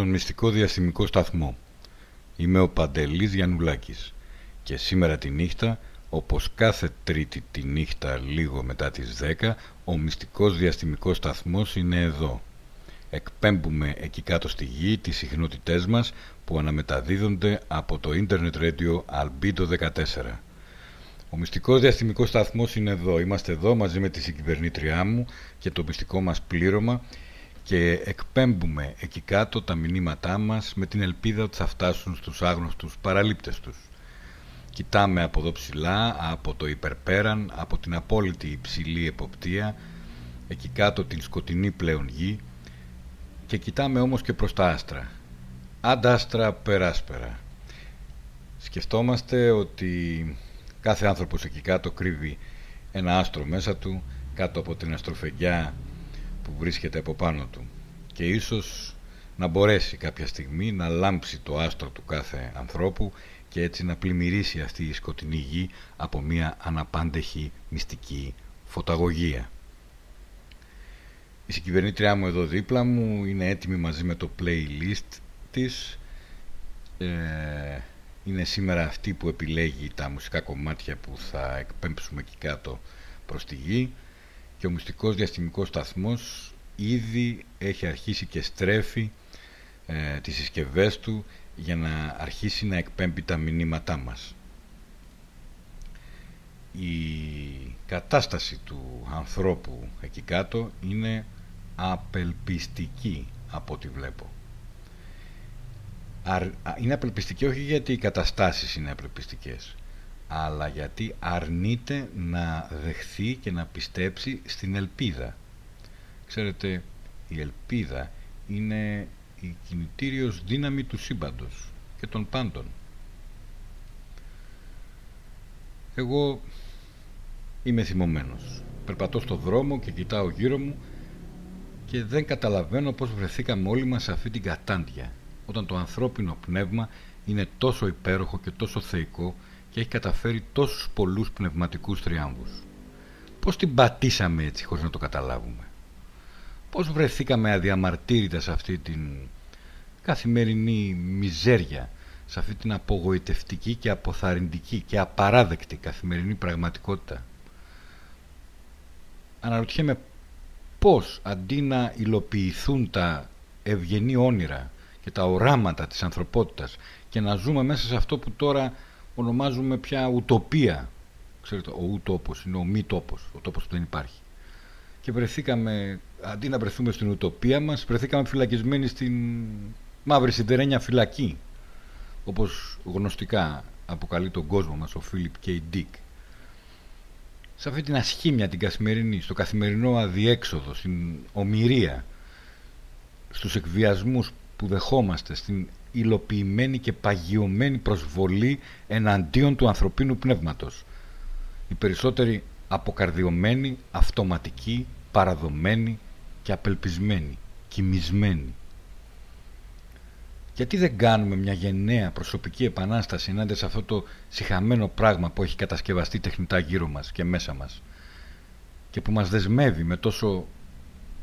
Ακούτε τον μυστικό διαστημικό σταθμό. Είμαι ο Παντελής Γιαννουλάκης και σήμερα τη νύχτα, όπως κάθε τρίτη τη νύχτα λίγο μετά τις 10, ο μυστικός διαστημικός σταθμός είναι εδώ. Εκπέμπουμε εκεί κάτω στη γη τις συχνότητές μας που αναμεταδίδονται από το Internet Radio Albedo 14. Ο μυστικός διαστημικός σταθμός είναι εδώ. Είμαστε εδώ μαζί με τη συγκυβερνήτριά μου και το μυστικό μας πλήρωμα και εκπέμπουμε εκεί κάτω τα μηνύματά μας με την ελπίδα ότι θα φτάσουν στους άγνωστους παραλήπτες τους. Κοιτάμε από εδώ ψηλά, από το υπερπέραν, από την απόλυτη υψηλή εποπτεία, εκεί κάτω την σκοτεινή πλέον γη και κοιτάμε όμως και προς τα άστρα. Άντα άστρα περάσπερα. Σκεφτόμαστε ότι κάθε άνθρωπος εκεί κάτω κρύβει ένα άστρο μέσα του, κάτω από την αστροφεγγιά που βρίσκεται από πάνω του και ίσως να μπορέσει κάποια στιγμή να λάμψει το άστρο του κάθε ανθρώπου και έτσι να πλημμυρίσει αυτή η σκοτεινή γη από μια αναπάντεχη μυστική φωταγωγία. Η συγκυβερνήτριά μου εδώ δίπλα μου είναι έτοιμη μαζί με το playlist της. Ε, είναι σήμερα αυτή που επιλέγει τα μουσικά κομμάτια που θα εκπέμψουμε εκεί κάτω προς τη γη και ο μυστικός διαστημικός σταθμός ήδη έχει αρχίσει και στρέφει ε, τις συσκευές του για να αρχίσει να εκπέμπει τα μηνύματά μας. Η κατάσταση του ανθρώπου εκεί κάτω είναι απελπιστική από ό,τι βλέπω. Είναι απελπιστική όχι γιατί οι καταστάσεις είναι απελπιστικές αλλά γιατί αρνείται να δεχθεί και να πιστέψει στην ελπίδα. Ξέρετε, η ελπίδα είναι η κινητήριος δύναμη του σύμπαντος και των πάντων. Εγώ είμαι θυμωμένος. Περπατώ στο δρόμο και κοιτάω γύρω μου και δεν καταλαβαίνω πώς βρεθήκαμε όλοι μας σε αυτή την κατάντια όταν το ανθρώπινο πνεύμα είναι τόσο υπέροχο και τόσο θεϊκό και έχει καταφέρει τόσους πολλούς πνευματικούς θριάμβους. Πώς την πατήσαμε έτσι χωρίς να το καταλάβουμε; Πώς βρεθήκαμε αδιαμαρτύρητα σε αυτή την καθημερινή μιζέρια, σε αυτή την απογοητευτική και αποθαρρυντική και απαράδεκτη καθημερινή πραγματικότητα; Αναρωτιέμαι πώς αντί να υλοποιηθούν τα ευγενή όνειρα και τα οράματα της ανθρωπότητας και να ζούμε μέσα σε αυτό που τώρα ονομάζουμε πια ουτοπία. Ξέρετε, ο ουτόπος είναι ο μη τόπος, ο τόπος που δεν υπάρχει. Και βρεθήκαμε, αντί να βρεθούμε στην ουτοπία μας, βρεθήκαμε φυλακισμένοι στην μαύρη σιδερένια φυλακή. Όπως γνωστικά αποκαλεί τον κόσμο μας ο Φίλιπ Κ. Ντίκ. Σε αυτή την ασχήμια την καθημερινή, στο καθημερινό αδιέξοδο, στην ομοιρία, στους εκβιασμούς που δεχόμαστε, στην υλοποιημένη και παγιωμένη προσβολή εναντίον του ανθρωπίνου πνεύματος. Οι περισσότεροι αποκαρδιωμένοι, αυτοματικοί, παραδομένοι και απελπισμένοι, κοιμισμένοι. Γιατί δεν κάνουμε μια γενναία προσωπική επανάσταση ενάντια σε αυτό το συχαμένο πράγμα που έχει κατασκευαστεί τεχνητά γύρω μας και μέσα μας και που μας δεσμεύει με τόσο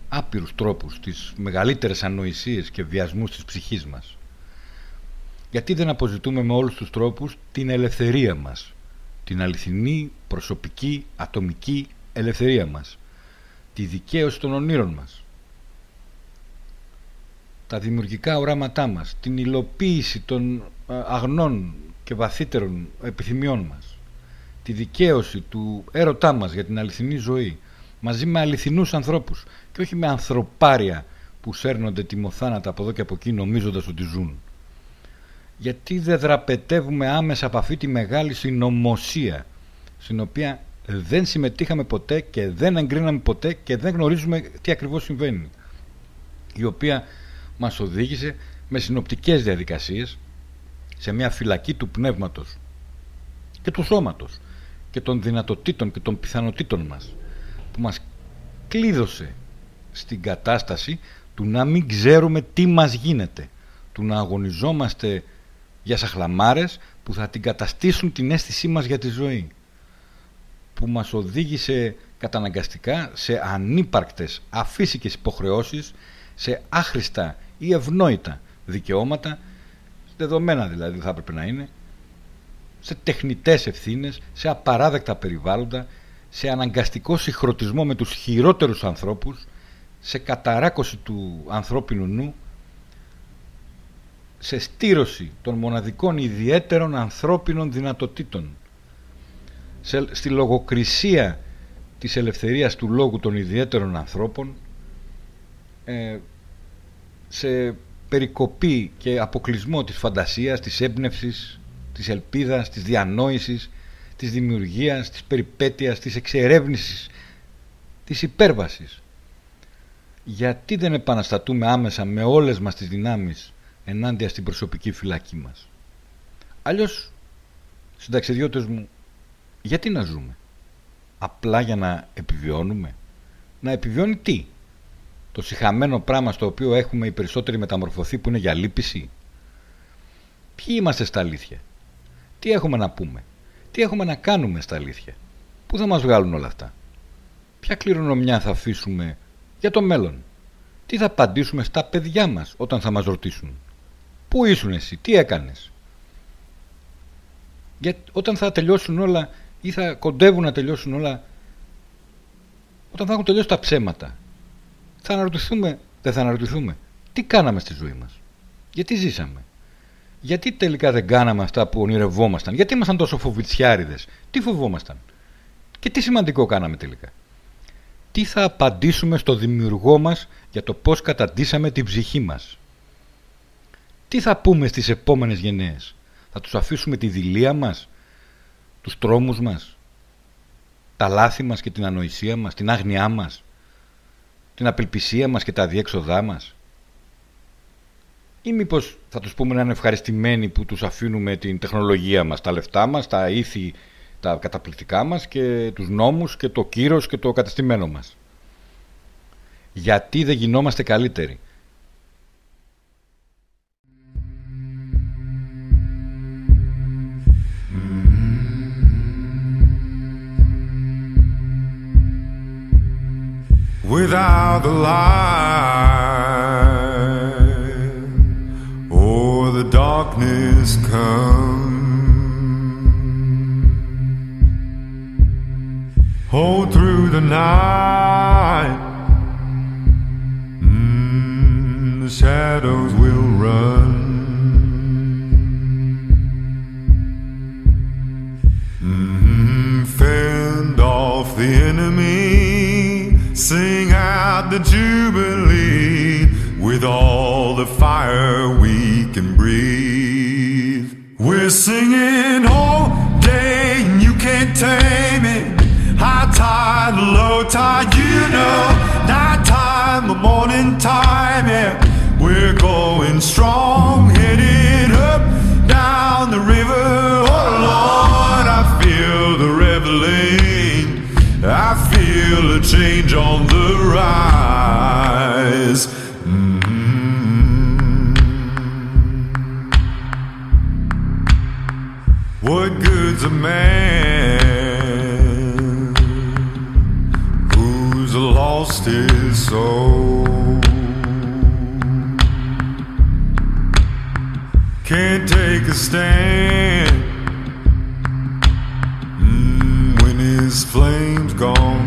άπειρους τρόπους τις μεγαλύτερες ανοησίες και βιασμούς της ψυχής μας γιατί δεν αποζητούμε με όλους τους τρόπους την ελευθερία μας, την αληθινή, προσωπική, ατομική ελευθερία μας, τη δικαίωση των ονείρων μας, τα δημιουργικά οράματά μας, την υλοποίηση των αγνών και βαθύτερων επιθυμιών μας, τη δικαίωση του έρωτά μας για την αληθινή ζωή, μαζί με αληθινούς ανθρώπους. Και όχι με ανθρωπάρια που σέρνονται τιμοθάνατα από εδώ και από εκεί νομίζοντας ότι ζουν γιατί δεν δραπετεύουμε άμεσα από αυτή τη μεγάλη συνωμοσία στην οποία δεν συμμετείχαμε ποτέ και δεν εγκρίναμε ποτέ και δεν γνωρίζουμε τι ακριβώς συμβαίνει η οποία μας οδήγησε με συνοπτικές διαδικασίες σε μια φυλακή του πνεύματος και του σώματος και των δυνατοτήτων και των πιθανοτήτων μας που μας κλείδωσε στην κατάσταση του να μην ξέρουμε τι μας γίνεται του να αγωνιζόμαστε για σαχλαμάρες που θα την καταστήσουν την αίσθησή μας για τη ζωή. Που μας οδήγησε καταναγκαστικά σε ανύπαρκτες αφύσικες υποχρεώσεις σε άχρηστα ή ευνόητα δικαιώματα, δεδομένα δηλαδή θα έπρεπε να είναι, σε τεχνητές ευθύνες, σε απαράδεκτα περιβάλλοντα, σε αναγκαστικό συγχρονισμό με τους χειρότερους ανθρώπους, σε καταράκωση του ανθρώπινου νου, σε στήρωση των μοναδικών ιδιαίτερων ανθρώπινων δυνατοτήτων, σε, στη λογοκρισία της ελευθερίας του λόγου των ιδιαίτερων ανθρώπων, ε, σε περικοπή και αποκλεισμό της φαντασίας, της έμπνευσης, της ελπίδας, της διανόησης, της δημιουργίας, της περιπέτειας, της εξερεύνησης, της υπέρβασης. Γιατί δεν επαναστατούμε άμεσα με όλες μας τις δυνάμεις ενάντια στην προσωπική φυλακή μας. Αλλιώς, συνταξιδιώτες μου, γιατί να ζούμε; Απλά για να επιβιώνουμε; Να επιβιώνει τι; Το συχαμένο πράγμα στο οποίο έχουμε οι περισσότεροι μεταμορφωθεί που είναι για λύπηση; Ποιοι είμαστε στα αλήθεια; Τι έχουμε να πούμε; Τι έχουμε να κάνουμε στα αλήθεια; Πού θα μας βγάλουν όλα αυτά; Ποια κληρονομιά θα αφήσουμε για το μέλλον; Τι θα απαντήσουμε στα παιδιά μας όταν θα μας ρωτήσουν; Πού ήσουν εσύ, τι έκανες; Για, όταν θα τελειώσουν όλα ή θα κοντεύουν να τελειώσουν όλα όταν θα έχουν τελειώσει τα ψέματα θα αναρωτηθούμε, δεν θα αναρωτηθούμε τι κάναμε στη ζωή μας; Γιατί ζήσαμε; Γιατί τελικά δεν κάναμε αυτά που ονειρευόμασταν; Γιατί ήμασταν τόσο φοβητσιάριδες; Τι φοβόμασταν; Και τι σημαντικό κάναμε τελικά; Τι θα απαντήσουμε στο δημιουργό μας για το πώς καταντήσαμε την ψυχή μας; Τι θα πούμε στις επόμενες γενναίες; Θα τους αφήσουμε τη δηλία μας τους τρόμους μας, τα λάθη μας και την ανοησία μας, την άγνοιά μας, την απελπισία μας και τα διέξοδά μας; Ή μήπως θα τους πούμε να είναι ευχαριστημένοι που τους αφήνουμε την τεχνολογία μας, τα λεφτά μας, τα ήθη, τα καταπληκτικά μας και τους νόμους και το κύρος και το καταστημένο μας; Γιατί δεν γινόμαστε καλύτεροι; without the light or the darkness come hold through the night. Mm, the shadows will run. Mm, fend off the enemy Sing out the jubilee with all the fire we can breathe. We're singing all day and you can't tame it. High tide, low tide, you know. Night time, the morning time, yeah. We're going strong, heading up down the river. Oh Lord, I feel the reveling. I feel a change on the rise. Mm-hmm. What good's a man who's lost his soul? Can't take a stand mm, when his flames gone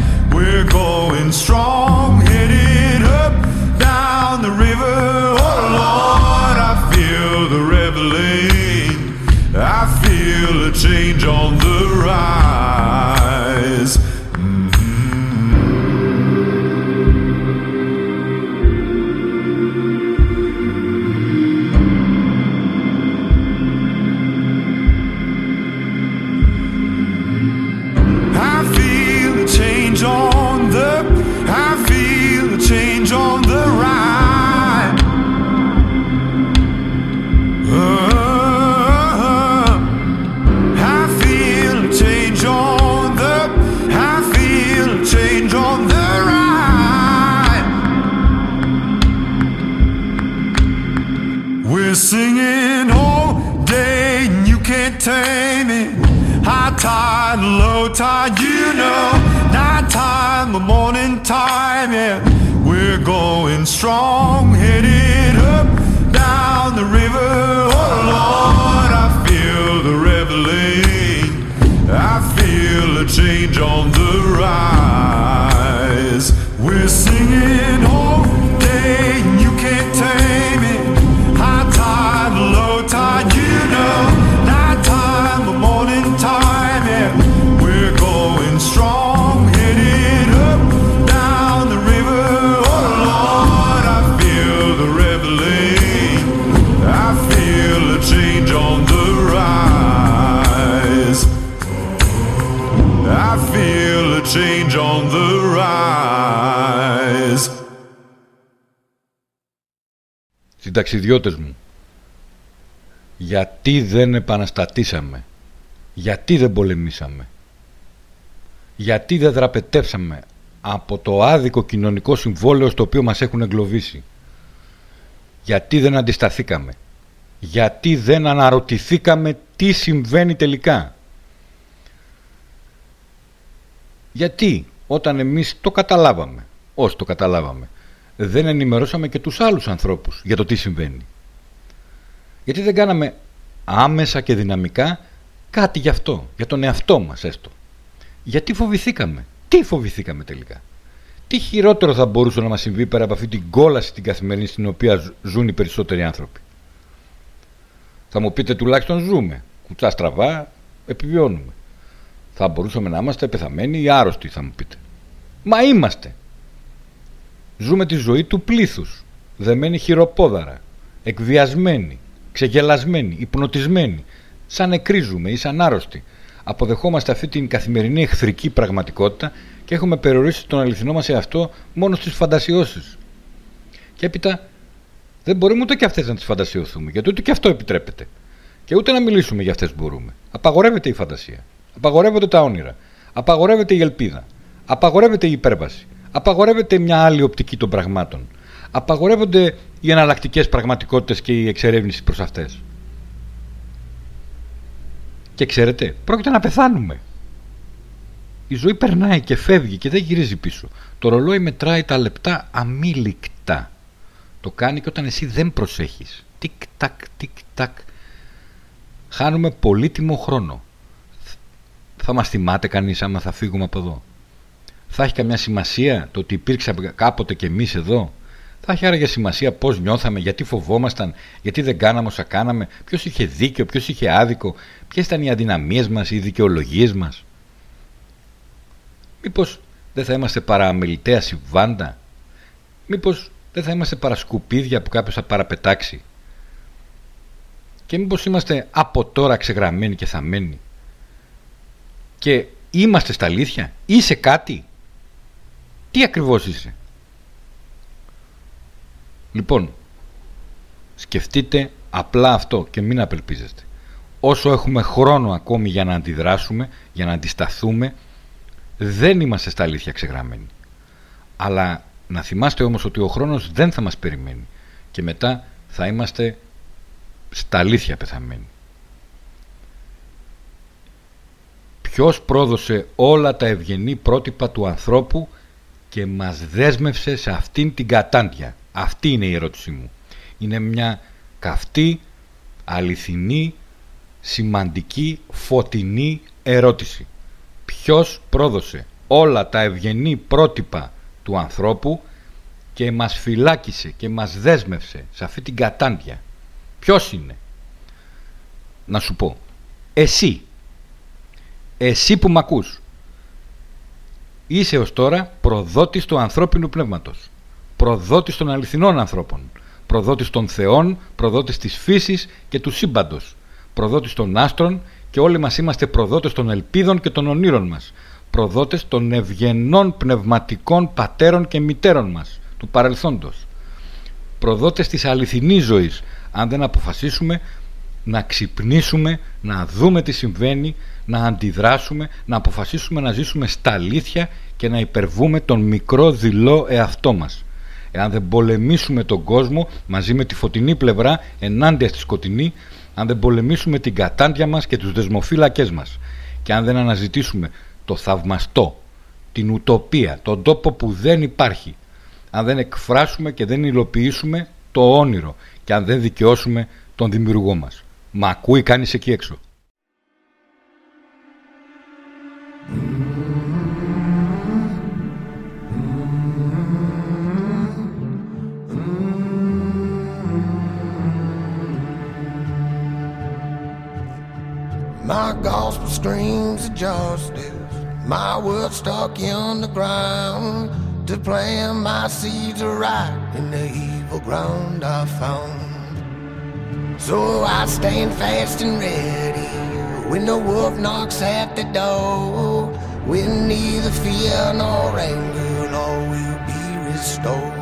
Going strong, headed up down the river. Oh Lord, I feel the. I feel a change on Συνταξιδιώτες μου, γιατί δεν επαναστατήσαμε, γιατί δεν πολεμήσαμε, γιατί δεν δραπετεύσαμε από το άδικο κοινωνικό συμβόλαιο στο οποίο μας έχουν εγκλωβίσει, γιατί δεν αντισταθήκαμε, γιατί δεν αναρωτηθήκαμε τι συμβαίνει τελικά; Γιατί όταν εμείς το καταλάβαμε, όσοι το καταλάβαμε, δεν ενημερώσαμε και τους άλλους ανθρώπους για το τι συμβαίνει. Γιατί δεν κάναμε άμεσα και δυναμικά κάτι γι' αυτό, για τον εαυτό μας έστω. Γιατί φοβηθήκαμε. Τι φοβηθήκαμε τελικά. Τι χειρότερο θα μπορούσε να μας συμβεί πέρα από αυτή την κόλαση την καθημερινή στην οποία ζουν οι περισσότεροι άνθρωποι; Θα μου πείτε τουλάχιστον ζούμε. Κουτσά στραβά, επιβιώνουμε. Θα μπορούσαμε να είμαστε πεθαμένοι ή άρρωστοι θα μου πείτε. Μα είμαστε. Ζούμε τη ζωή του πλήθους. Δεμένοι χειροπόδαρα. Εκβιασμένοι. Ξεγελασμένοι. Υπνοτισμένοι. Σαν νεκρίζουμε ή σαν άρρωστοι. Αποδεχόμαστε αυτή την καθημερινή εχθρική πραγματικότητα και έχουμε περιορίσει τον αληθινό μας εαυτό μόνο στις φαντασιώσεις. Και έπειτα δεν μπορούμε ούτε και αυτές να τις φαντασιωθούμε, γιατί ούτε και αυτό επιτρέπεται. Και ούτε να μιλήσουμε για αυτές μπορούμε. Απαγορεύεται η φαντασία. Απαγορεύονται τα όνειρα. Απαγορεύεται η ελπίδα. Απαγορεύεται η υπέρβαση. Απαγορεύεται μια άλλη οπτική των πραγμάτων. Απαγορεύονται οι εναλλακτικές πραγματικότητες και η εξερεύνηση προς αυτές. Και ξέρετε, πρόκειται να πεθάνουμε. Η ζωή περνάει και φεύγει και δεν γυρίζει πίσω. Το ρολόι μετράει τα λεπτά αμήλικτα. Το κάνει και όταν εσύ δεν προσέχεις. Τικ τακ, τικ τακ. Χάνουμε πολύτιμο χρόνο. Θα μας θυμάται κανείς άμα θα φύγουμε από εδώ; Θα έχει καμιά σημασία το ότι υπήρξαμε κάποτε κι εμείς εδώ; Θα έχει άραγε σημασία πώς νιώθαμε, γιατί φοβόμασταν, γιατί δεν κάναμε όσα κάναμε, ποιος είχε δίκιο, ποιος είχε άδικο, ποιες ήταν οι αδυναμίες μας, οι δικαιολογίες μας; Μήπως δεν θα είμαστε παρά αμεληταία συμβάντα, μήπως δεν θα είμαστε παρά σκουπίδια που κάποιος θα παραπετάξει; Και μήπως είμαστε από τώρα ξεγραμμένοι και θαμένοι και είμαστε στα αλήθεια, είσαι κάτι, τι ακριβώς είσαι; Λοιπόν, σκεφτείτε απλά αυτό και μην απελπίζεστε. Όσο έχουμε χρόνο ακόμη για να αντιδράσουμε, για να αντισταθούμε, δεν είμαστε στα αλήθεια ξεγραμμένοι. Αλλά να θυμάστε όμως ότι ο χρόνος δεν θα μας περιμένει και μετά θα είμαστε στα αλήθεια πεθαμένοι. Ποιος πρόδωσε όλα τα ευγενή πρότυπα του ανθρώπου και μας δέσμευσε σε αυτήν την κατάντια. Αυτή είναι η ερώτησή μου. Είναι μια καυτή, αληθινή, σημαντική, φωτεινή ερώτηση. Ποιος πρόδωσε όλα τα ευγενή πρότυπα του ανθρώπου και μας φυλάκισε και μας δέσμευσε σε αυτή την κατάντια; Ποιος είναι; Να σου πω. Εσύ. Εσύ που μ' ακούς. Είσαι ως τώρα προδότης του ανθρώπινου πνεύματος. Προδότης των αληθινών ανθρώπων. Προδότης των θεών, προδότης της φύσης και του σύμπαντος. Προδότης των άστρων και όλοι μας είμαστε προδότες των ελπίδων και των ονείρων μας. Προδότες των ευγενών πνευματικών πατέρων και μητέρων μας, του παρελθόντος. Προδότες της αληθινής ζωής, αν δεν αποφασίσουμε να ξυπνήσουμε, να δούμε τι συμβαίνει, να αντιδράσουμε, να αποφασίσουμε να ζήσουμε στα αλήθεια και να υπερβούμε τον μικρό δειλό εαυτό μας. Εάν δεν πολεμήσουμε τον κόσμο μαζί με τη φωτεινή πλευρά ενάντια στη σκοτεινή, αν δεν πολεμήσουμε την κατάντια μας και τους δεσμοφύλακές μας και αν δεν αναζητήσουμε το θαυμαστό, την ουτοπία, τον τόπο που δεν υπάρχει, αν δεν εκφράσουμε και δεν υλοποιήσουμε το όνειρο και αν δεν δικαιώσουμε τον δημιουργό μας. Μα ακούει κανείς εκεί έξω. My gospel screams of justice. My word stuck in the ground to plant my seeds right in the evil ground I found. So I stand fast and ready when the wolf knocks at the door. With neither fear nor anger, all will be restored.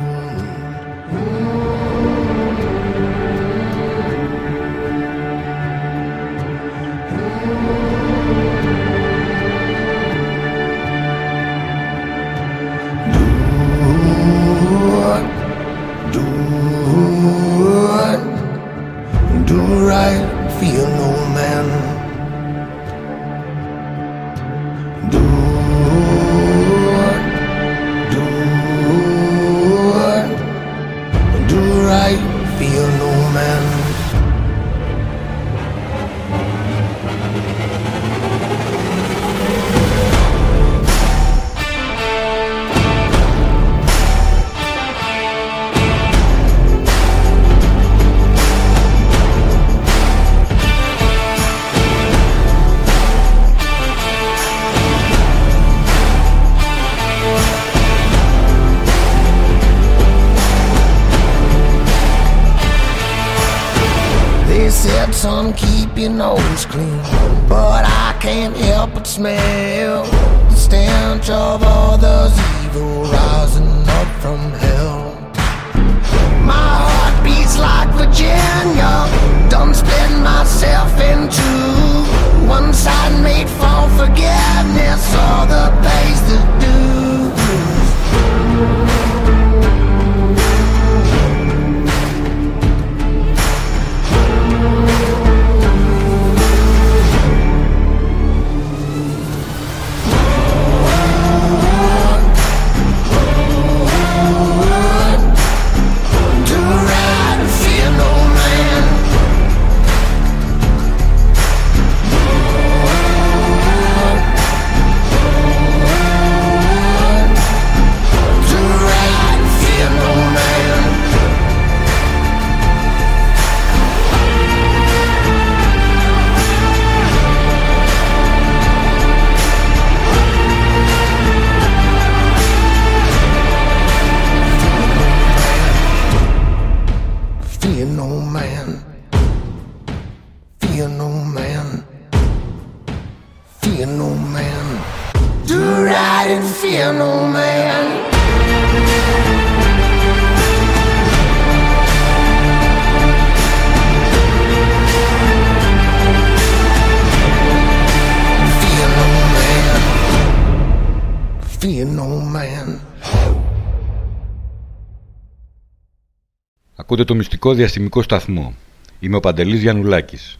Ακούτε το μυστικό διαστημικό σταθμό. Είμαι ο Παντελής Γιαννουλάκης.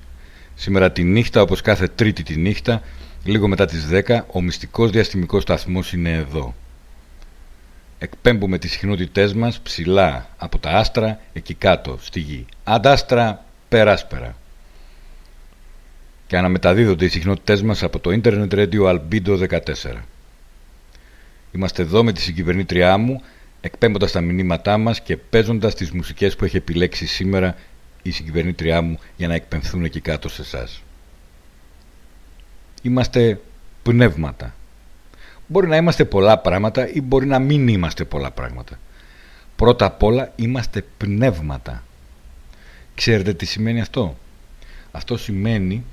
Σήμερα τη νύχτα, όπως κάθε τρίτη τη νύχτα, λίγο μετά τις 10, ο μυστικός διαστημικός σταθμός είναι εδώ. Εκπέμπουμε τις συχνότητές μας ψηλά από τα άστρα εκεί κάτω στη γη. Αντάστρα περάσπερα. Και αναμεταδίδονται οι συχνότητές μας από το Internet Radio Albedo 14. Είμαστε εδώ με τη συγκυβερνήτριά μου, εκπέμποντας τα μηνύματά μας και παίζοντας τις μουσικές που έχει επιλέξει σήμερα η συγκυβερνήτριά μου για να εκπαιμφθούν εκεί κάτω σε εσάς. Είμαστε πνεύματα. Μπορεί να είμαστε πολλά πράγματα ή μπορεί να μην είμαστε πολλά πράγματα. Πρώτα απ' όλα είμαστε πνεύματα. Ξέρετε τι σημαίνει αυτό; Αυτό σημαίνει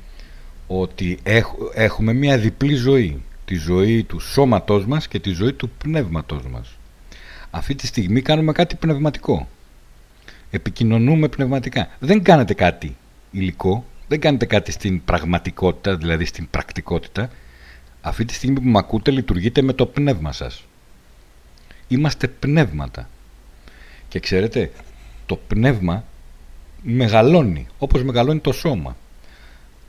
ότι έχ- έχουμε μια διπλή ζωή. Τη ζωή του σώματός μας και τη ζωή του πνεύματός μας. Αυτή τη στιγμή κάνουμε κάτι πνευματικό. Επικοινωνούμε πνευματικά. Δεν κάνετε κάτι υλικό, δεν κάνετε κάτι στην πραγματικότητα, δηλαδή στην πρακτικότητα. Αυτή τη στιγμή που με ακούτε λειτουργείτε με το πνεύμα σας. Είμαστε πνεύματα. Και ξέρετε, το πνεύμα μεγαλώνει, όπως μεγαλώνει το σώμα.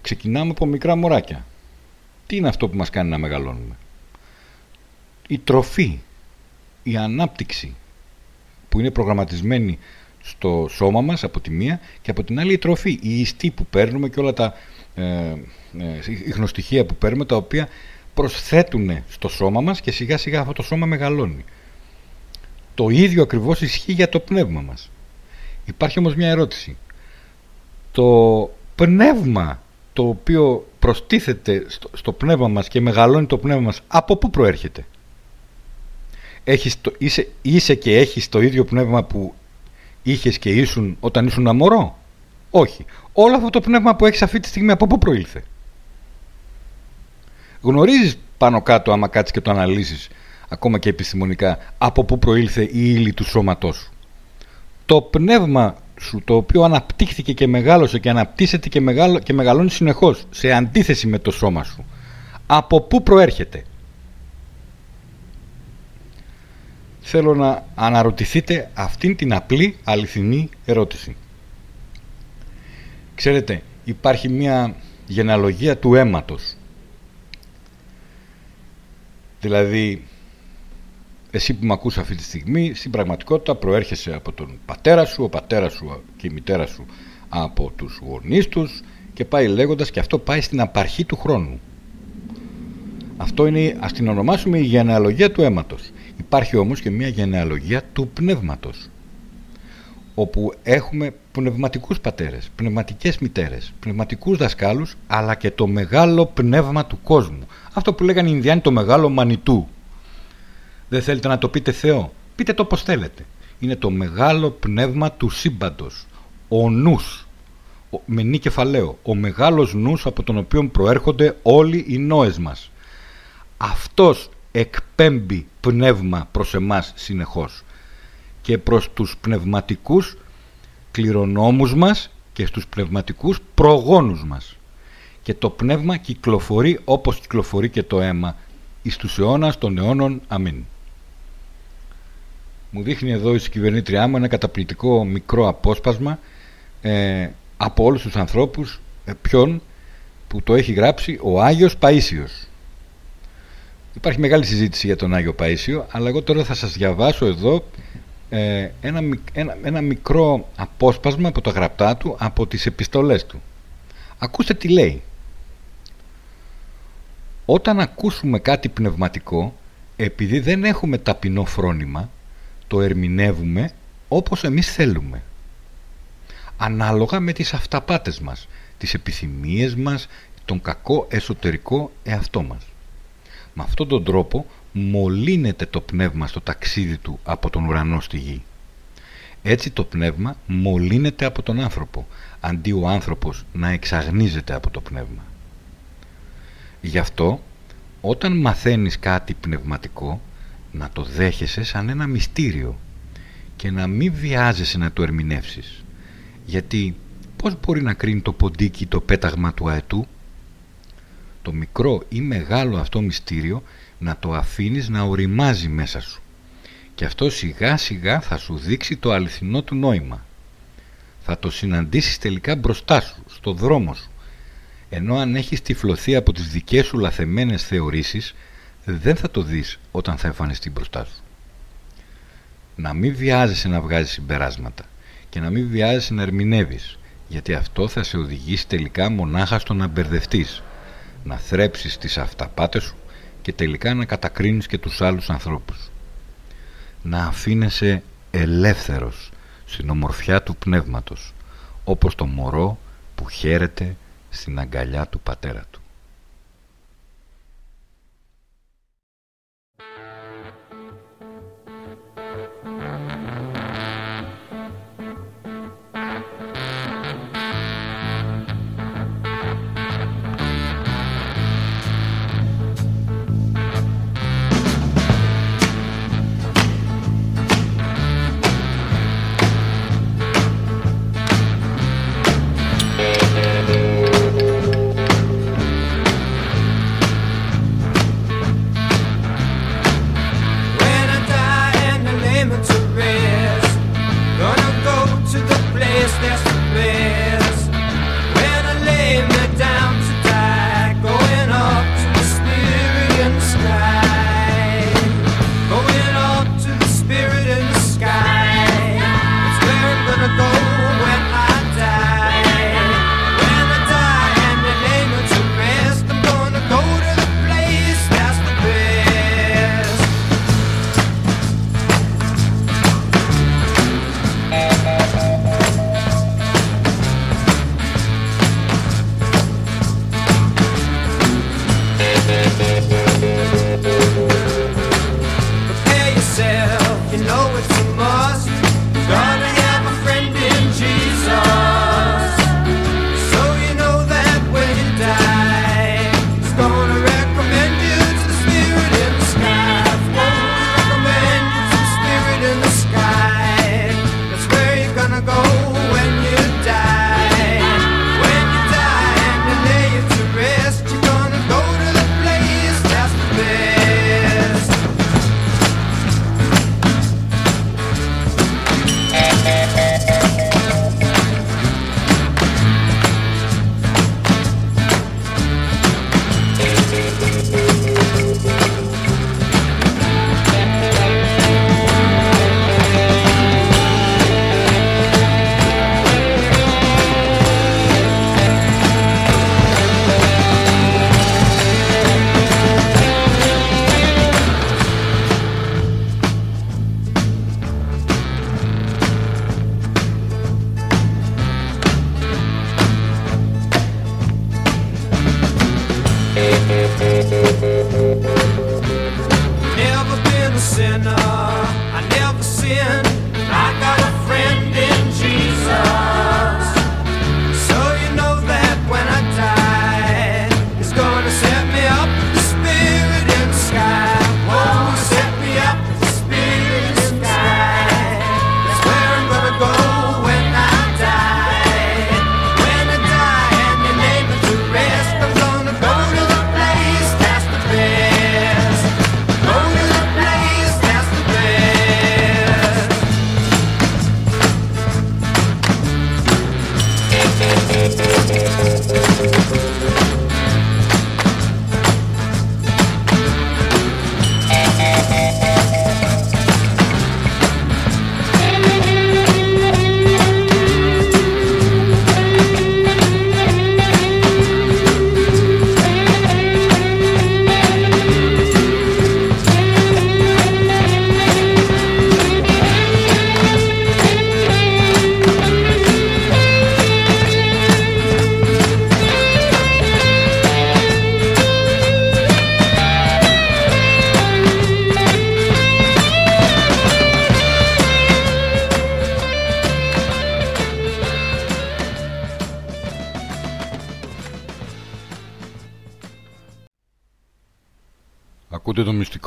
Ξεκινάμε από μικρά μωράκια. Τι είναι αυτό που μας κάνει να μεγαλώνουμε; η τροφή, η ανάπτυξη που είναι προγραμματισμένη στο σώμα μας από τη μία και από την άλλη η τροφή, η ιστή που παίρνουμε και όλα τα ε, ε, γνωστοιχεία που παίρνουμε τα οποία προσθέτουν στο σώμα μας και σιγά σιγά αυτό το σώμα μεγαλώνει. Το ίδιο ακριβώς ισχύει για το πνεύμα μας. Υπάρχει όμως μια ερώτηση. Το πνεύμα το οποίο προστίθεται στο, στο πνεύμα μας και μεγαλώνει το πνεύμα μας, από πού προέρχεται; Έχεις το, είσαι, είσαι και έχεις το ίδιο πνεύμα που είχες και ήσουν όταν ήσουν αμορό. Όχι. Όλο αυτό το πνεύμα που έχεις αυτή τη στιγμή από πού προήλθε; Γνωρίζεις πάνω κάτω άμα κάτσεις και το αναλύσεις ακόμα και επιστημονικά από πού προήλθε η ύλη του σώματός σου; Το πνεύμα σου το οποίο αναπτύχθηκε και μεγάλωσε και αναπτύσσεται και, μεγάλο, και μεγαλώνει συνεχώς σε αντίθεση με το σώμα σου. Από πού προέρχεται; Θέλω να αναρωτηθείτε αυτήν την απλή αληθινή ερώτηση. Ξέρετε, υπάρχει μια γενεαλογία του αίματος. Δηλαδή, εσύ που με ακούς αυτή τη στιγμή, στην πραγματικότητα προέρχεσαι από τον πατέρα σου, ο πατέρας σου και η μητέρα σου από τους γονείς τους και πάει λέγοντας και αυτό πάει στην απαρχή του χρόνου. Αυτό είναι, ας την ονομάσουμε η γενεαλογία του αίματος. Υπάρχει όμως και μια γενεαλογία του πνεύματος όπου έχουμε πνευματικούς πατέρες, πνευματικές μητέρες, πνευματικούς δασκάλους αλλά και το μεγάλο πνεύμα του κόσμου. Αυτό που λέγανε οι Ινδιάνοι το μεγάλο μανιτού δεν θέλετε να το πείτε Θεό; Πείτε το όπως θέλετε. Είναι το μεγάλο πνεύμα του σύμπαντος. Ο νους. με νη κεφαλαίο. Ο μεγάλος νους από τον οποίο προέρχονται όλοι οι νόες μας. Αυτός εκπέμπει πνεύμα προς εμάς συνεχώς. Και προς τους πνευματικούς κληρονόμους μας και στους πνευματικούς προγόνους μας. Και το πνεύμα κυκλοφορεί όπως κυκλοφορεί και το αίμα εις τους αιώνας των αιώνων. Αμήν. Μου δείχνει εδώ η κυβερνήτριά μου ένα καταπληκτικό μικρό απόσπασμα ε, από όλους τους ανθρώπους ε, ποιον που το έχει γράψει ο Άγιος Παΐσιος. Υπάρχει μεγάλη συζήτηση για τον Άγιο Παΐσιο αλλά εγώ τώρα θα σας διαβάσω εδώ ε, ένα, ένα, ένα μικρό απόσπασμα από τα γραπτά του από τις επιστολές του. Ακούστε τι λέει. Όταν ακούσουμε κάτι πνευματικό επειδή δεν έχουμε ταπεινό φρόνημα το ερμηνεύουμε όπως εμείς θέλουμε. Ανάλογα με τις αυταπάτες μας, τις επιθυμίες μας, τον κακό εσωτερικό εαυτό μας. Με αυτόν τον τρόπο μολύνεται το πνεύμα στο ταξίδι του από τον ουρανό στη γη. Έτσι το πνεύμα μολύνεται από τον άνθρωπο, αντί ο άνθρωπος να εξαγνίζεται από το πνεύμα. Γι' αυτό, όταν μαθαίνεις κάτι πνευματικό, να το δέχεσαι σαν ένα μυστήριο και να μην βιάζεσαι να το ερμηνεύσεις. Γιατί πώς μπορεί να κρίνει το ποντίκι το πέταγμα του αετού. Το μικρό ή μεγάλο αυτό μυστήριο να το αφήνεις να οριμάζει μέσα σου. Και αυτό σιγά σιγά θα σου δείξει το αληθινό του νόημα. Θα το συναντήσεις τελικά μπροστά σου, στο δρόμο σου. Ενώ αν έχεις τυφλωθεί από τις δικές σου λαθεμένες θεωρήσεις δεν θα το δεις όταν θα εμφανιστεί μπροστά σου. Να μην βιάζεσαι να βγάζεις συμπεράσματα και να μην βιάζεσαι να ερμηνεύεις, γιατί αυτό θα σε οδηγήσει τελικά μονάχα στο να μπερδευτείς, να θρέψεις τις αυταπάτες σου και τελικά να κατακρίνεις και τους άλλους ανθρώπους. Να αφήνεσαι ελεύθερος στην ομορφιά του πνεύματος, όπως το μωρό που χαίρεται στην αγκαλιά του πατέρα του.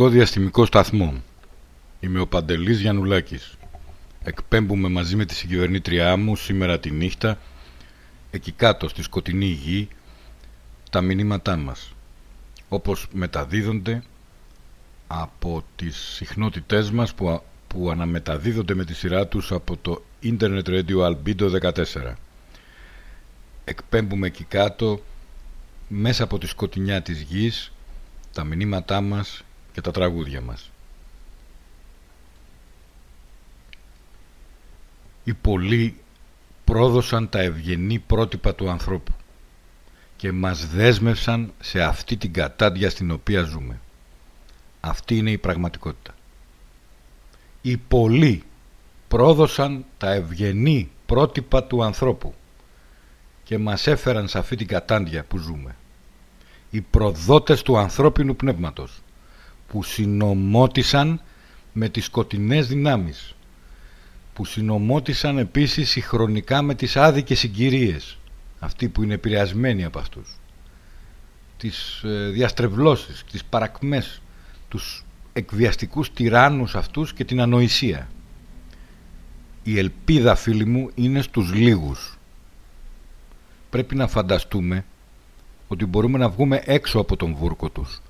Ακούτε το μυστικό διαστημικό σταθμό. Είμαι ο Παντελής Γιαννουλάκης. Εκπέμπουμε μαζί με τη συγκυβερνήτριά μου σήμερα τη νύχτα εκεί κάτω στη σκοτεινή γη τα μηνύματά μας όπως μεταδίδονται από τις συχνότητές μας που, α- που αναμεταδίδονται με τη σειρά τους από το Internet Radio Albedo 14. Εκπέμπουμε εκεί κάτω μέσα από τη σκοτεινιά της γης τα μηνύματά μας και τα τραγούδια μας. Οι πολλοί πρόδωσαν τα ευγενή πρότυπα του ανθρώπου και μας δέσμευσαν σε αυτή την κατάντια στην οποία ζούμε. Αυτή είναι η πραγματικότητα. Οι πολλοί πρόδωσαν τα ευγενή πρότυπα του ανθρώπου και μας έφεραν σε αυτή την κατάντια που ζούμε οι προδότες του ανθρώπινου πνεύματος που συνομότησαν με τις σκοτεινές δυνάμεις που συνομότησαν επίσης συγχρονικά με τις άδικες συγκυρίες αυτοί που είναι επηρεασμένοι από αυτούς τις ε, διαστρεβλώσεις, τις παρακμές τους εκβιαστικούς τυράννους αυτούς και την ανοησία. Η ελπίδα φίλοι μου είναι στους λίγους. Πρέπει να φανταστούμε ότι μπορούμε να βγούμε έξω από τον βούρκο τους,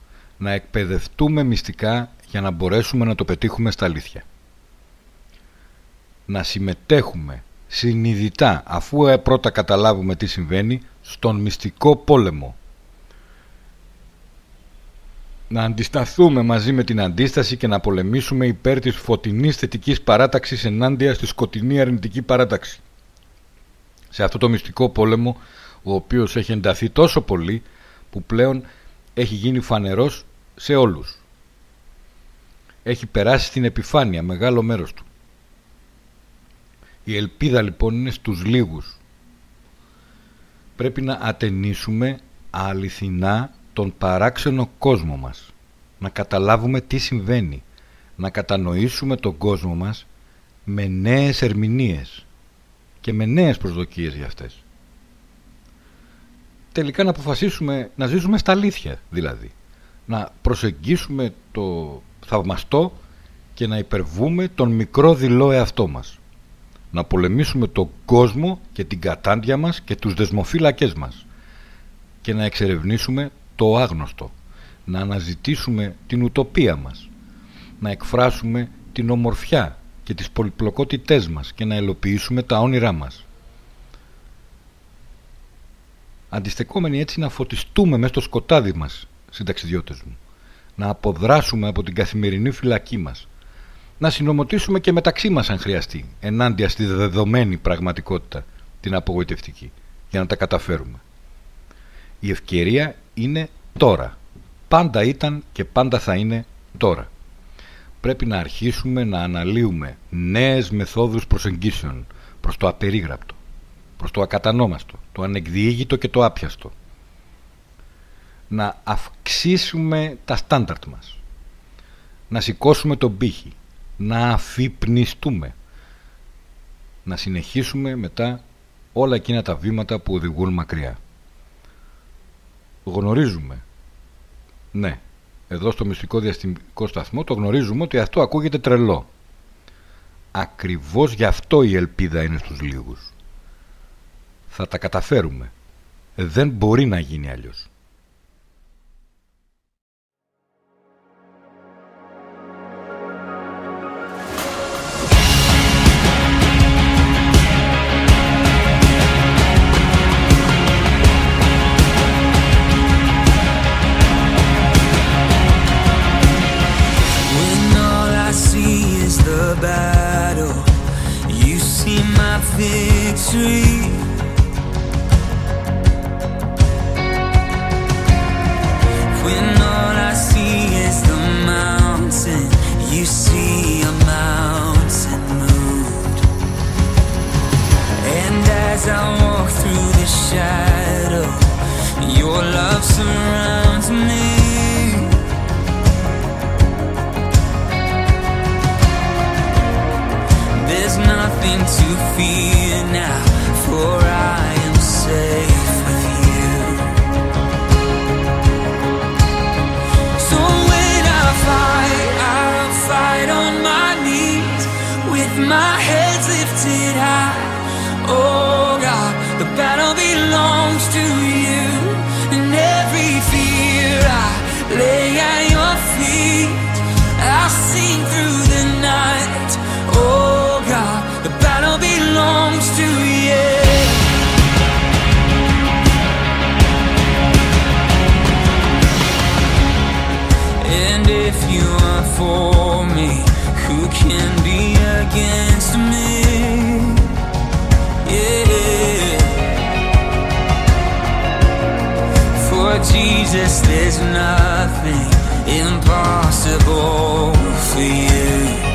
να εκπαιδευτούμε μυστικά για να μπορέσουμε να το πετύχουμε στα αλήθεια. Να συμμετέχουμε συνειδητά, αφού ε, πρώτα καταλάβουμε τι συμβαίνει, στον μυστικό πόλεμο. Να αντισταθούμε μαζί με την αντίσταση και να πολεμήσουμε υπέρ της φωτεινής θετικής παράταξης ενάντια στη σκοτεινή αρνητική παράταξη. Σε αυτό το μυστικό πόλεμο ο οποίος έχει ενταθεί τόσο πολύ που πλέον έχει γίνει φανερός σε όλους. Έχει περάσει στην επιφάνεια μεγάλο μέρος του. Η ελπίδα λοιπόν είναι στους λίγους. Πρέπει να ατενίσουμε αληθινά τον παράξενο κόσμο μας. Να καταλάβουμε τι συμβαίνει. Να κατανοήσουμε τον κόσμο μας με νέες ερμηνείες και με νέες προσδοκίες για αυτές τελικά να αποφασίσουμε να ζήσουμε στα αλήθεια δηλαδή. Να προσεγγίσουμε το θαυμαστό και να υπερβούμε τον μικρό δειλό εαυτό μας. Να πολεμήσουμε τον κόσμο και την κατάντια μας και τους δεσμοφύλακές μας. Και να εξερευνήσουμε το άγνωστο. Να αναζητήσουμε την ουτοπία μας. Να εκφράσουμε την ομορφιά και τις πολυπλοκότητές μας και να ελοποιήσουμε τα όνειρά μας αντιστεκόμενοι έτσι να φωτιστούμε μέσα στο σκοτάδι μας, συνταξιδιώτες μου. Να αποδράσουμε από την καθημερινή φυλακή μας. Να συνομωτήσουμε και μεταξύ μας αν χρειαστεί, ενάντια στη δεδομένη πραγματικότητα, την απογοητευτική, για να τα καταφέρουμε. Η ευκαιρία είναι τώρα. Πάντα ήταν και πάντα θα είναι τώρα. Πρέπει να αρχίσουμε να αναλύουμε νέες μεθόδους προσεγγίσεων προς το απερίγραπτο προς το ακατανόμαστο, το ανεκδιήγητο και το άπιαστο. Να αυξήσουμε τα στάνταρτ μας. να σηκώσουμε τον πύχη, να αφυπνιστούμε, να συνεχίσουμε μετά όλα εκείνα τα βήματα που οδηγούν μακριά. Γνωρίζουμε, ναι, εδώ στο μυστικό διαστημικό σταθμό το γνωρίζουμε ότι αυτό ακούγεται τρελό. Ακριβώς γι' αυτό η ελπίδα είναι στους λίγους. Θα τα καταφέρουμε. Δεν μπορεί να γίνει αλλιώς. Battle, you see my victory. When all I see is the mountain, you see a mountain moved. And as I walk through the shadow, your love surrounds me. Nothing to fear now, for I am safe with you. So when I fight, I'll fight on my knees with my head lifted high. Oh God, the battle belongs to you, and every fear I lay for me, who can be against me? Yeah. For Jesus, there's nothing impossible for you.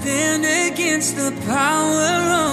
Stand against the power of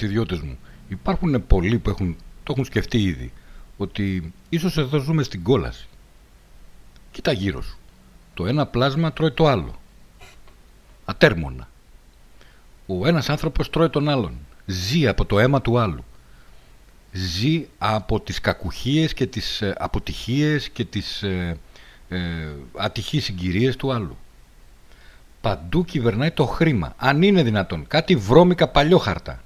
συνταξιδιώτες μου, υπάρχουν πολλοί που έχουν, το έχουν σκεφτεί ήδη, ότι ίσως εδώ ζούμε στην κόλαση. Κοίτα γύρω σου. Το ένα πλάσμα τρώει το άλλο. Ατέρμονα. Ο ένας άνθρωπος τρώει τον άλλον. Ζει από το αίμα του άλλου. Ζει από τις κακουχίες και τις ε, αποτυχίες και τις ε, ε, ατυχείς συγκυρίες του άλλου. Παντού κυβερνάει το χρήμα. Αν είναι δυνατόν. Κάτι βρώμικα παλιόχαρτα.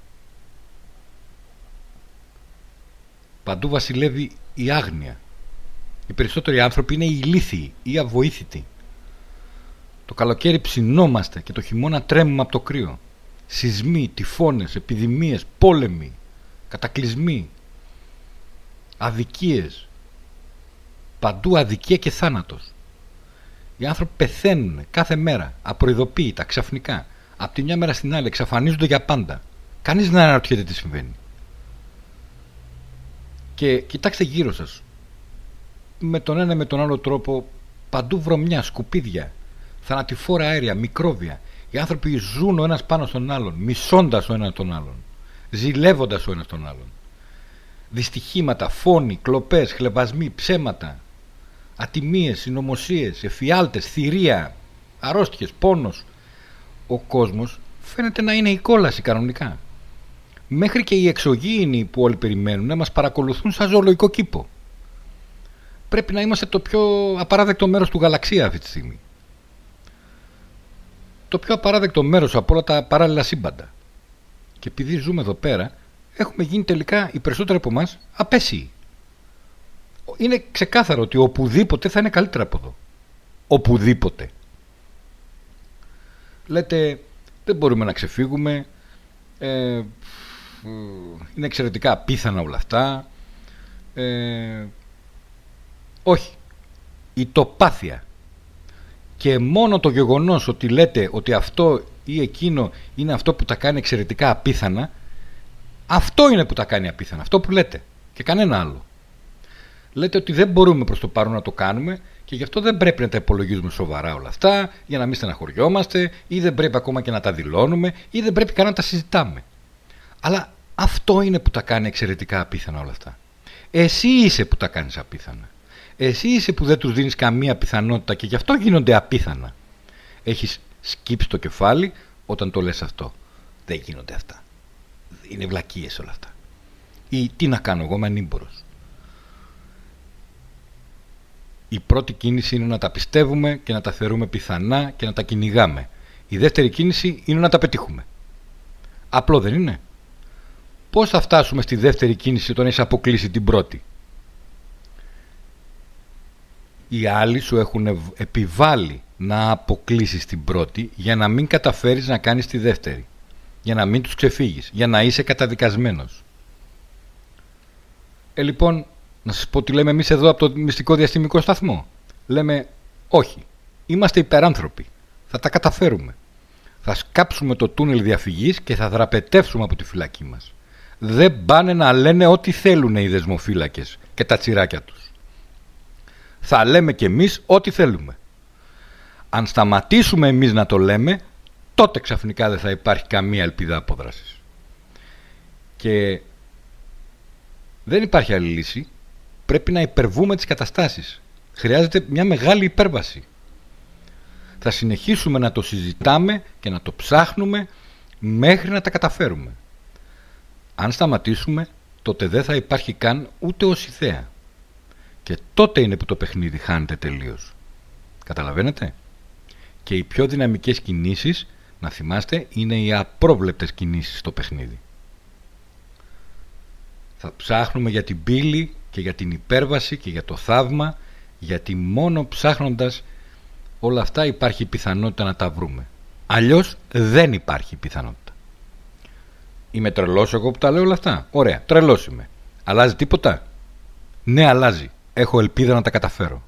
Παντού βασιλεύει η άγνοια. Οι περισσότεροι άνθρωποι είναι ηλίθιοι ή αβοήθητοι. Το καλοκαίρι ψινόμαστε και το χειμώνα τρέμουμε από το κρύο. Σεισμοί, τυφώνες, επιδημίες, πόλεμοι, κατακλυσμοί, αδικίες. Παντού αδικία και θάνατος. Οι άνθρωποι πεθαίνουν κάθε μέρα, απροειδοποίητα, ξαφνικά. Από τη μια μέρα στην άλλη εξαφανίζονται για πάντα. Κανείς δεν αναρωτιέται τι συμβαίνει. Και κοιτάξτε γύρω σας. Με τον ένα με τον άλλο τρόπο παντού βρωμιά, σκουπίδια, θανατηφόρα αέρια, μικρόβια. Οι άνθρωποι ζουν ο ένας πάνω στον άλλον, μισώντας ο ένας τον άλλον, ζηλεύοντας ο ένας τον άλλον. Δυστυχήματα, φόνοι, κλοπές, χλεβασμοί, ψέματα, ατιμίες, συνωμοσίες, εφιάλτες, θηρία, αρρώστιες, πόνος. Ο κόσμος φαίνεται να είναι η κόλαση κανονικά. Μέχρι και οι εξωγήινοι που όλοι περιμένουν να μας παρακολουθούν σαν ζωολογικό κήπο. Πρέπει να είμαστε το πιο απαράδεκτο μέρος του γαλαξία αυτή τη στιγμή. Το πιο απαράδεκτο μέρος από όλα τα παράλληλα σύμπαντα. Και επειδή ζούμε εδώ πέρα, έχουμε γίνει τελικά οι περισσότεροι από εμάς απέσιοι. Είναι ξεκάθαρο ότι οπουδήποτε θα είναι καλύτερα από εδώ. Οπουδήποτε. Λέτε, δεν μπορούμε να ξεφύγουμε, ε, είναι εξαιρετικά απίθανα όλα αυτά. Ε, όχι. Η τοπάθεια και μόνο το γεγονός ότι λέτε ότι αυτό ή εκείνο είναι αυτό που τα κάνει εξαιρετικά απίθανα αυτό είναι που τα κάνει απίθανα, αυτό που λέτε και κανένα άλλο. Λέτε ότι δεν μπορούμε προς το παρόν να το κάνουμε και γι' αυτό δεν πρέπει να τα υπολογίζουμε σοβαρά όλα αυτά για να μην στεναχωριόμαστε ή δεν πρέπει ακόμα και να τα δηλώνουμε ή δεν πρέπει καν να τα συζητάμε. Αλλά αυτό είναι που τα κάνει εξαιρετικά απίθανα όλα αυτά. Εσύ είσαι που τα κάνεις απίθανα. Εσύ είσαι που δεν τους δίνεις καμία πιθανότητα και γι' αυτό γίνονται απίθανα. Έχεις σκύψει το κεφάλι όταν το λες αυτό. Δεν γίνονται αυτά. Είναι βλακίες όλα αυτά. Ή τι να κάνω εγώ, είμαι ανήμπορος. Η πρώτη κίνηση είναι να τα πιστεύουμε και να τα θεωρούμε πιθανά και να τα κυνηγάμε. Η δεύτερη κίνηση είναι να τα πετύχουμε. Απλό δεν είναι. Πώς θα φτάσουμε στη δεύτερη κίνηση όταν έχεις αποκλείσει την πρώτη; Οι άλλοι σου έχουν επιβάλει να αποκλείσεις την πρώτη για να μην καταφέρεις να κάνεις τη δεύτερη. Για να μην τους ξεφύγεις. Για να είσαι καταδικασμένος. Ε, λοιπόν, να σας πω τι λέμε εμείς εδώ από το μυστικό διαστημικό σταθμό. Λέμε, όχι. Είμαστε υπεράνθρωποι. Θα τα καταφέρουμε. Θα σκάψουμε το τούνελ διαφυγής και θα δραπετεύσουμε από τη φυλακή μας. Δεν πάνε να λένε ό,τι θέλουν οι δεσμοφύλακες και τα τσιράκια τους. Θα λέμε κι εμείς ό,τι θέλουμε. Αν σταματήσουμε εμείς να το λέμε, τότε ξαφνικά δεν θα υπάρχει καμία ελπίδα απόδρασης. Και δεν υπάρχει άλλη λύση. Πρέπει να υπερβούμε τις καταστάσεις. Χρειάζεται μια μεγάλη υπέρβαση. Θα συνεχίσουμε να το συζητάμε και να το ψάχνουμε μέχρι να τα καταφέρουμε. Αν σταματήσουμε, τότε δεν θα υπάρχει καν ούτε ως ιδέα. Και τότε είναι που το παιχνίδι χάνεται τελείως. Καταλαβαίνετε; Και οι πιο δυναμικές κινήσεις, να θυμάστε, είναι οι απρόβλεπτες κινήσεις στο παιχνίδι. Θα ψάχνουμε για την πύλη και για την υπέρβαση και για το θαύμα, γιατί μόνο ψάχνοντας όλα αυτά υπάρχει πιθανότητα να τα βρούμε. Αλλιώς δεν υπάρχει πιθανότητα. Είμαι τρελός εγώ που τα λέω όλα αυτά. Ωραία, τρελός είμαι. Αλλάζει τίποτα; Ναι, αλλάζει. Έχω ελπίδα να τα καταφέρω.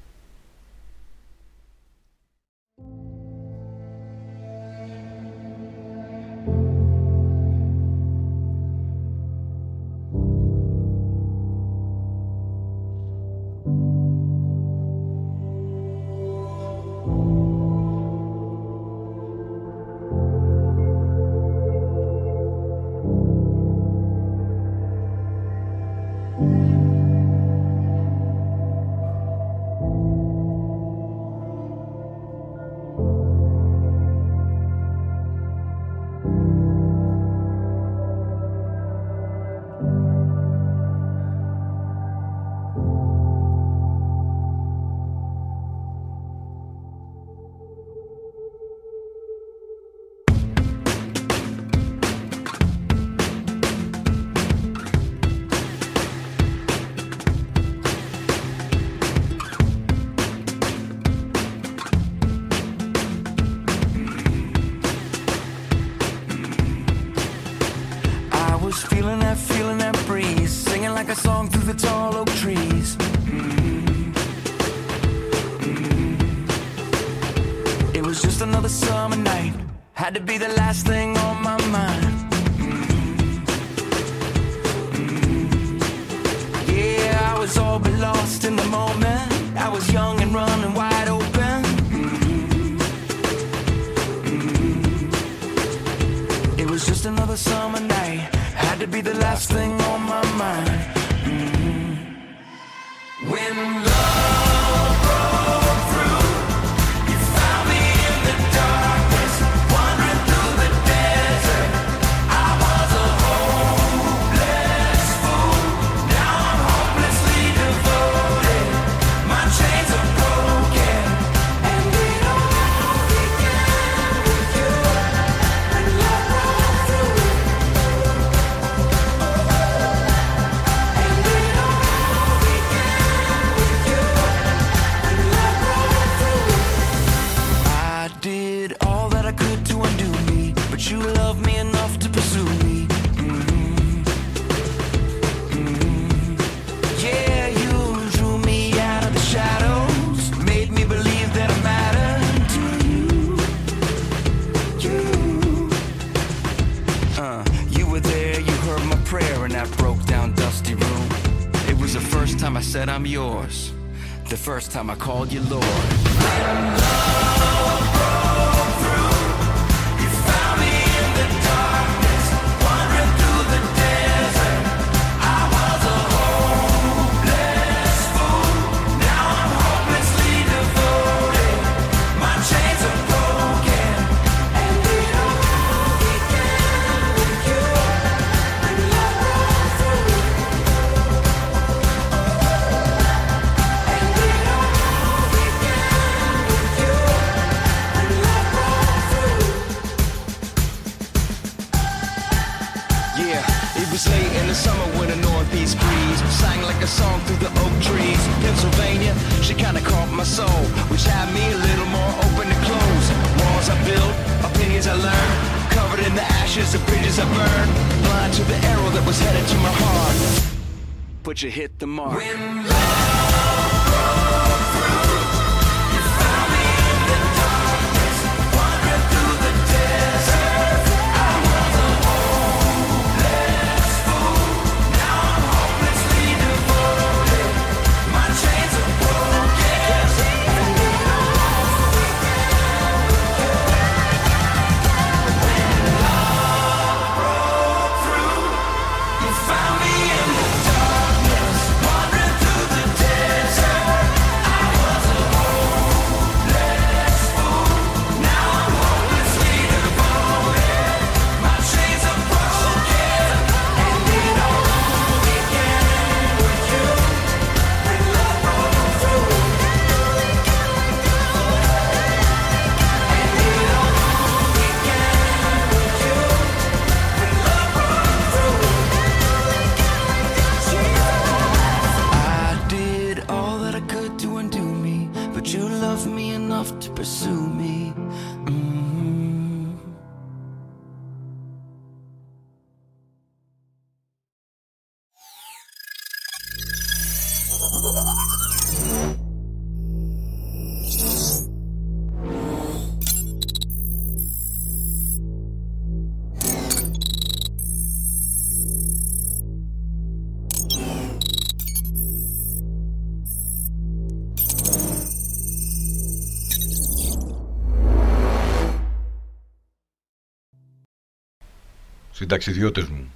συνταξιδιώτες μου,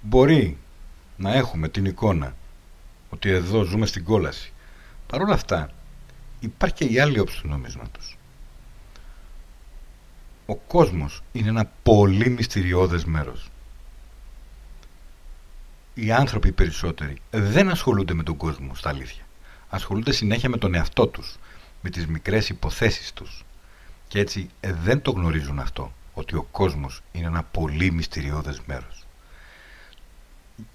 μπορεί να έχουμε την εικόνα ότι εδώ ζούμε στην κόλαση. Παρ' όλα αυτά, υπάρχει και η άλλη όψη του νομίσματος. Ο κόσμος είναι ένα πολύ μυστηριώδες μέρος. Οι άνθρωποι περισσότεροι δεν ασχολούνται με τον κόσμο, στα αλήθεια. Ασχολούνται συνέχεια με τον εαυτό τους, με τις μικρές υποθέσεις τους. Και έτσι ε, δεν το γνωρίζουν αυτό ότι ο κόσμος είναι ένα πολύ μυστηριώδες μέρος.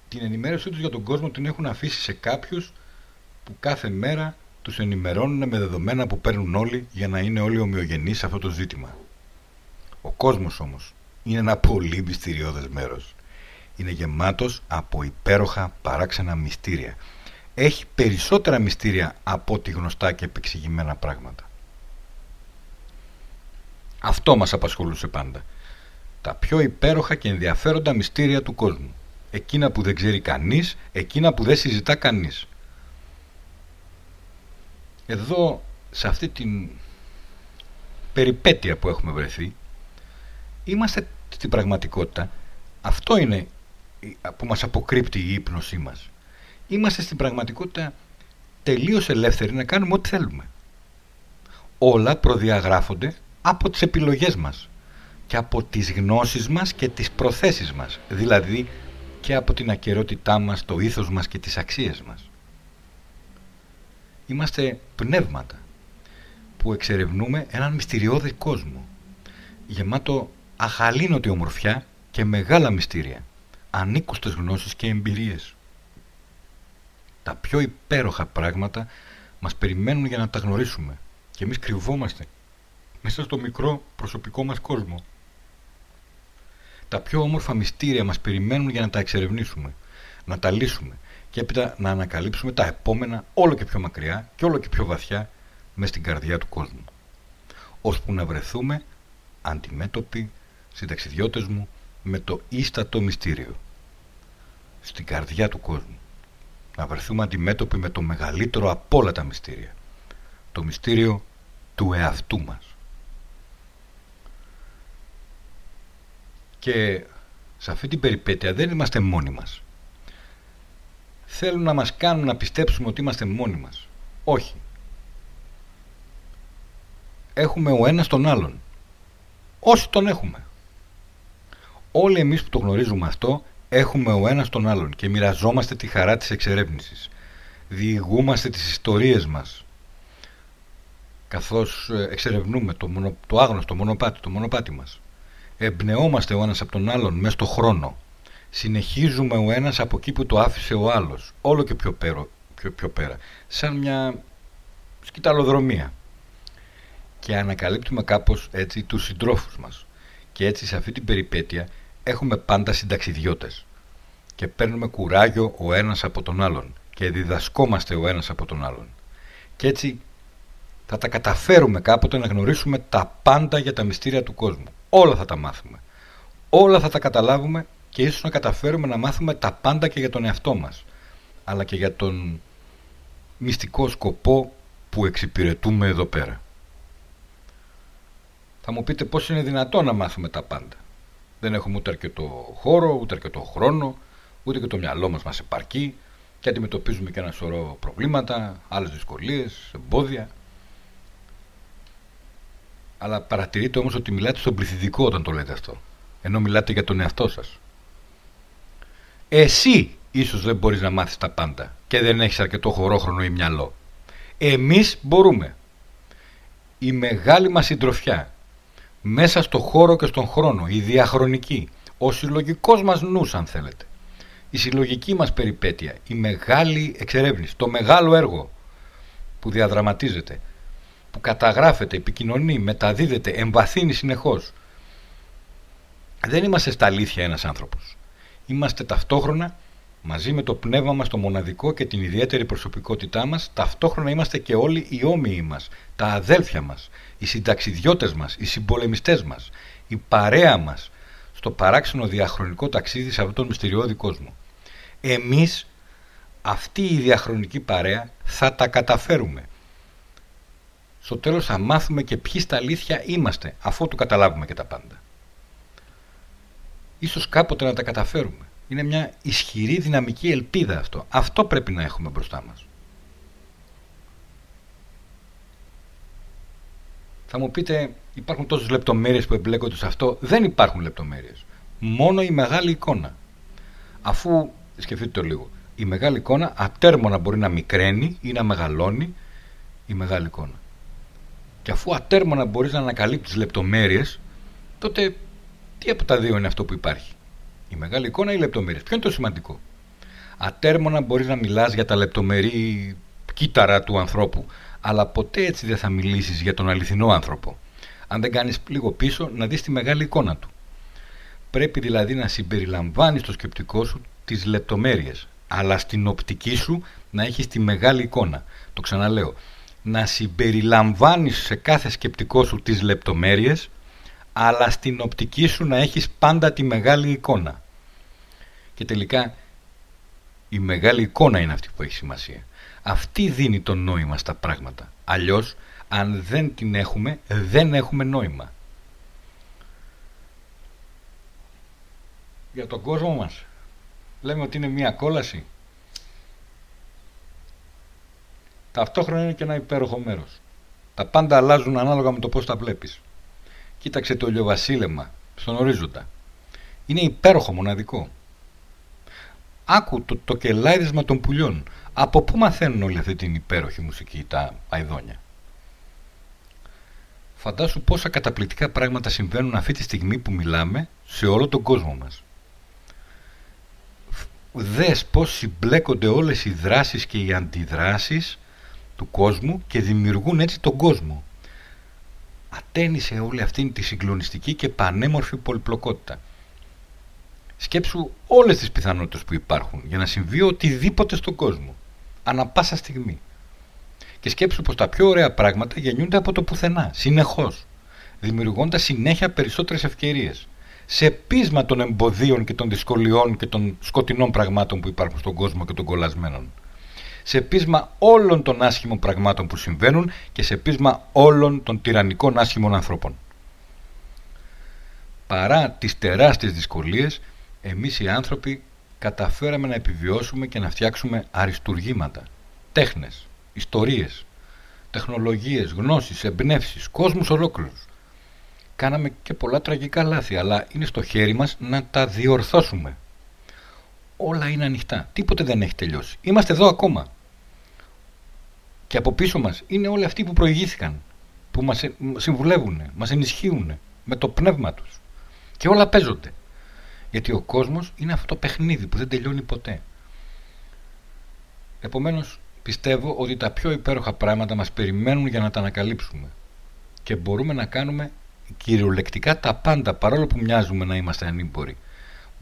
Την ενημέρωσή τους για τον κόσμο την έχουν αφήσει σε κάποιους που κάθε μέρα τους ενημερώνουν με δεδομένα που παίρνουν όλοι για να είναι όλοι ομοιογενείς σε αυτό το ζήτημα. Ο κόσμος όμως είναι ένα πολύ μυστηριώδες μέρος. Είναι γεμάτος από υπέροχα παράξενα μυστήρια. Έχει περισσότερα μυστήρια από ό,τι γνωστά και επεξηγημένα πράγματα. Αυτό μας απασχολούσε πάντα. Τα πιο υπέροχα και ενδιαφέροντα μυστήρια του κόσμου. Εκείνα που δεν ξέρει κανείς, εκείνα που δεν συζητά κανείς. Εδώ, σε αυτή την περιπέτεια που έχουμε βρεθεί, είμαστε στην πραγματικότητα. Αυτό είναι που μας αποκρύπτει η ύπνωσή μας. Είμαστε στην πραγματικότητα τελείως ελεύθεροι να κάνουμε ό,τι θέλουμε. Όλα προδιαγράφονται από τις επιλογές μας και από τις γνώσεις μας και τις προθέσεις μας, δηλαδή και από την ακαιρότητά μας, το ήθος μας και τις αξίες μας. Είμαστε πνεύματα που εξερευνούμε έναν μυστηριώδη κόσμο, γεμάτο αχαλήνωτη ομορφιά και μεγάλα μυστήρια, ανήκουστες γνώσεις και εμπειρίες. Τα πιο υπέροχα πράγματα μας περιμένουν για να τα γνωρίσουμε και εμείς κρυβόμαστε μέσα στο μικρό προσωπικό μας κόσμο. Τα πιο όμορφα μυστήρια μας περιμένουν για να τα εξερευνήσουμε, να τα λύσουμε και έπειτα να ανακαλύψουμε τα επόμενα όλο και πιο μακριά και όλο και πιο βαθιά μες στην καρδιά του κόσμου. Ώσπου να βρεθούμε αντιμέτωποι, συνταξιδιώτες μου, με το ίστατο μυστήριο. Στην καρδιά του κόσμου. Να βρεθούμε αντιμέτωποι με το μεγαλύτερο από όλα τα μυστήρια. Το μυστήριο του εαυτού μας. Και σε αυτή την περιπέτεια δεν είμαστε μόνοι μας. Θέλουν να μας κάνουν να πιστέψουμε ότι είμαστε μόνοι μας. Όχι. Έχουμε ο ένας τον άλλον. Όσοι τον έχουμε. Όλοι εμείς που το γνωρίζουμε αυτό έχουμε ο ένας τον άλλον και μοιραζόμαστε τη χαρά της εξερεύνησης. Διηγούμαστε τις ιστορίες μας καθώς ε, εξερευνούμε το, μονο, το άγνωστο μονοπάτι, το μονοπάτι μας. Εμπνεόμαστε ο ένας από τον άλλον μέσα στο χρόνο. Συνεχίζουμε ο ένας από εκεί που το άφησε ο άλλος. Όλο και πιο, πέρα, πιο, πιο πέρα. Σαν μια σκηταλοδρομία. Και ανακαλύπτουμε κάπως έτσι τους συντρόφους μας. Και έτσι σε αυτή την περιπέτεια έχουμε πάντα συνταξιδιώτες. Και παίρνουμε κουράγιο ο ένας από τον άλλον. Και διδασκόμαστε ο ένας από τον άλλον. Και έτσι θα τα καταφέρουμε κάποτε να γνωρίσουμε τα πάντα για τα μυστήρια του κόσμου. Όλα θα τα μάθουμε. Όλα θα τα καταλάβουμε και ίσως να καταφέρουμε να μάθουμε τα πάντα και για τον εαυτό μας. Αλλά και για τον μυστικό σκοπό που εξυπηρετούμε εδώ πέρα. Θα μου πείτε πώς είναι δυνατό να μάθουμε τα πάντα. Δεν έχουμε ούτε αρκετό χώρο, ούτε αρκετό χρόνο, ούτε και το μυαλό μας μας επαρκεί και αντιμετωπίζουμε και ένα σωρό προβλήματα, άλλες δυσκολίες, εμπόδια. Αλλά παρατηρείτε όμως ότι μιλάτε στον πληθυντικό όταν το λέτε αυτό. Ενώ μιλάτε για τον εαυτό σας. Εσύ ίσως δεν μπορείς να μάθεις τα πάντα και δεν έχεις αρκετό χωρόχρονο ή μυαλό. Εμείς μπορούμε. Η μεγάλη μας συντροφιά μέσα στο χώρο και στον χρόνο, η διαχρονική, ο συλλογικός μας νους αν θέλετε, η συλλογική μας περιπέτεια, η μεγάλη εξερεύνηση, το μεγάλο έργο που διαδραματίζεται που καταγράφεται, επικοινωνεί, μεταδίδεται, εμβαθύνει συνεχώς. Δεν είμαστε στα αλήθεια ένας άνθρωπος. Είμαστε ταυτόχρονα μαζί με το πνεύμα μας το μοναδικό και την ιδιαίτερη προσωπικότητά μας, ταυτόχρονα είμαστε και όλοι οι όμοιοι μας, τα αδέλφια μας, οι συνταξιδιώτες μας, οι συμπολεμιστές μας, η παρέα μας στο παράξενο διαχρονικό ταξίδι σε αυτόν τον μυστηριώδη κόσμο. Εμείς, αυτή η διαχρονική παρέα, θα τα καταφέρουμε στο τέλος θα μάθουμε και ποιοι στα αλήθεια είμαστε, αφού του καταλάβουμε και τα πάντα. Ίσως κάποτε να τα καταφέρουμε. Είναι μια ισχυρή δυναμική ελπίδα αυτό. Αυτό πρέπει να έχουμε μπροστά μας. Θα μου πείτε, υπάρχουν τόσες λεπτομέρειες που εμπλέκονται σε αυτό. Δεν υπάρχουν λεπτομέρειες. Μόνο η μεγάλη εικόνα. Αφού, σκεφτείτε το λίγο, η μεγάλη εικόνα ατέρμονα μπορεί να μικραίνει ή να μεγαλώνει η μεγάλη εικόνα. Και αφού ατέρμονα μπορείς να ανακαλύπτεις λεπτομέρειες, τότε τι από τα δύο είναι αυτό που υπάρχει; Η μεγάλη εικόνα ή οι λεπτομέρειες; Ποιο είναι το σημαντικό; Ατέρμονα μπορείς να μιλάς για τα λεπτομερή κύτταρα του ανθρώπου, αλλά ποτέ έτσι δεν θα μιλήσεις για τον αληθινό άνθρωπο. Αν δεν κάνεις λίγο πίσω, να δεις τη μεγάλη εικόνα του. Πρέπει δηλαδή να συμπεριλαμβάνεις το σκεπτικό σου τις λεπτομέρειες, αλλά στην οπτική σου να έχεις τη μεγάλη εικόνα. Το ξαναλέω, να συμπεριλαμβάνεις σε κάθε σκεπτικό σου τις λεπτομέρειες αλλά στην οπτική σου να έχεις πάντα τη μεγάλη εικόνα. Και τελικά η μεγάλη εικόνα είναι αυτή που έχει σημασία. Αυτή δίνει το νόημα στα πράγματα. Αλλιώς, αν δεν την έχουμε, δεν έχουμε νόημα. Για τον κόσμο μας, λέμε ότι είναι μία κόλαση. Ταυτόχρονα είναι και ένα υπέροχο μέρος. Τα πάντα αλλάζουν ανάλογα με το πώς τα βλέπεις. Κοίταξε το ηλιοβασίλεμα στον ορίζοντα. Είναι υπέροχο μοναδικό. Άκου το, το κελάιδισμα των πουλιών. Από πού μαθαίνουν όλη αυτή την υπέροχη μουσική τα αηδόνια. Φαντάσου πόσα καταπληκτικά πράγματα συμβαίνουν αυτή τη στιγμή που μιλάμε σε όλο τον κόσμο μας. Δες πώς συμπλέκονται όλες οι δράσεις και οι αντιδράσεις του κόσμου και δημιουργούν έτσι τον κόσμο. Ατένισε όλη αυτή τη συγκλονιστική και πανέμορφη πολυπλοκότητα. Σκέψου όλες τις πιθανότητες που υπάρχουν για να συμβεί οτιδήποτε στον κόσμο. Ανα πάσα στιγμή. Και σκέψου πως τα πιο ωραία πράγματα γεννιούνται από το πουθενά, συνεχώς. Δημιουργώντας συνέχεια περισσότερες ευκαιρίες. Σε πείσμα των εμποδίων και των δυσκολιών και των σκοτεινών πραγμάτων που υπάρχουν στον κόσμο και των κολλασμένων. Σε πείσμα όλων των άσχημων πραγμάτων που συμβαίνουν και σε πείσμα όλων των τυραννικών άσχημων ανθρώπων. Παρά τις τεράστιες δυσκολίες, εμείς οι άνθρωποι καταφέραμε να επιβιώσουμε και να φτιάξουμε αριστουργήματα, τέχνες, ιστορίες, τεχνολογίες, γνώσεις, εμπνεύσεις, κόσμους ολόκληρους. Κάναμε και πολλά τραγικά λάθη, αλλά είναι στο χέρι μας να τα διορθώσουμε. Όλα είναι ανοιχτά. Τίποτε δεν έχει τελειώσει. Είμαστε εδώ ακόμα. Και από πίσω μας είναι όλοι αυτοί που προηγήθηκαν, που μας συμβουλεύουν, μας ενισχύουν με το πνεύμα τους. Και όλα παίζονται. Γιατί ο κόσμος είναι αυτό το παιχνίδι που δεν τελειώνει ποτέ. Επομένως, πιστεύω ότι τα πιο υπέροχα πράγματα μας περιμένουν για να τα ανακαλύψουμε. Και μπορούμε να κάνουμε κυριολεκτικά τα πάντα, παρόλο που μοιάζουμε να είμαστε ανήμποροι.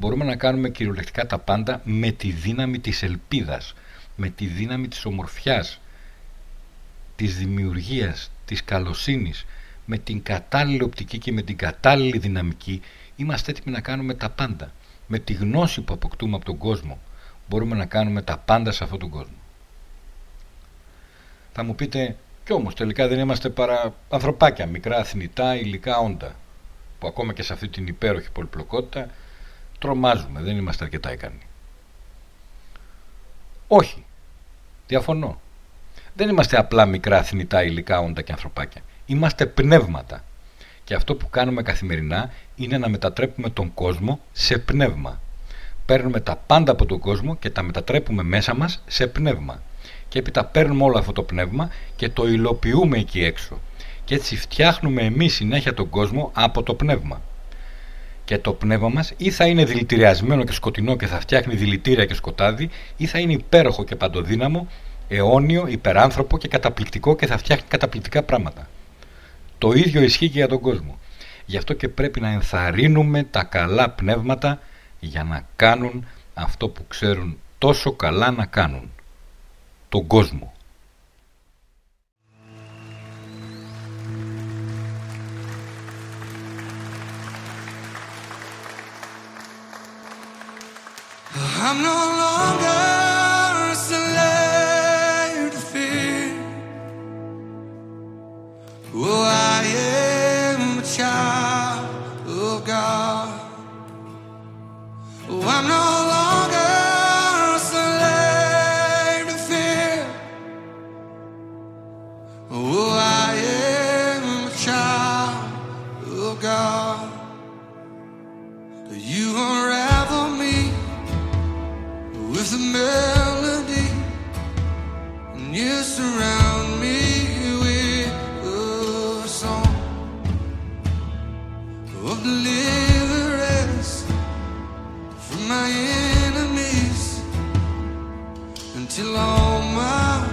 Μπορούμε να κάνουμε κυριολεκτικά τα πάντα με τη δύναμη της ελπίδας, με τη δύναμη της ομορφιάς, της δημιουργίας, της καλοσύνης, με την κατάλληλη οπτική και με την κατάλληλη δυναμική είμαστε έτοιμοι να κάνουμε τα πάντα. Με τη γνώση που αποκτούμε από τον κόσμο μπορούμε να κάνουμε τα πάντα σε αυτόν τον κόσμο. Θα μου πείτε, κι όμως τελικά δεν είμαστε παρά ανθρωπάκια, μικρά αθνητά υλικά όντα, που ακόμα και σε αυτή την υπέροχη πολυπλοκότητα τρομάζουμε, δεν είμαστε αρκετά ικανοί. Όχι, διαφωνώ. Δεν είμαστε απλά μικρά αθνητά υλικά όντα και ανθρωπάκια. Είμαστε πνεύματα. Και αυτό που κάνουμε καθημερινά είναι να μετατρέπουμε τον κόσμο σε πνεύμα. Παίρνουμε τα πάντα από τον κόσμο και τα μετατρέπουμε μέσα μας σε πνεύμα. Και έπειτα παίρνουμε όλο αυτό το πνεύμα και το υλοποιούμε εκεί έξω. Και έτσι φτιάχνουμε εμείς συνέχεια τον κόσμο από το πνεύμα. Και το πνεύμα μας ή θα είναι δηλητηριασμένο και σκοτεινό και θα φτιάχνει δηλητήρια και σκοτάδι ή θα είναι υπέροχο και παντοδύναμο, αιώνιο, υπεράνθρωπο και καταπληκτικό και θα φτιάχνει καταπληκτικά πράγματα. Το ίδιο ισχύει και για τον κόσμο. Γι' αυτό και πρέπει να ενθαρρύνουμε τα καλά πνεύματα για να κάνουν αυτό που ξέρουν τόσο καλά να κάνουν. Τον κόσμο. I'm no longer a slave to fear. Oh, I am a child of God. Oh, I'm no longer a slave to fear. Oh, I am a child of God. You me with a melody, and you surround me with a song of deliverance from my enemies. Until all my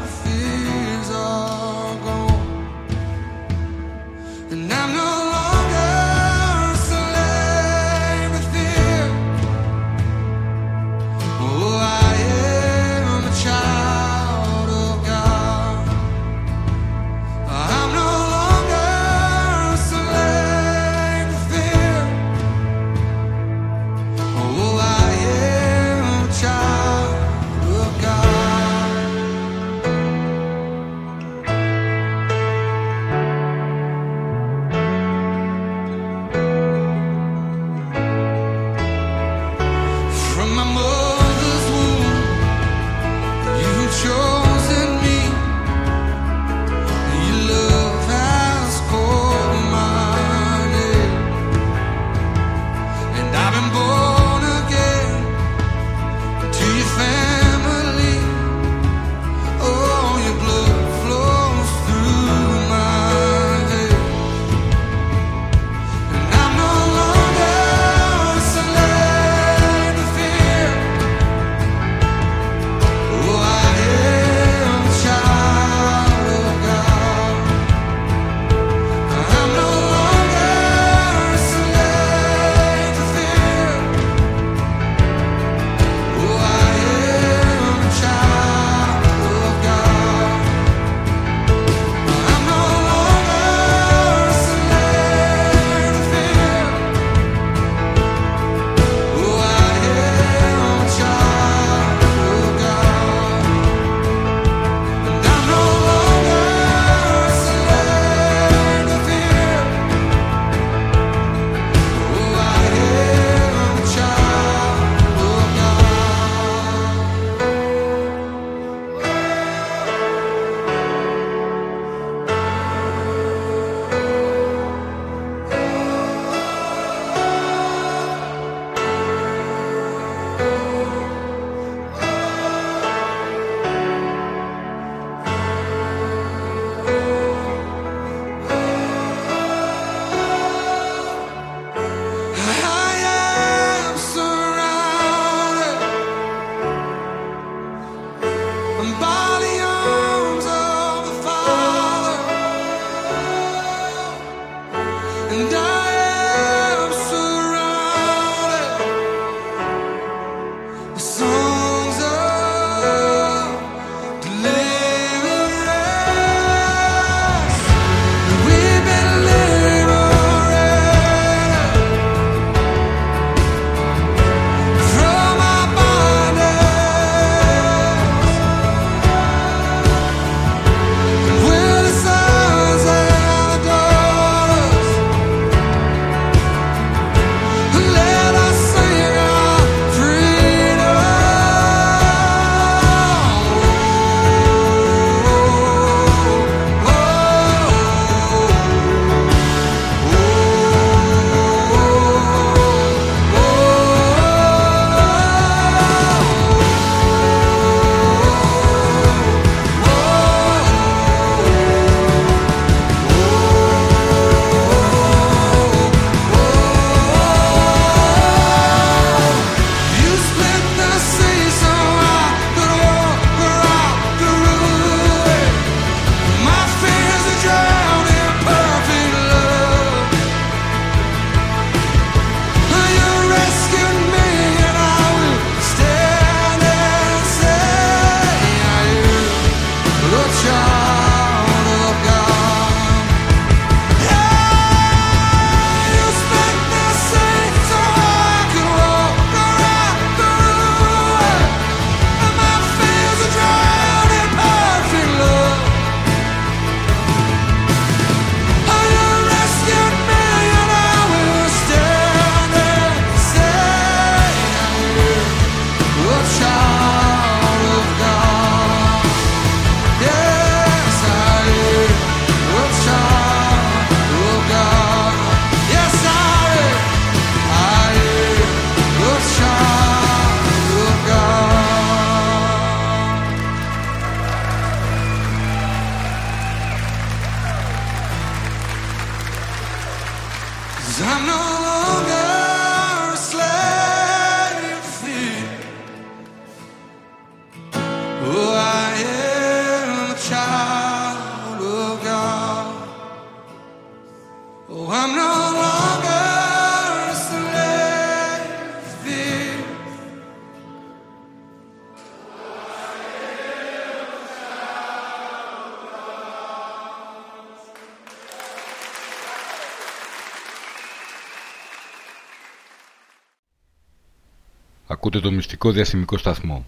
Ακούτε το μυστικό διαστημικό σταθμό.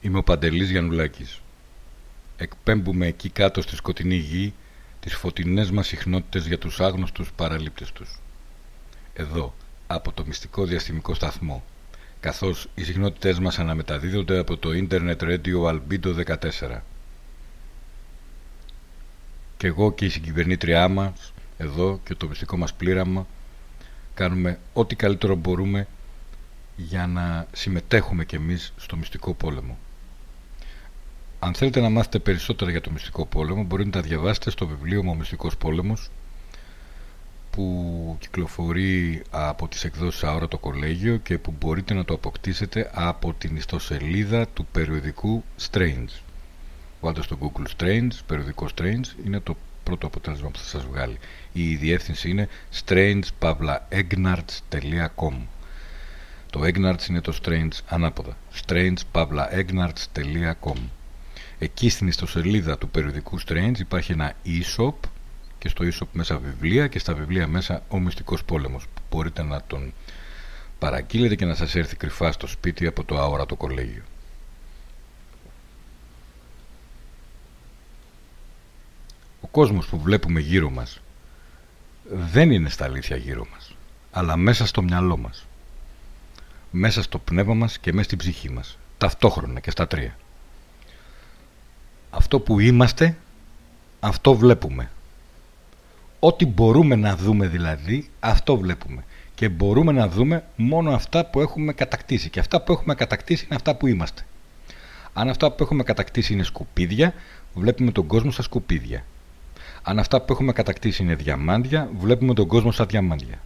Είμαι ο Παντελής Γιαννουλάκης. Εκπέμπουμε εκεί κάτω στη σκοτεινή γη τις φωτεινές μας συχνότητες για τους άγνωστους παραλήπτες τους. Εδώ, από το μυστικό διαστημικό σταθμό, καθώς οι συχνότητες μας αναμεταδίδονται από το Internet Radio Albedo 14. Και εγώ και η συγκυβερνήτριά μας, εδώ και το μυστικό μας πλήραμα, κάνουμε ό,τι καλύτερο μπορούμε για να συμμετέχουμε κι εμείς στο μυστικό πόλεμο. Αν θέλετε να μάθετε περισσότερα για το μυστικό πόλεμο μπορείτε να τα διαβάσετε στο βιβλίο μου «Ο Μυστικός Πόλεμος» που κυκλοφορεί από τις εκδόσεις Αόρα το Κολέγιο και που μπορείτε να το αποκτήσετε από την ιστοσελίδα του περιοδικού Strange. Βάλτε στο Google Strange, περιοδικό Strange, είναι το πρώτο αποτέλεσμα που θα σας βγάλει. Η διεύθυνση είναι strangepavlaegnarts.com Το Egnarts είναι το Strange ανάποδα. strangepavlaegnarts.com Εκεί στην ιστοσελίδα του περιοδικού Strange υπάρχει ένα e-shop και στο e-shop μέσα βιβλία και στα βιβλία μέσα ο μυστικός πόλεμος που μπορείτε να τον παραγγείλετε και να σας έρθει κρυφά στο σπίτι από το αόρατο κολέγιο. Ο κόσμος που βλέπουμε γύρω μας δεν είναι στα αλήθεια γύρω μας, αλλά μέσα στο μυαλό μας. Μέσα στο πνεύμα μας και μέσα στην ψυχή μας. Ταυτόχρονα και στα τρία. Αυτό που είμαστε, αυτό βλέπουμε. Ό,τι μπορούμε να δούμε δηλαδή, αυτό βλέπουμε. Και μπορούμε να δούμε μόνο αυτά που έχουμε κατακτήσει. Και αυτά που έχουμε κατακτήσει είναι αυτά που είμαστε. Αν αυτά που έχουμε κατακτήσει είναι σκουπίδια, βλέπουμε τον κόσμο σαν σκουπίδια. Αν αυτά που έχουμε κατακτήσει είναι διαμάντια, βλέπουμε τον κόσμο σαν διαμάντια.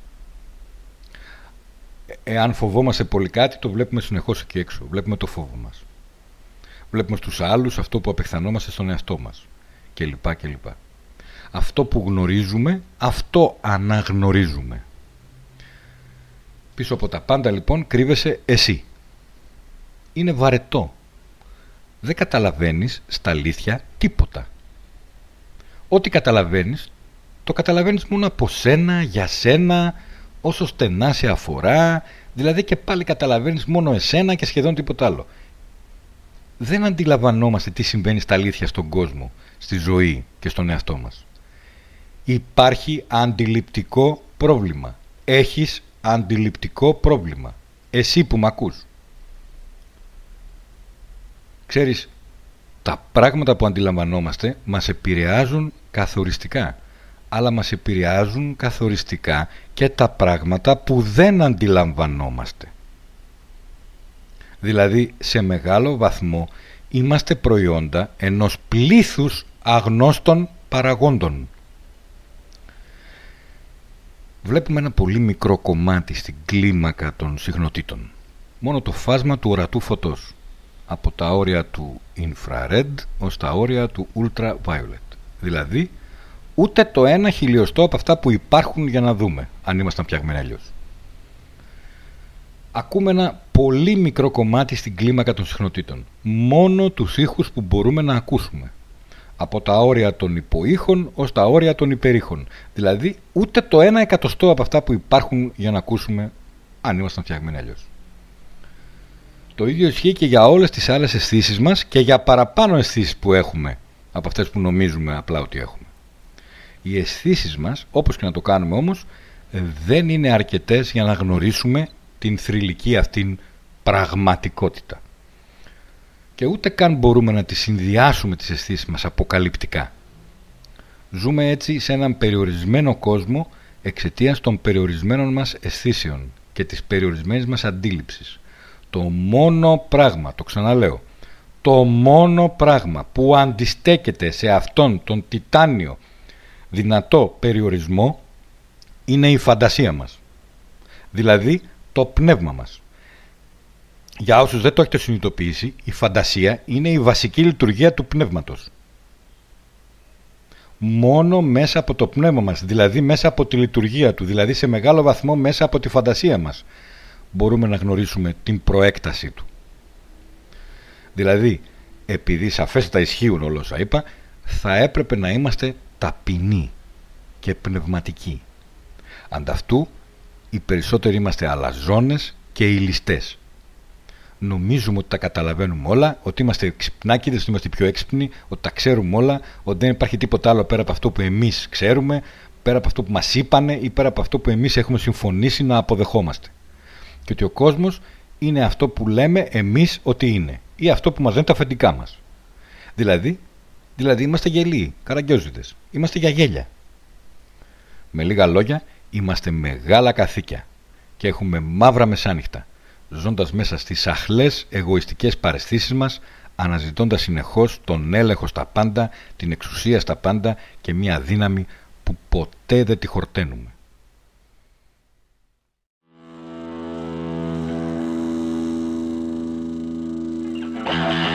Ε, Εάν φοβόμαστε πολύ κάτι, το βλέπουμε συνεχώς εκεί έξω. Βλέπουμε το φόβο μας. Βλέπουμε στους άλλους αυτό που απεχθανόμαστε στον εαυτό μας. Και λοιπά και λοιπά. Αυτό που γνωρίζουμε, αυτό αναγνωρίζουμε. Πίσω από τα πάντα λοιπόν κρύβεσαι εσύ. Είναι βαρετό. Δεν καταλαβαίνεις στα αλήθεια τίποτα. Ό,τι καταλαβαίνεις, το καταλαβαίνεις μόνο από σένα, για σένα, όσο στενά σε αφορά, δηλαδή και πάλι καταλαβαίνεις μόνο εσένα και σχεδόν τίποτα άλλο. Δεν αντιλαμβανόμαστε τι συμβαίνει στα αλήθεια στον κόσμο, στη ζωή και στον εαυτό μας. Υπάρχει αντιληπτικό πρόβλημα. Έχεις αντιληπτικό πρόβλημα. Εσύ που μ' ακούς. Ξέρεις, τα πράγματα που αντιλαμβανόμαστε μας επηρεάζουν καθοριστικά αλλά μας επηρεάζουν καθοριστικά και τα πράγματα που δεν αντιλαμβανόμαστε. Δηλαδή σε μεγάλο βαθμό είμαστε προϊόντα ενός πλήθους αγνώστων παραγόντων. Βλέπουμε ένα πολύ μικρό κομμάτι στην κλίμακα των συχνοτήτων. Μόνο το φάσμα του ορατού φωτός. Από τα όρια του infrared ως τα όρια του ultraviolet. Δηλαδή ούτε το ένα χιλιοστό από αυτά που υπάρχουν για να δούμε, αν ήμασταν φτιαγμένοι αλλιώς. Ακούμε ένα πολύ μικρό κομμάτι στην κλίμακα των συχνοτήτων. Μόνο τους ήχους που μπορούμε να ακούσουμε. Από τα όρια των υποήχων ως τα όρια των υπερήχων. Δηλαδή ούτε το ένα εκατοστό από αυτά που υπάρχουν για να ακούσουμε αν ήμασταν φτιαγμένοι αλλιώς. Το ίδιο ισχύει και για όλες τις άλλες αισθήσεις μας και για παραπάνω αισθήσεις που έχουμε από αυτές που νομίζουμε απλά ότι έχουμε. Οι αισθήσεις μας, όπως και να το κάνουμε όμως, δεν είναι αρκετές για να γνωρίσουμε την θρηλυκή αυτήν πραγματικότητα. Και ούτε καν μπορούμε να τις συνδυάσουμε τις αισθήσεις μας αποκαλυπτικά. Ζούμε έτσι σε έναν περιορισμένο κόσμο εξαιτίας των περιορισμένων μας αισθήσεων και της περιορισμένης μας αντίληψης. Το μόνο πράγμα, το ξαναλέω, το μόνο πράγμα που αντιστέκεται σε αυτόν τον τιτάνιο δυνατό περιορισμό είναι η φαντασία μας. Δηλαδή το πνεύμα μας. Για όσους δεν το έχετε συνειδητοποιήσει, η φαντασία είναι η βασική λειτουργία του πνεύματος. Μόνο μέσα από το πνεύμα μας, δηλαδή μέσα από τη λειτουργία του, δηλαδή σε μεγάλο βαθμό μέσα από τη φαντασία μας, μπορούμε να γνωρίσουμε την προέκταση του. Δηλαδή, επειδή σαφέστατα ισχύουν όλα όσα είπα, θα έπρεπε να είμαστε ταπεινοί και πνευματικοί. Ανταυτού, οι περισσότεροι είμαστε αλαζόνες και ηλιστές. Νομίζουμε ότι τα καταλαβαίνουμε όλα, ότι είμαστε ξυπνάκιδες, ότι είμαστε πιο έξυπνοι, ότι τα ξέρουμε όλα, ότι δεν υπάρχει τίποτα άλλο πέρα από αυτό που εμείς ξέρουμε, πέρα από αυτό που μας είπανε ή πέρα από αυτό που εμείς έχουμε συμφωνήσει να αποδεχόμαστε. Και ότι ο κόσμος είναι αυτό που λέμε εμείς ότι είναι ή αυτό που μας λένε τα αφεντικά μας. Δηλαδή, δηλαδή είμαστε γελοί, καραγκιόζητες, είμαστε για γέλια. Με λίγα λόγια, είμαστε μεγάλα καθήκια και έχουμε μαύρα μεσάνυχτα, ζώντας μέσα στις αχλές εγωιστικές παρεστήσεις μας, αναζητώντας συνεχώς τον έλεγχο στα πάντα, την εξουσία στα πάντα και μια δύναμη που ποτέ δεν τη χορταίνουμε. Well,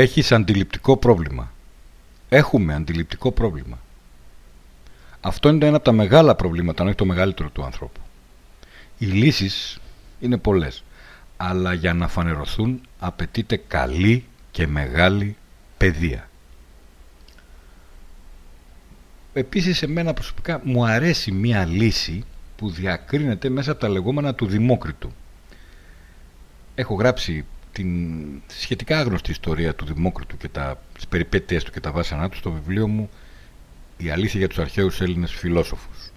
Έχεις αντιληπτικό πρόβλημα. Έχουμε αντιληπτικό πρόβλημα. Αυτό είναι ένα από τα μεγάλα προβλήματα, αν όχι το μεγαλύτερο του ανθρώπου. Οι λύσεις είναι πολλές, αλλά για να φανερωθούν απαιτείται καλή και μεγάλη παιδεία. Επίσης, εμένα προσωπικά μου αρέσει μία λύση που διακρίνεται μέσα από τα λεγόμενα του Δημόκριτου. Έχω γράψει την σχετικά άγνωστη ιστορία του Δημόκριτου και τα τις περιπέτειες του και τα βάσανά του στο βιβλίο μου «Η αλήθεια για τους αρχαίους Έλληνες φιλόσοφους»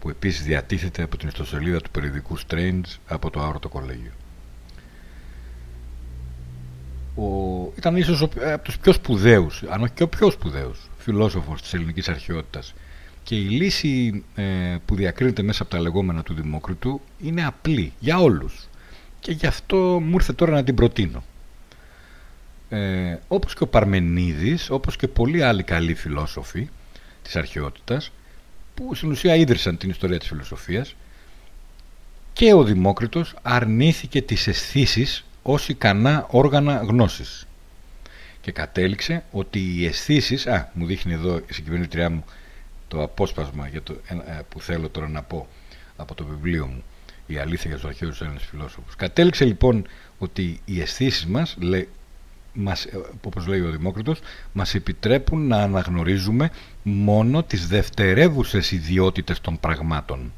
που επίσης διατίθεται από την ιστοσελίδα του περιοδικού Strange από το Άρωτο Κολέγιο. Ο... Ήταν ίσως ο... από τους πιο σπουδαίους, αν όχι και ο πιο σπουδαίος φιλόσοφος της ελληνικής αρχαιότητας και η λύση ε, που διακρίνεται μέσα από τα λεγόμενα του Δημόκριτου είναι απλή για όλους και γι' αυτό μου ήρθε τώρα να την προτείνω. Ε, όπως και ο Παρμενίδης, όπως και πολλοί άλλοι καλοί φιλόσοφοι της αρχαιότητας που στην ουσία ίδρυσαν την ιστορία της φιλοσοφίας και ο Δημόκριτος αρνήθηκε τις αισθήσεις ως ικανά όργανα γνώσης και κατέληξε ότι οι αισθήσεις, α, μου δείχνει εδώ η συγκυβερνήτριά μου το απόσπασμα για το, ε, που θέλω τώρα να πω από το βιβλίο μου η αλήθεια για τους αρχαίους Έλληνες φιλόσοφους. Κατέληξε λοιπόν ότι οι αισθήσεις μας, λέει, μας, ε, όπως λέει ο Δημόκριτος, μας επιτρέπουν να αναγνωρίζουμε μόνο τις δευτερεύουσες ιδιότητες των πραγμάτων.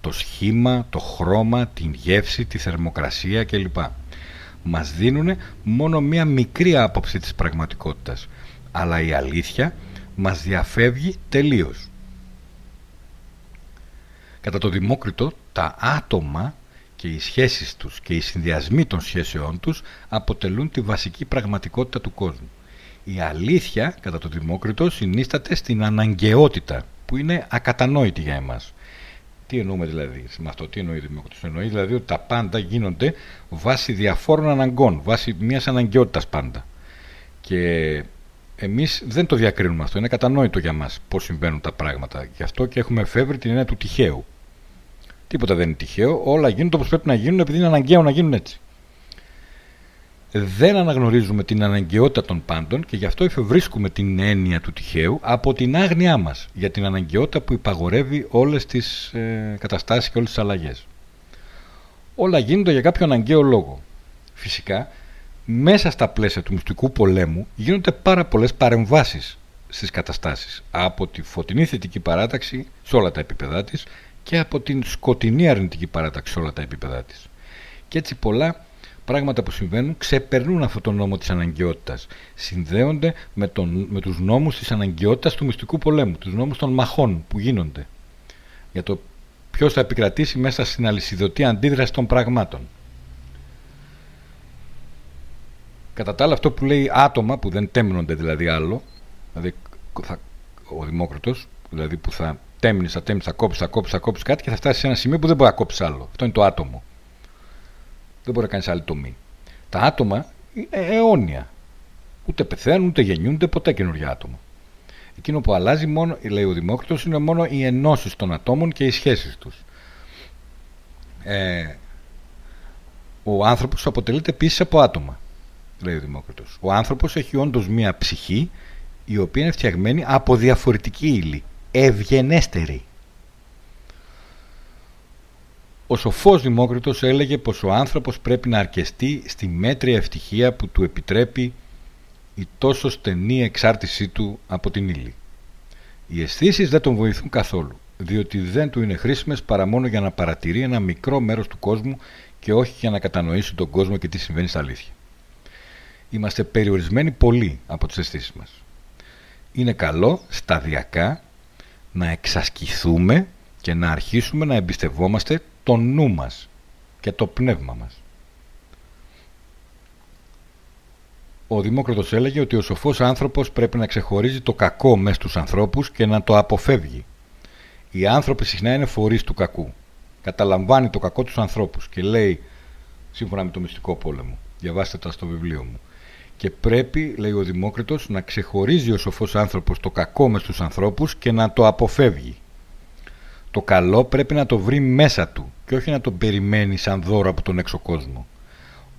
Το σχήμα, το χρώμα, την γεύση, τη θερμοκρασία κλπ. Μας δίνουν μόνο μία μικρή άποψη της πραγματικότητας, αλλά η αλήθεια μας διαφεύγει τελείως. Κατά το Δημόκριτο, τα άτομα και οι σχέσεις τους και οι συνδυασμοί των σχέσεών τους αποτελούν τη βασική πραγματικότητα του κόσμου. Η αλήθεια, κατά το Δημόκριτο, συνίσταται στην αναγκαιότητα, που είναι ακατανόητη για εμάς. Τι εννοούμε δηλαδή με αυτό, τι εννοεί ο Δημόκριτος; Εννοεί δηλαδή ότι τα πάντα γίνονται βάσει διαφόρων αναγκών, βάσει μιας αναγκαιότητας πάντα. Και εμείς δεν το διακρίνουμε αυτό, είναι κατανόητο για μας πώς συμβαίνουν τα πράγματα. Γι' αυτό και έχουμε εφεύρει την έννοια του τυχαίου. Τίποτα δεν είναι τυχαίο. Όλα γίνονται όπως πρέπει να γίνουν επειδή είναι αναγκαίο να γίνουν έτσι. Δεν αναγνωρίζουμε την αναγκαιότητα των πάντων και γι' αυτό εφευρίσκουμε την έννοια του τυχαίου από την άγνοιά μας για την αναγκαιότητα που υπαγορεύει όλες τις ε, καταστάσεις και όλες τις αλλαγές. Όλα γίνονται για κάποιο αναγκαίο λόγο. Φυσικά, μέσα στα πλαίσια του μυστικού πολέμου γίνονται πάρα πολλές παρεμβάσεις στις καταστάσεις από τη φωτεινή θετική παράταξη σε όλα τα επίπεδά της και από την σκοτεινή αρνητική παράταξη σε όλα τα επίπεδά της. Και έτσι πολλά πράγματα που συμβαίνουν ξεπερνούν αυτό τον νόμο της αναγκαιότητας. Συνδέονται με, τον, με τους νόμους της αναγκαιότητας του μυστικού πολέμου, τους νόμους των μαχών που γίνονται. Για το ποιος θα επικρατήσει μέσα στην αλυσιδωτή αντίδραση των πραγμάτων. Κατά τα άλλα αυτό που λέει άτομα που δεν τέμνονται δηλαδή άλλο, δηλαδή θα, ο Δημόκριτος, δηλαδή που θα τέμνεις, θα τέμνεις, θα κόψεις, θα κόψεις, θα κόψεις κάτι και θα φτάσεις σε ένα σημείο που δεν μπορεί να κόψεις άλλο. Αυτό είναι το άτομο. Δεν μπορεί να κάνεις άλλη τομή. Τα άτομα είναι αιώνια. Ούτε πεθαίνουν, ούτε γεννιούνται, ποτέ καινούργια άτομα. Εκείνο που αλλάζει μόνο, λέει ο Δημόκριτος, είναι μόνο οι ενώσεις των ατόμων και οι σχέσεις τους. Ε, ο άνθρωπος αποτελείται επίσης από άτομα, λέει ο Δημόκριτος. Ο άνθρωπος έχει όντως μία ψυχή η οποία είναι φτιαγμένη από διαφορετική ύλη ευγενέστερη. Ο σοφός Δημόκριτος έλεγε πως ο άνθρωπος πρέπει να αρκεστεί στη μέτρια ευτυχία που του επιτρέπει η τόσο στενή εξάρτησή του από την ύλη. Οι αισθήσεις δεν τον βοηθούν καθόλου, διότι δεν του είναι χρήσιμες παρά μόνο για να παρατηρεί ένα μικρό μέρος του κόσμου και όχι για να κατανοήσει τον κόσμο και τι συμβαίνει στα αλήθεια. Είμαστε περιορισμένοι πολύ από τις αισθήσεις μας. Είναι καλό σταδιακά να εξασκηθούμε και να αρχίσουμε να εμπιστευόμαστε το νου μας και το πνεύμα μας. Ο Δημόκρατος έλεγε ότι ο σοφός άνθρωπος πρέπει να ξεχωρίζει το κακό μέσα στους ανθρώπους και να το αποφεύγει. Οι άνθρωποι συχνά είναι φορείς του κακού. Καταλαμβάνει το κακό τους ανθρώπους και λέει, σύμφωνα με το μυστικό πόλεμο, διαβάστε τα στο βιβλίο μου, και πρέπει, λέει ο Δημόκριτος, να ξεχωρίζει ο σοφός άνθρωπος το κακό μες στους ανθρώπους και να το αποφεύγει. Το καλό πρέπει να το βρει μέσα του και όχι να το περιμένει σαν δώρο από τον έξω κόσμο.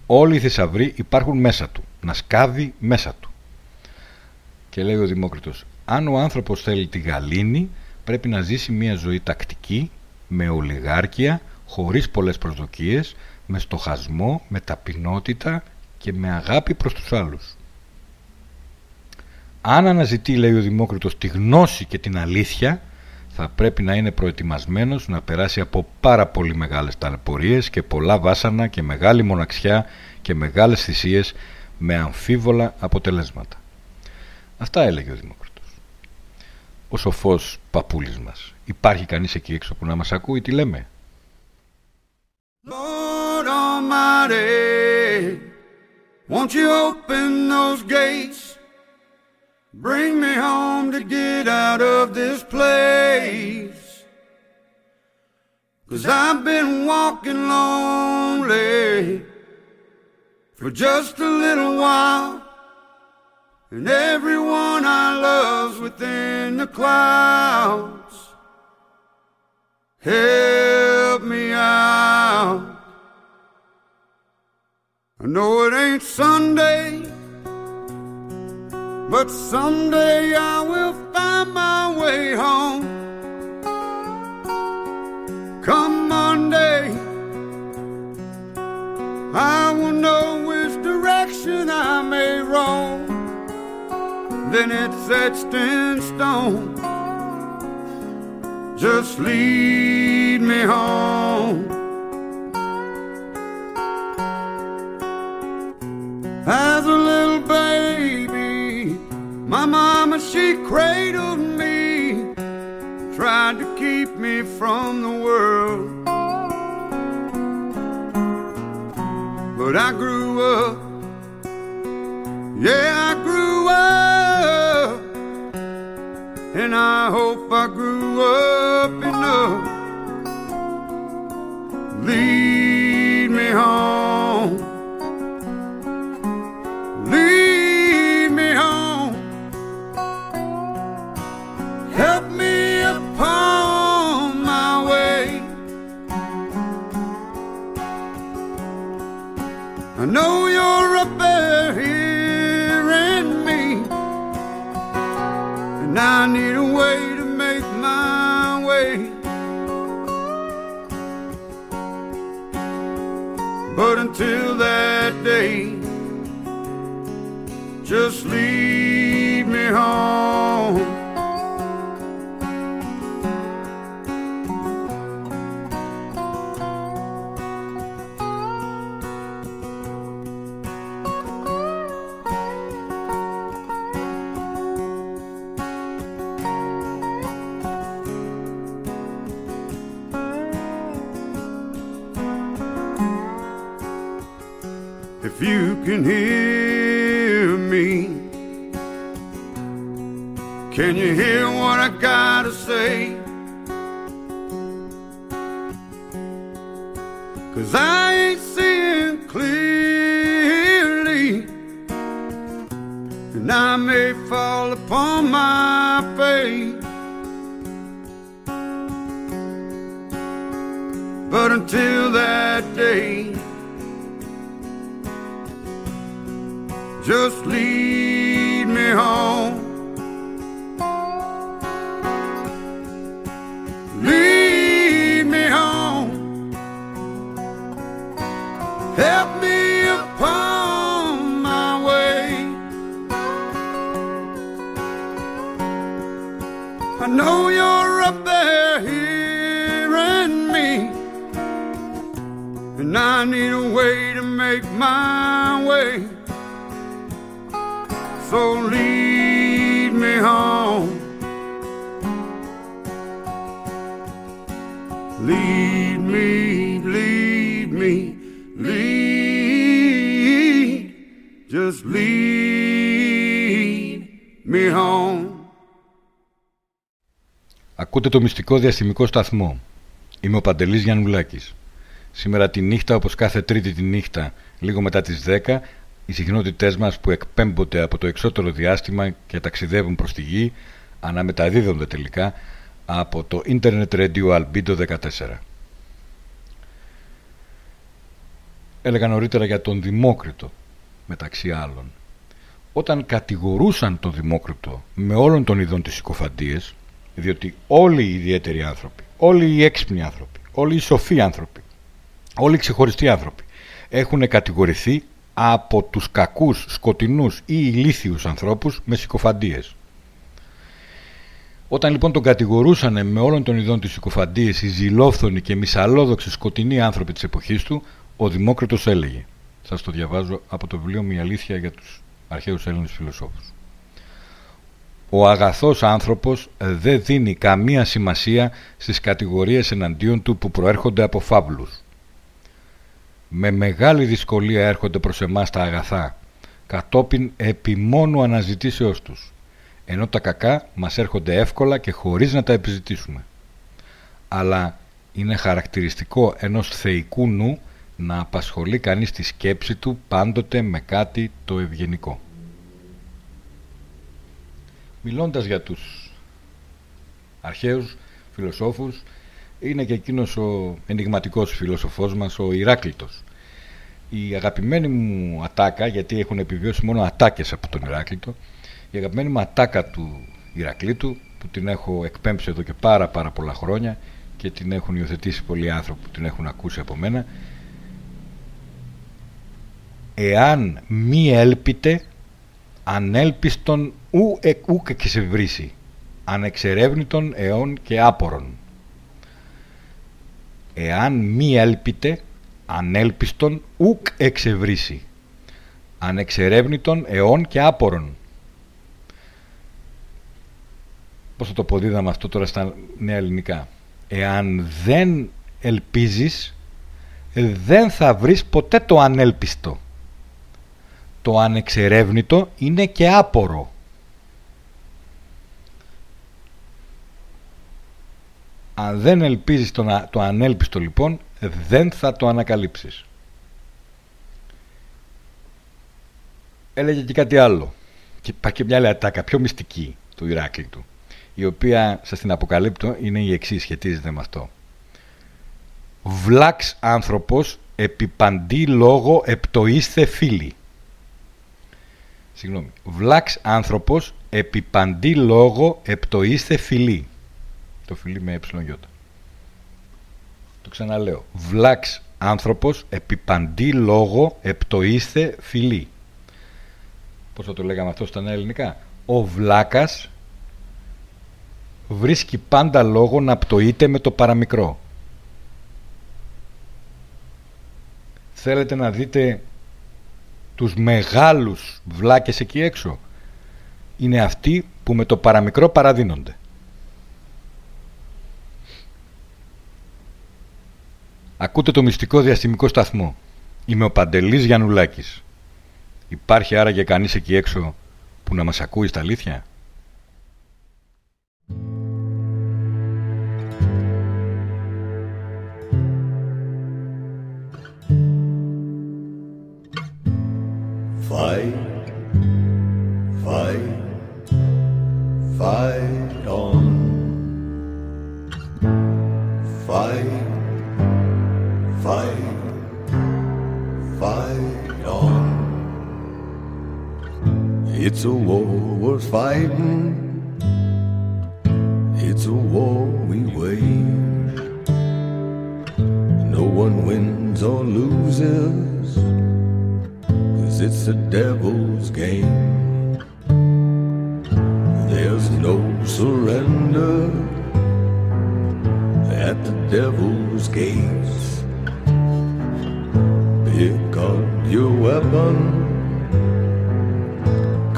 Όλοι οι θησαυροί υπάρχουν μέσα του, να σκάβει μέσα του. Και λέει ο Δημόκριτος, αν ο άνθρωπος θέλει τη γαλήνη, πρέπει να ζήσει μια ζωή τακτική, με ολιγάρκεια, χωρίς πολλές προσδοκίες, με στοχασμό, με ταπεινότητα και με αγάπη προς τους άλλους. Αν αναζητεί, λέει ο Δημόκριτος, τη γνώση και την αλήθεια, θα πρέπει να είναι προετοιμασμένος να περάσει από πάρα πολύ μεγάλες ταλαιπωρίες και πολλά βάσανα και μεγάλη μοναξιά και μεγάλες θυσίες με αμφίβολα αποτελέσματα. Αυτά έλεγε ο Δημόκριτος. Ο σοφός παππούλης μας. Υπάρχει κανείς εκεί έξω που να μας ακούει, τι λέμε; Lord Almighty, won't you open those gates? Bring me home to get out of this place. Cause I've been walking lonely for just a little while. And everyone I love's within the clouds. Help me out. I know it ain't Sunday, but someday I will find my way home. Come Monday, I will know which direction I may roam. Then it's etched in stone. Just lead me home. As a little baby, my mama, she cradled me, tried to keep me from the world. But I grew up, yeah, I grew up, and I hope I grew up enough. Lead me home. Until that day, just lead me home. Can hear me, can you hear what I gotta say? Cause I ain't seeing clearly, and I may fall upon my face. But until that day, just lead me home. Lead me home. Help me upon my way. I know you're up there hearing me, and I need a way to make my way. So lead me home. Lead me, lead me, lead. Just lead me home. Ακούτε το μυστικό διαστημικό σταθμό. Είμαι ο Παντελής Γιαννουλάκης. Σήμερα τη νύχτα, όπως κάθε τρίτη τη νύχτα, λίγο μετά τις 10, οι συχνότητές μας που εκπέμπονται από το εξώτερο διάστημα και ταξιδεύουν προς τη γη, αναμεταδίδονται τελικά από το Internet Radio Albedo 14. Έλεγα νωρίτερα για τον Δημόκριτο, μεταξύ άλλων. Όταν κατηγορούσαν τον Δημόκριτο με όλων των ειδών τις συκοφαντίες, διότι όλοι οι ιδιαίτεροι άνθρωποι, όλοι οι έξυπνοι άνθρωποι, όλοι οι σοφοί άνθρωποι, όλοι οι ξεχωριστοί άνθρωποι έχουν κατηγορηθεί από τους κακούς, σκοτεινούς ή ηλίθιους ανθρώπους με συκοφαντίες. Όταν λοιπόν τον κατηγορούσαν με όλων των ειδών της συκοφαντίες οι ζηλόφθονοι και μισαλόδοξοι σκοτεινοί άνθρωποι της εποχής του, ο Δημόκριτος έλεγε. Σας το διαβάζω από το βιβλίο «Μια αλήθεια για τους αρχαίους Έλληνες φιλοσόφους». Ο αγαθός άνθρωπος δεν δίνει καμία σημασία στις κατηγορίες εναντίον του που προέρχονται από φαύλους. Με μεγάλη δυσκολία έρχονται προς εμάς τα αγαθά, κατόπιν επιμόνου αναζητήσεώς τους, ενώ τα κακά μας έρχονται εύκολα και χωρίς να τα επιζητήσουμε. Αλλά είναι χαρακτηριστικό ενός θεϊκού νου να απασχολεί κανείς τη σκέψη του πάντοτε με κάτι το ευγενικό. Μιλώντας για τους αρχαίους φιλοσόφους, είναι και εκείνος ο ενηγματικός φιλοσοφός μας, ο Ηράκλητος. Η αγαπημένη μου ατάκα, γιατί έχουν επιβιώσει μόνο ατάκες από τον Ηράκλητο, η αγαπημένη μου ατάκα του Ηρακλήτου, που την έχω εκπέμψει εδώ και πάρα πάρα πολλά χρόνια και την έχουν υιοθετήσει πολλοί άνθρωποι που την έχουν ακούσει από μένα, εάν μη έλπιτε ανέλπιστον ου, ε, ουκ εξευρύσει ανεξερεύνητον αιών και άπορων εάν μη έλπιτε ανέλπιστον ουκ εξευρύσει ανεξερεύνητον αιών και άπορων πώς θα το αποδίδαμε αυτό τώρα στα νέα ελληνικά; Εάν δεν ελπίζεις δεν θα βρεις ποτέ το ανέλπιστο το ανεξερεύνητο είναι και άπορο. Αν δεν ελπίζεις το, το ανέλπιστο λοιπόν, δεν θα το ανακαλύψεις. Έλεγε και κάτι άλλο. Και υπάρχει και μια άλλη ατάκα, πιο μυστική του Ηράκλειτου, η οποία σας την αποκαλύπτω είναι η εξής σχετίζεται με αυτό. Βλάξ άνθρωπος επί παντή λόγο επτοείστε φίλοι συγγνώμη, βλάξ άνθρωπος επί παντή λόγο επτοείστε φιλή. Το φιλή με ε Το ξαναλέω. Βλάξ άνθρωπος επί παντή λόγο επτοείστε φιλή. Πώς θα το λέγαμε αυτό στα νέα ελληνικά; Ο βλάκας βρίσκει πάντα λόγο να πτωείται με το παραμικρό. Θέλετε να δείτε τους μεγάλους βλάκες εκεί έξω; Είναι αυτοί που με το παραμικρό παραδίνονται. Ακούτε το μυστικό διαστημικό σταθμό. Είμαι ο Παντελής Γιαννουλάκης. Υπάρχει άραγε κανείς εκεί έξω που να μας ακούει στα αλήθεια; Fight, fight, fight on. Fight, fight, It's a war worth fighting. It's a war we wage. No one wins or loses. Cause it's the devil's game. There's no surrender at the devil's gates. Pick up your weapon,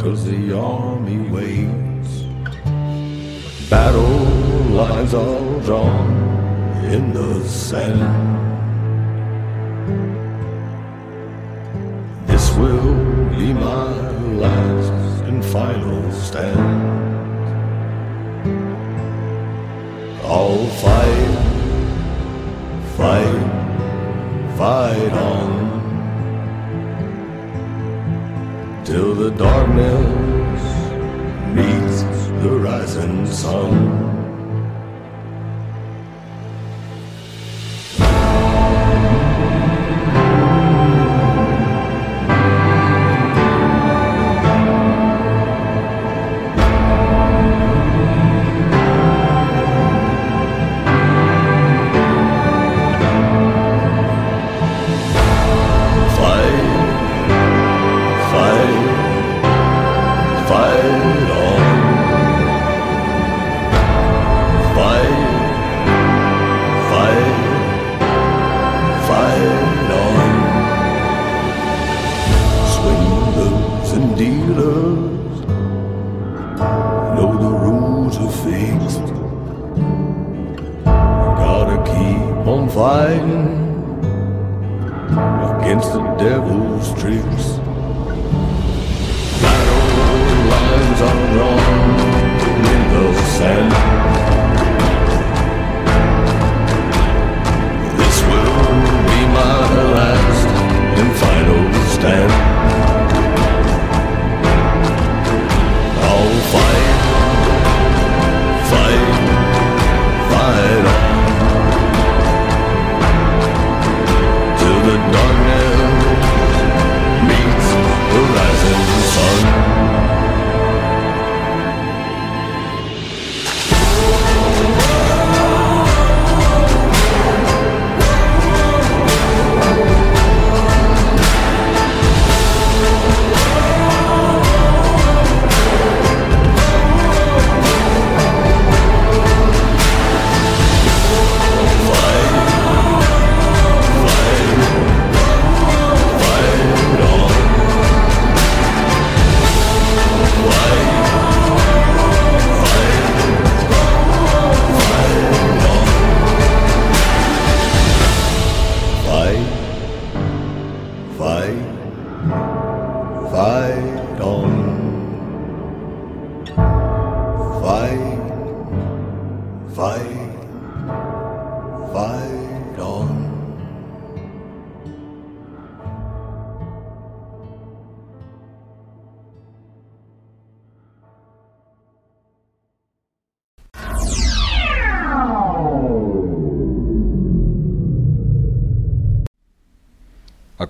cause the army waits. Battle lines are drawn in the sand. This will be my last and final stand. I'll fight, fight, fight on till the darkness meets the rising sun.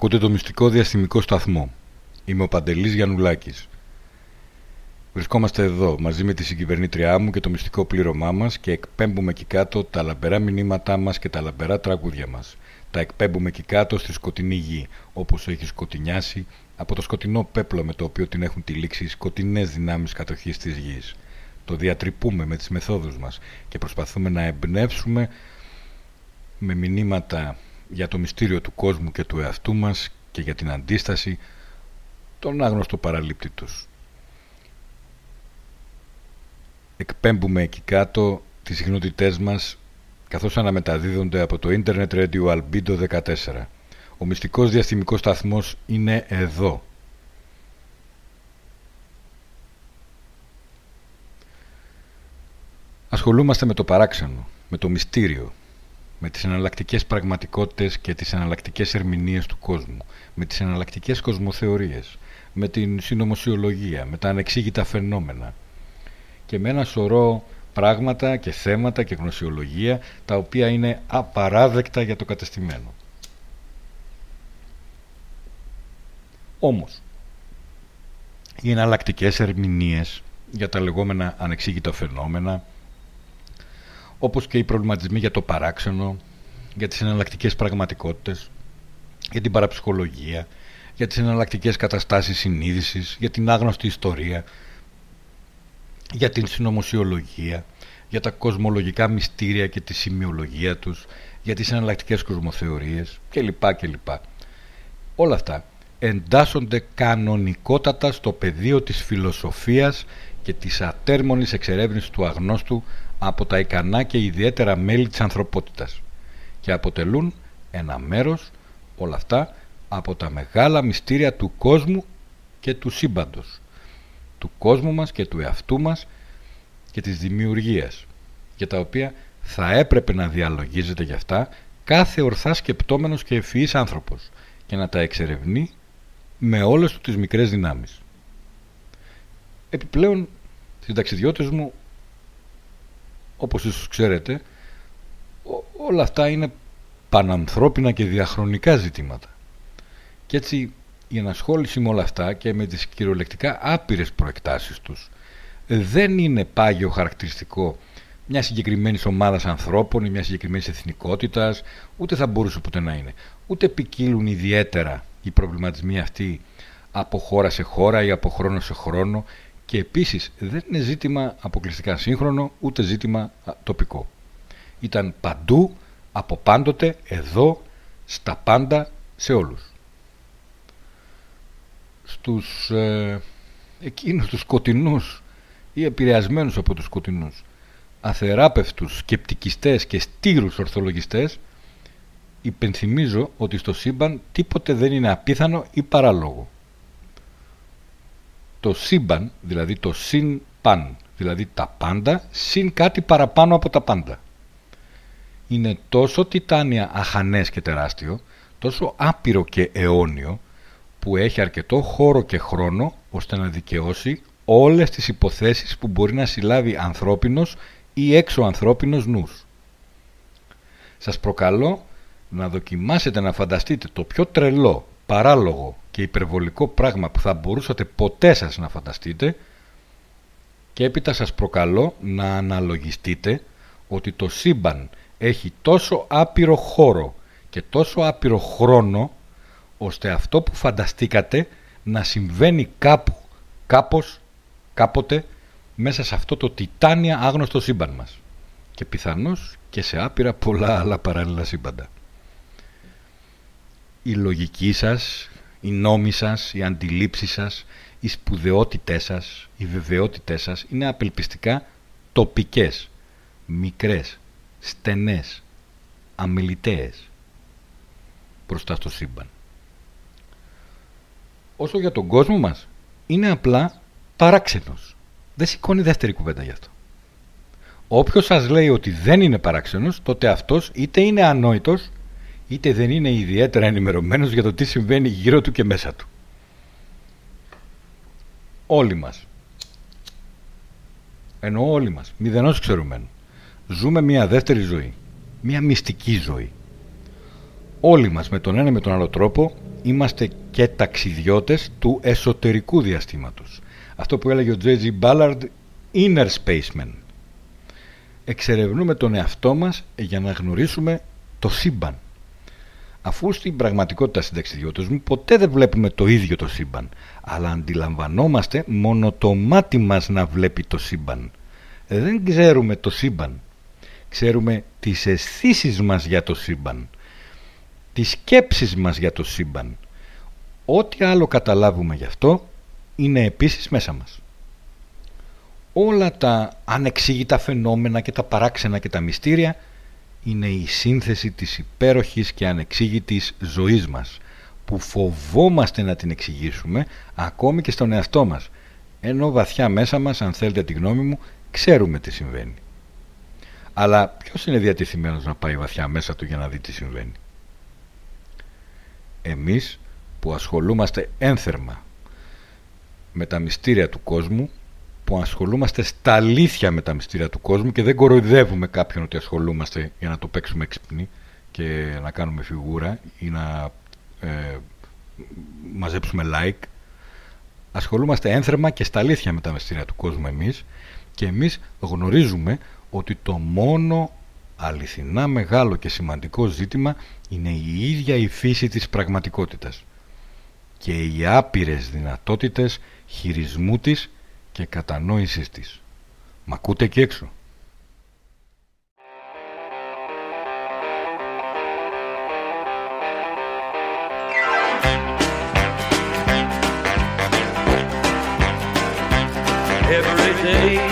Ακούτε το μυστικό διαστημικό σταθμό. Είμαι ο Παντελής Γιαννουλάκης. Βρισκόμαστε εδώ μαζί με τη συγκυβερνήτριά μου και το μυστικό πλήρωμά μας και εκπέμπουμε εκεί κάτω τα λαμπερά μηνύματά μας και τα λαμπερά τραγούδια μας. Τα εκπέμπουμε εκεί κάτω στη σκοτεινή γη, όπως έχει σκοτεινιάσει από το σκοτεινό πέπλο με το οποίο την έχουν τυλίξει οι σκοτεινές δυνάμεις κατοχής της γης. Το διατρυπούμε με τις μεθόδους μας και προσπαθούμε να εμπνεύσουμε με μηνύματα για το μυστήριο του κόσμου και του εαυτού μας και για την αντίσταση τον άγνωστο παραλήπτη τους. Εκπέμπουμε εκεί κάτω τις συχνότητές μας καθώς αναμεταδίδονται από το Internet Radio Albedo 14. Ο μυστικός διαστημικός σταθμός είναι εδώ. Ασχολούμαστε με το παράξενο, με το μυστήριο, με τις εναλλακτικές πραγματικότητες και τις εναλλακτικές ερμηνείες του κόσμου, με τις εναλλακτικές κοσμοθεωρίες, με την συνωμοσιολογία, με τα ανεξήγητα φαινόμενα και με ένα σωρό πράγματα και θέματα και γνωσιολογία τα οποία είναι απαράδεκτα για το κατεστημένο. Όμως, οι εναλλακτικές ερμηνείες για τα λεγόμενα ανεξήγητα φαινόμενα όπως και οι προβληματισμοί για το παράξενο, για τις εναλλακτικές πραγματικότητες, για την παραψυχολογία, για τις εναλλακτικές καταστάσεις συνείδησης, για την άγνωστη ιστορία, για την συνωμοσιολογία, για τα κοσμολογικά μυστήρια και τη σημειολογία τους, για τις εναλλακτικές κοσμοθεωρίες κλπ. κλπ. Όλα αυτά εντάσσονται κανονικότατα στο πεδίο της φιλοσοφίας και της ατέρμονης εξερεύνησης του αγνώστου από τα ικανά και ιδιαίτερα μέλη της ανθρωπότητας και αποτελούν ένα μέρος όλα αυτά από τα μεγάλα μυστήρια του κόσμου και του σύμπαντος του κόσμου μας και του εαυτού μας και της δημιουργίας για τα οποία θα έπρεπε να διαλογίζεται γι' αυτά κάθε ορθά σκεπτόμενος και ευφυής άνθρωπος και να τα εξερευνεί με όλες του τις μικρές δυνάμεις. Επιπλέον, συνταξιδιώτες μου, όπως ίσως ξέρετε, ό- όλα αυτά είναι πανανθρώπινα και διαχρονικά ζητήματα. Και έτσι η ενασχόληση με όλα αυτά και με τις κυριολεκτικά άπειρες προεκτάσεις τους δεν είναι πάγιο χαρακτηριστικό μιας συγκεκριμένης ομάδας ανθρώπων ή μιας συγκεκριμένης εθνικότητας, ούτε θα μπορούσε ποτέ να είναι. Ούτε ποικίλουν ιδιαίτερα οι προβληματισμοί αυτοί από χώρα σε χώρα ή από χρόνο σε χρόνο και επίσης δεν είναι ζήτημα αποκλειστικά σύγχρονο ούτε ζήτημα α, τοπικό. Ήταν παντού, από πάντοτε, εδώ, στα πάντα, σε όλους. Στους ε, εκείνους τους σκοτεινούς ή επηρεασμένους από τους σκοτεινούς αθεράπευτους σκεπτικιστές και στήρους ορθολογιστές υπενθυμίζω ότι στο σύμπαν τίποτε δεν είναι απίθανο ή παράλογο. Το σύμπαν, δηλαδή το συν παν, δηλαδή τα πάντα, συν κάτι παραπάνω από τα πάντα. Είναι τόσο τιτάνια αχανές και τεράστιο, τόσο άπειρο και αιώνιο, που έχει αρκετό χώρο και χρόνο ώστε να δικαιώσει όλες τις υποθέσεις που μπορεί να συλλάβει ανθρώπινος ή έξω ανθρώπινος νους. Σας προκαλώ να δοκιμάσετε να φανταστείτε το πιο τρελό, παράλογο και υπερβολικό πράγμα που θα μπορούσατε ποτέ σας να φανταστείτε και έπειτα σας προκαλώ να αναλογιστείτε ότι το σύμπαν έχει τόσο άπειρο χώρο και τόσο άπειρο χρόνο ώστε αυτό που φανταστήκατε να συμβαίνει κάπου, κάπως, κάποτε μέσα σε αυτό το τιτάνια άγνωστο σύμπαν μας και πιθανώς και σε άπειρα πολλά άλλα παράλληλα σύμπαντα. Η λογική σας, η νόμοι σας, οι αντιλήψεις σας, οι σπουδαιότητές σας, οι βεβαιότητές σας είναι απελπιστικά τοπικές, μικρές, στενές, αμεληταίες μπροστά στο σύμπαν. Όσο για τον κόσμο μας, είναι απλά παράξενος. Δεν σηκώνει δεύτερη κουβέντα γι' αυτό. Όποιος σας λέει ότι δεν είναι παράξενος, τότε αυτός είτε είναι ανόητος, είτε δεν είναι ιδιαίτερα ενημερωμένος για το τι συμβαίνει γύρω του και μέσα του. Όλοι μας. Εννοώ όλοι μας, μηδενός ξερουμένου. Ζούμε μια δεύτερη ζωή. Μια μυστική ζωή. Όλοι μας με τον ένα ή με τον άλλο τρόπο είμαστε και ταξιδιώτες του εσωτερικού διαστήματος. Αυτό που έλεγε ο J.G. Ballard, inner spaceman. Εξερευνούμε τον εαυτό μας για να γνωρίσουμε το σύμπαν. Αφού στην πραγματικότητα στην ταξιδιώτες μου ποτέ δεν βλέπουμε το ίδιο το σύμπαν, αλλά αντιλαμβανόμαστε μόνο το μάτι μας να βλέπει το σύμπαν. Δεν ξέρουμε το σύμπαν. Ξέρουμε τις αισθήσεις μας για το σύμπαν τις σκέψεις μας για το σύμπαν. Ό,τι άλλο καταλάβουμε γι' αυτό είναι επίσης μέσα μας. Όλα τα ανεξήγητα φαινόμενα και τα παράξενα και τα μυστήρια είναι η σύνθεση της υπέροχης και ανεξήγητης ζωής μας που φοβόμαστε να την εξηγήσουμε ακόμη και στον εαυτό μας ενώ βαθιά μέσα μας, αν θέλετε τη γνώμη μου, ξέρουμε τι συμβαίνει. Αλλά ποιος είναι διατεθειμένος να πάει βαθιά μέσα του για να δει τι συμβαίνει; Εμείς που ασχολούμαστε ένθερμα με τα μυστήρια του κόσμου που ασχολούμαστε στα αλήθεια με τα μυστήρια του κόσμου και δεν κοροϊδεύουμε κάποιον ότι ασχολούμαστε για να το παίξουμε έξυπνοι και να κάνουμε φιγούρα ή να ε, μαζέψουμε like. Ασχολούμαστε ένθερμα και στα αλήθεια με τα μυστήρια του κόσμου εμείς και εμείς γνωρίζουμε ότι το μόνο αληθινά μεγάλο και σημαντικό ζήτημα είναι η ίδια η φύση της πραγματικότητας και οι άπειρες δυνατότητες χειρισμού της και κατανόησης της. Μ' ακούτε εκεί έξω; every day.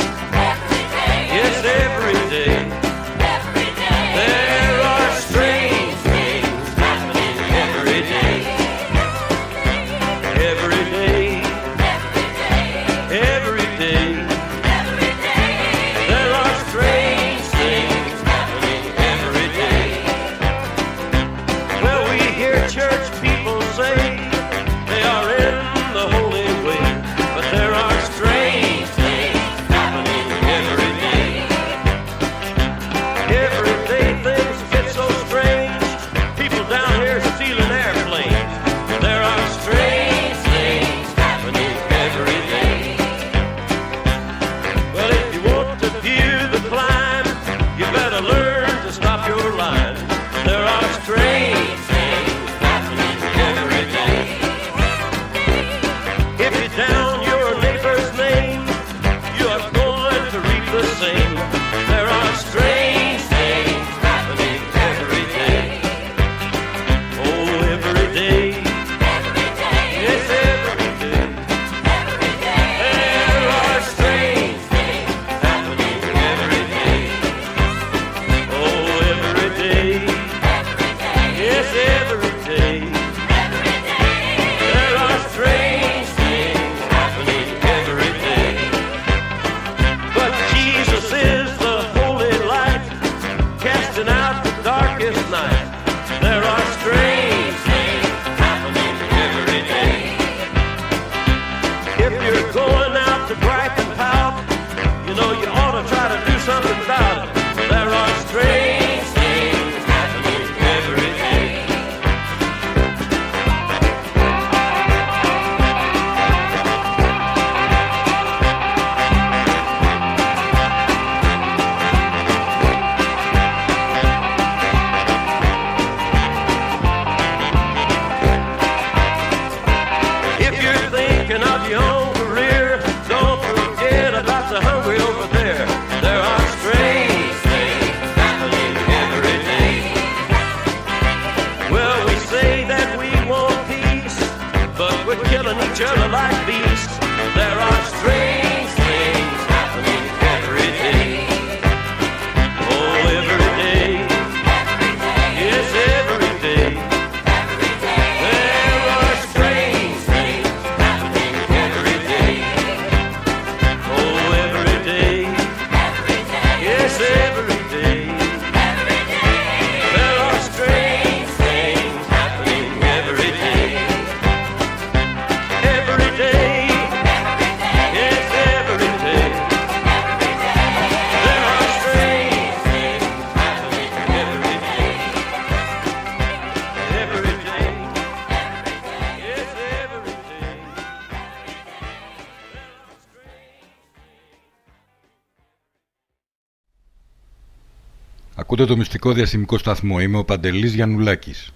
Ακούτε το μυστικό διαστημικό σταθμό. Είμαι ο Παντελής Γιαννουλάκης.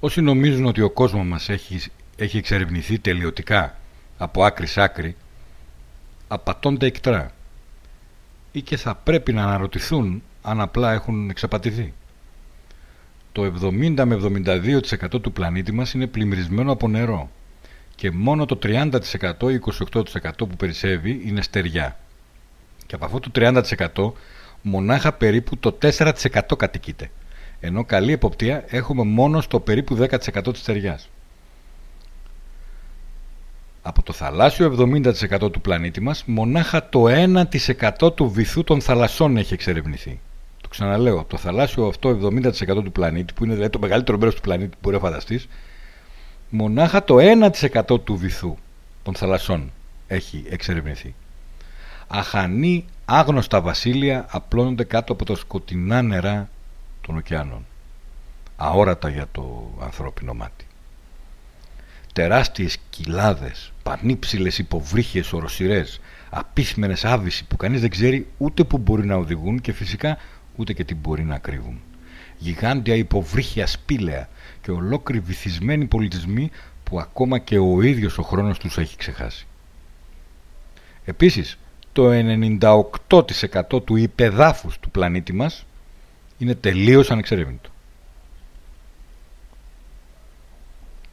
Όσοι νομίζουν ότι ο κόσμος μας έχει, έχει εξερευνηθεί τελειωτικά από άκρη σ' άκρη, απατώνται εκτρά ή και θα πρέπει να αναρωτηθούν αν απλά έχουν εξαπατηθεί. Το 70 με 72% του πλανήτη μας είναι πλημμυρισμένο από νερό και μόνο το 30% ή 28% που περισσεύει είναι στεριά. Και από αυτό το 30% μονάχα περίπου το 4% κατοικείται. Ενώ καλή εποπτεία έχουμε μόνο στο περίπου 10% της στεριάς. Από το θαλάσσιο 70% του πλανήτη μας, μονάχα το 1% του βυθού των θαλασσών έχει εξερευνηθεί. Το ξαναλέω, το θαλάσσιο αυτό 70% του πλανήτη, που είναι δηλαδή το μεγαλύτερο μέρος του πλανήτη που μπορεί να φανταστείς, μονάχα το 1% του βυθού των θαλασσών έχει εξερευνηθεί. Αχανή άγνωστα βασίλεια απλώνονται κάτω από τα σκοτεινά νερά των ωκεανών. Αόρατα για το ανθρώπινο μάτι. Τεράστιες κοιλάδες, πανύψηλες υποβρύχιες οροσυρές, απίθμενες άβυση που κανείς δεν ξέρει ούτε που μπορεί να οδηγούν και φυσικά ούτε και τι μπορεί να κρύβουν. Γιγάντια υποβρύχια σπήλαια και ολόκληροι βυθισμένοι πολιτισμοί που ακόμα και ο ίδιος ο χρόνος τους έχει ξεχάσει. Επίσης, το 98% του υπεδάφους του πλανήτη μας είναι τελείως ανεξερεύνητο.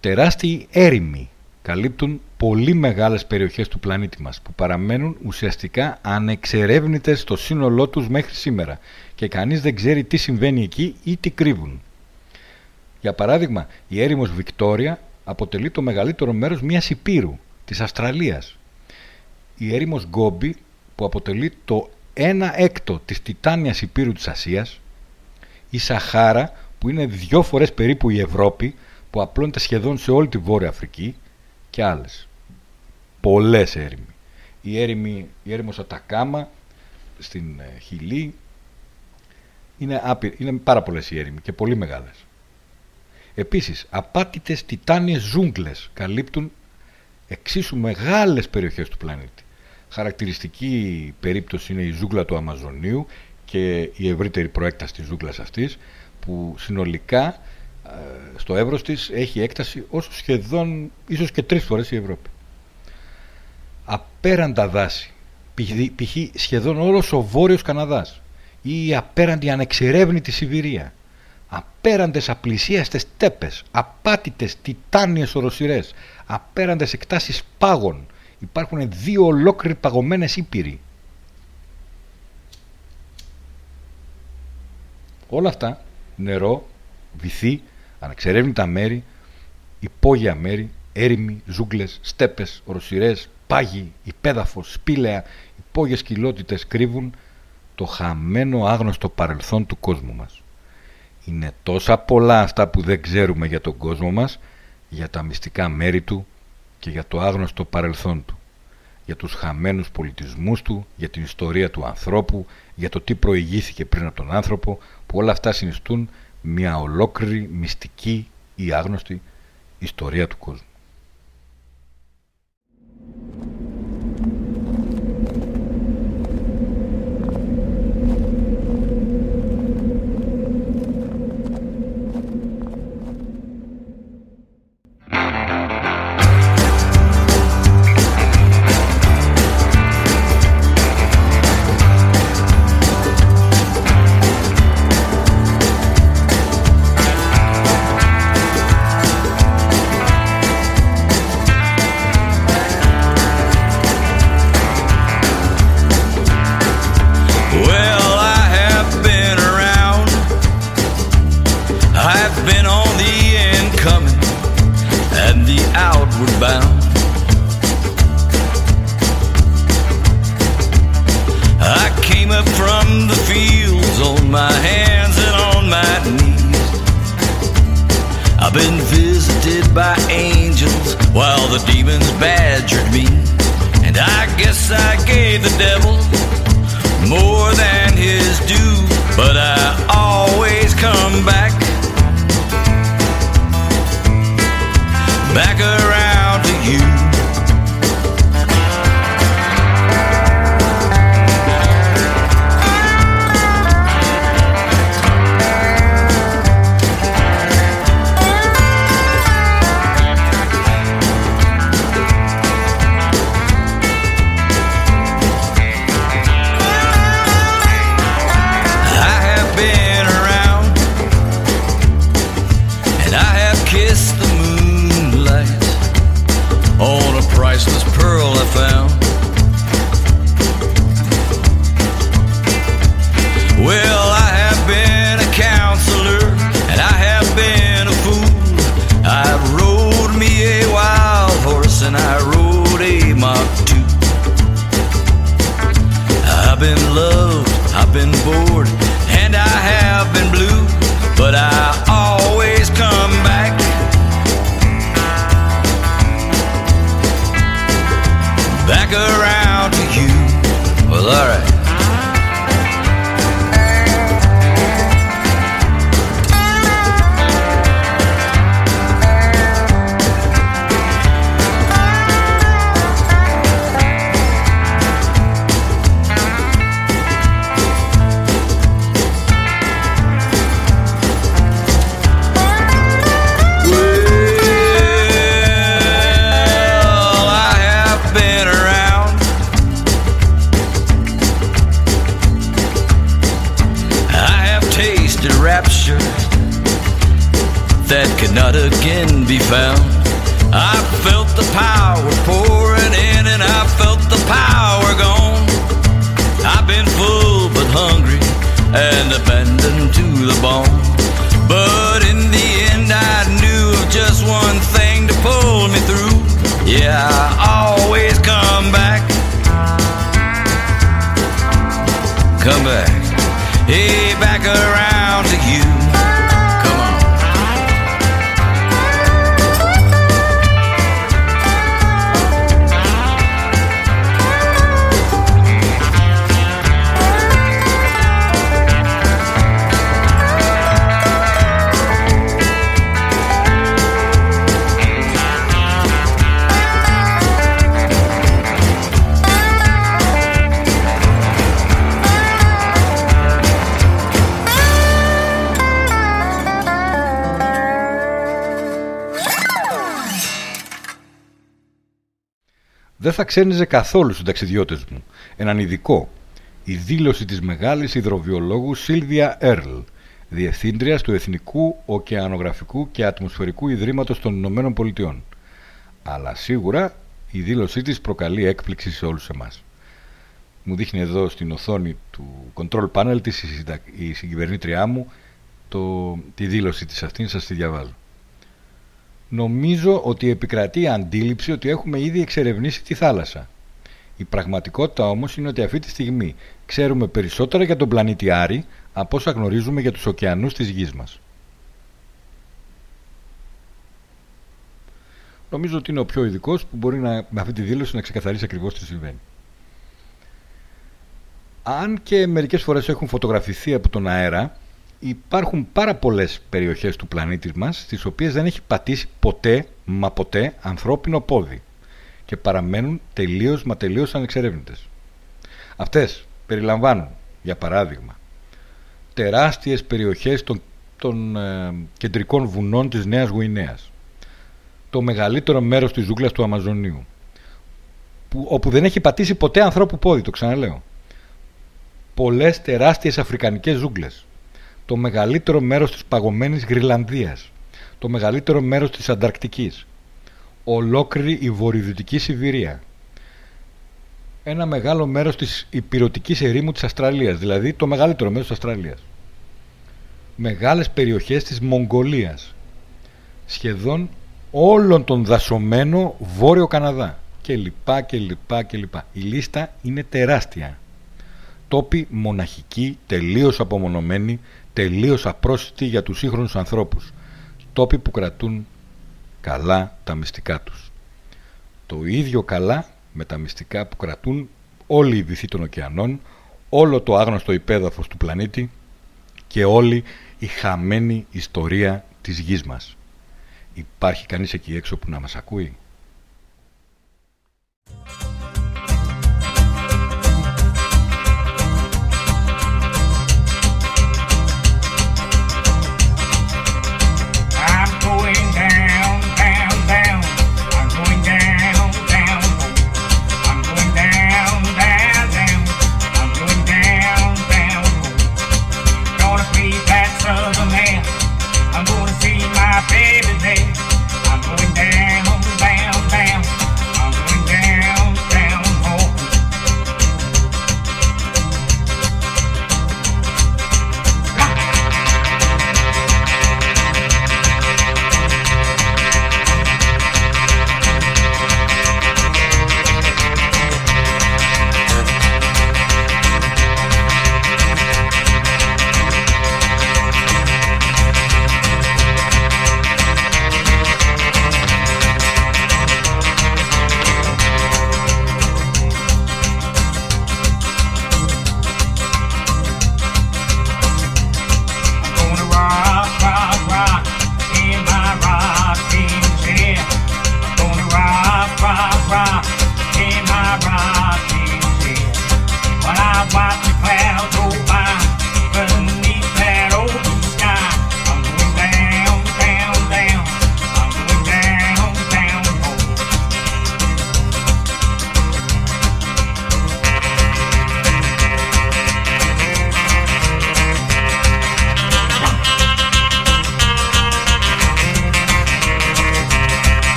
Τεράστιοι έρημοι καλύπτουν πολύ μεγάλες περιοχές του πλανήτη μας που παραμένουν ουσιαστικά ανεξερεύνητες στο σύνολό τους μέχρι σήμερα και κανείς δεν ξέρει τι συμβαίνει εκεί ή τι κρύβουν. Για παράδειγμα, η έρημος Βικτόρια αποτελεί το μεγαλύτερο μέρος μιας υπήρου, της Αυστραλίας. Η έρημος Γκόμπι που αποτελεί το 1 έκτο της τιτάνιας υπήρου της Ασίας, η Σαχάρα που είναι δυο φορές περίπου η Ευρώπη που απλώνεται σχεδόν σε όλη τη Βόρεια Αφρική και άλλες. Πολλές έρημοι. Η, έρημη, η έρημος Ατακάμα στην ε, Χιλή είναι, άπει, είναι πάρα πολλές οι έρημοι και πολύ μεγάλες. Επίσης, απάτητες τιτάνιες ζούγκλες καλύπτουν εξίσου μεγάλες περιοχές του πλανήτη. Χαρακτηριστική περίπτωση είναι η ζούγκλα του Αμαζονίου και η ευρύτερη προέκταση της ζούγκλας αυτής που συνολικά ε, στο εύρος της έχει έκταση όσο σχεδόν ίσως και τρεις φορές η Ευρώπη. Απέραντα δάση, π.χ. π.χ. σχεδόν όλος ο Βόρειος Καναδάς ή η απέραντη ανεξερεύνητη Σιβηρία, απέραντες απλησίαστες τέπες, απάτητες τιτάνιες οροσυρές, απέραντες εκτάσεις πάγων, υπάρχουν δύο ολόκληροι παγωμένες ήπειροι. Όλα αυτά, νερό, βυθί, ανεξερεύνητα μέρη, υπόγεια μέρη, έρημοι, ζούγκλες, στέπες, οροσυρές, πάγοι, υπέδαφος, σπήλαια, υπόγειες κοιλότητες κρύβουν το χαμένο άγνωστο παρελθόν του κόσμου μας. Είναι τόσα πολλά αυτά που δεν ξέρουμε για τον κόσμο μας, για τα μυστικά μέρη του και για το άγνωστο παρελθόν του. Για τους χαμένους πολιτισμούς του, για την ιστορία του ανθρώπου, για το τι προηγήθηκε πριν από τον άνθρωπο, που όλα αυτά συνιστούν μια ολόκληρη μυστική ή άγνωστη ιστορία του κόσμου. Δεν θα ξένιζε καθόλου στους ταξιδιώτες μου. Έναν ειδικό. Η δήλωση της μεγάλης υδροβιολόγου Σίλβια Έρλ, Διευθύντριας του Εθνικού Οκεανογραφικού και Ατμοσφαιρικού Ιδρύματος των Ηνωμένων Πολιτειών. Αλλά σίγουρα η δήλωσή της προκαλεί έκπληξη σε όλους εμάς. Μου δείχνει εδώ στην οθόνη του control panel της η συντα- η συγκυβερνήτριά μου το, τη δήλωση της αυτήν, σας τη διαβάζω. Νομίζω ότι επικρατεί η αντίληψη ότι έχουμε ήδη εξερευνήσει τη θάλασσα. Η πραγματικότητα όμως είναι ότι αυτή τη στιγμή ξέρουμε περισσότερα για τον πλανήτη Άρη από όσα γνωρίζουμε για τους ωκεανούς της γης μας. Νομίζω ότι είναι ο πιο ειδικός που μπορεί να, με αυτή τη δήλωση να ξεκαθαρίσει ακριβώς τι συμβαίνει. Αν και μερικές φορές έχουν φωτογραφηθεί από τον αέρα, υπάρχουν πάρα πολλές περιοχές του πλανήτη μας στις οποίες δεν έχει πατήσει ποτέ, μα ποτέ, ανθρώπινο πόδι και παραμένουν τελείως μα τελείως ανεξερεύνητες. Αυτές περιλαμβάνουν, για παράδειγμα, τεράστιες περιοχές των, των ε, κεντρικών βουνών της Νέας Γουινέας, το μεγαλύτερο μέρος της ζούγκλας του Αμαζονίου, που, όπου δεν έχει πατήσει ποτέ ανθρώπου πόδι, το ξαναλέω. Πολλές τεράστιες αφρικανικές ζούγκλες, το μεγαλύτερο μέρος της παγωμένης Γρυλανδίας, το μεγαλύτερο μέρος της Ανταρκτικής, ολόκληρη η βορειοδυτική Σιβηρία, ένα μεγάλο μέρος της υπηρετικής ερήμου της Αυστραλίας, δηλαδή το μεγαλύτερο μέρος της Αυστραλίας. Μεγάλες περιοχές της Μογγολίας, σχεδόν όλον τον δασωμένο Βόρειο Καναδά και λοιπά και λοιπά και λοιπά. Η λίστα είναι τεράστια. Τόποι μοναχικοί, τελείως απομονωμένοι, τελείως απρόσιτοι για τους σύγχρονους ανθρώπους. Τόποι που κρατούν καλά τα μυστικά τους. Το ίδιο καλά με τα μυστικά που κρατούν όλοι οι βυθοί των ωκεανών, όλο το άγνωστο υπέδαφος του πλανήτη και όλη η χαμένη ιστορία της γης μας. Υπάρχει κανείς εκεί έξω που να μας ακούει;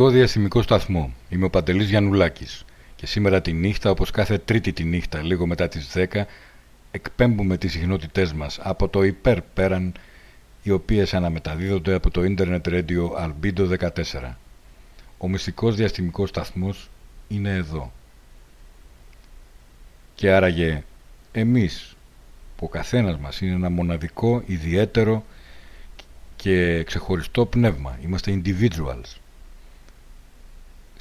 Ακούτε το μυστικό διαστημικό σταθμό. Είμαι ο Παντελής Γιαννουλάκης και σήμερα τη νύχτα, όπως κάθε τρίτη τη νύχτα, λίγο μετά τις 10, εκπέμπουμε τις συχνότητές μας από το υπέρ πέραν, οι οποίες αναμεταδίδονται από το Internet Radio Albedo 14. Ο μυστικός διαστημικός σταθμός είναι εδώ. Και άραγε εμείς, που ο καθένας μας είναι ένα μοναδικό, ιδιαίτερο και ξεχωριστό πνεύμα. Είμαστε individuals.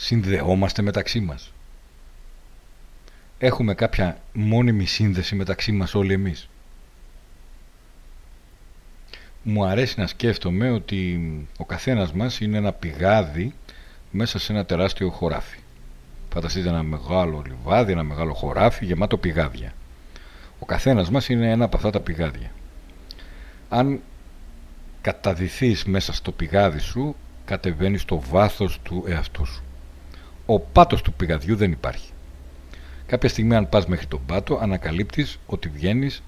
Συνδεόμαστε μεταξύ μας. Έχουμε κάποια μόνιμη σύνδεση μεταξύ μας όλοι εμείς. Μου αρέσει να σκέφτομαι ότι ο καθένας μας είναι ένα πηγάδι μέσα σε ένα τεράστιο χωράφι. Φανταστείτε ένα μεγάλο λιβάδι, ένα μεγάλο χωράφι γεμάτο πηγάδια. Ο καθένας μας είναι ένα από αυτά τα πηγάδια. Αν καταδυθείς μέσα στο πηγάδι σου, κατεβαίνεις στο βάθος του εαυτού σου. Ο πάτος του πηγαδιού δεν υπάρχει. Κάποια στιγμή αν πας μέχρι τον πάτο, ανακαλύπτεις ότι βγαίνεις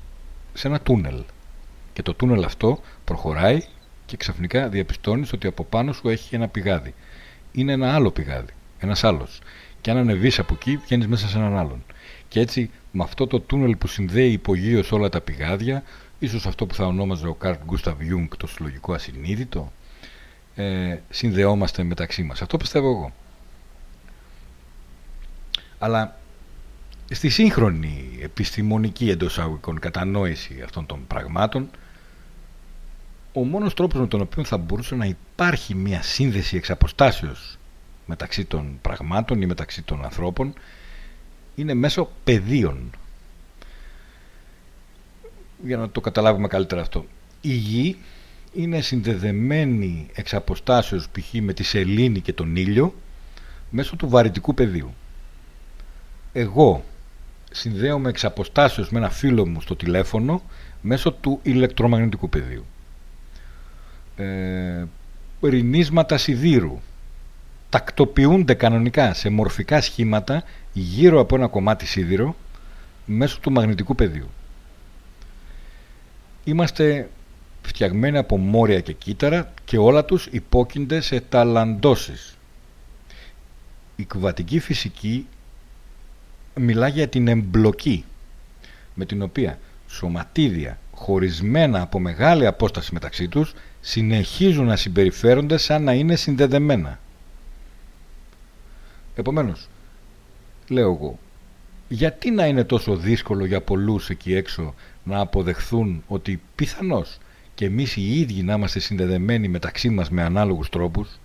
σε ένα τούνελ. Και το τούνελ αυτό προχωράει και ξαφνικά διαπιστώνεις ότι από πάνω σου έχει ένα πηγάδι. Είναι ένα άλλο πηγάδι, ένας άλλος. Και αν ανεβείς από εκεί, βγαίνεις μέσα σε έναν άλλον. Και έτσι με αυτό το τούνελ που συνδέει υπογείως όλα τα πηγάδια, ίσως αυτό που θα ονόμαζε ο Καρλ Γκούσταβ Ιούγκ το συλλογικό ασυνείδητο, ε, συνδεόμαστε μεταξύ μας. Αυτό πιστεύω εγώ. Αλλά στη σύγχρονη επιστημονική εντός αγωγικών κατανόηση αυτών των πραγμάτων, ο μόνος τρόπος με τον οποίο θα μπορούσε να υπάρχει μια σύνδεση εξ αποστάσεως μεταξύ των πραγμάτων ή μεταξύ των ανθρώπων είναι μέσω πεδίων. Για να το καταλάβουμε καλύτερα αυτό. Η γη είναι συνδεδεμένη εξ αποστάσεως π.χ. με τη σελήνη και τον ήλιο μέσω του βαρυτικού πεδίου. Εγώ συνδέομαι εξ αποστάσεως με ένα φίλο μου στο τηλέφωνο μέσω του ηλεκτρομαγνητικού πεδίου. Ε, ρινίσματα σιδήρου τακτοποιούνται κανονικά σε μορφικά σχήματα γύρω από ένα κομμάτι σίδηρο μέσω του μαγνητικού πεδίου. Είμαστε φτιαγμένοι από μόρια και κύτταρα και όλα τους υπόκεινται σε ταλαντώσεις. Η κουβατική φυσική μιλά για την εμπλοκή με την οποία σωματίδια χωρισμένα από μεγάλη απόσταση μεταξύ τους συνεχίζουν να συμπεριφέρονται σαν να είναι συνδεδεμένα. Επομένως, λέω εγώ, γιατί να είναι τόσο δύσκολο για πολλούς εκεί έξω να αποδεχθούν ότι πιθανώς και εμείς οι ίδιοι να είμαστε συνδεδεμένοι μεταξύ μας με ανάλογους τρόπους;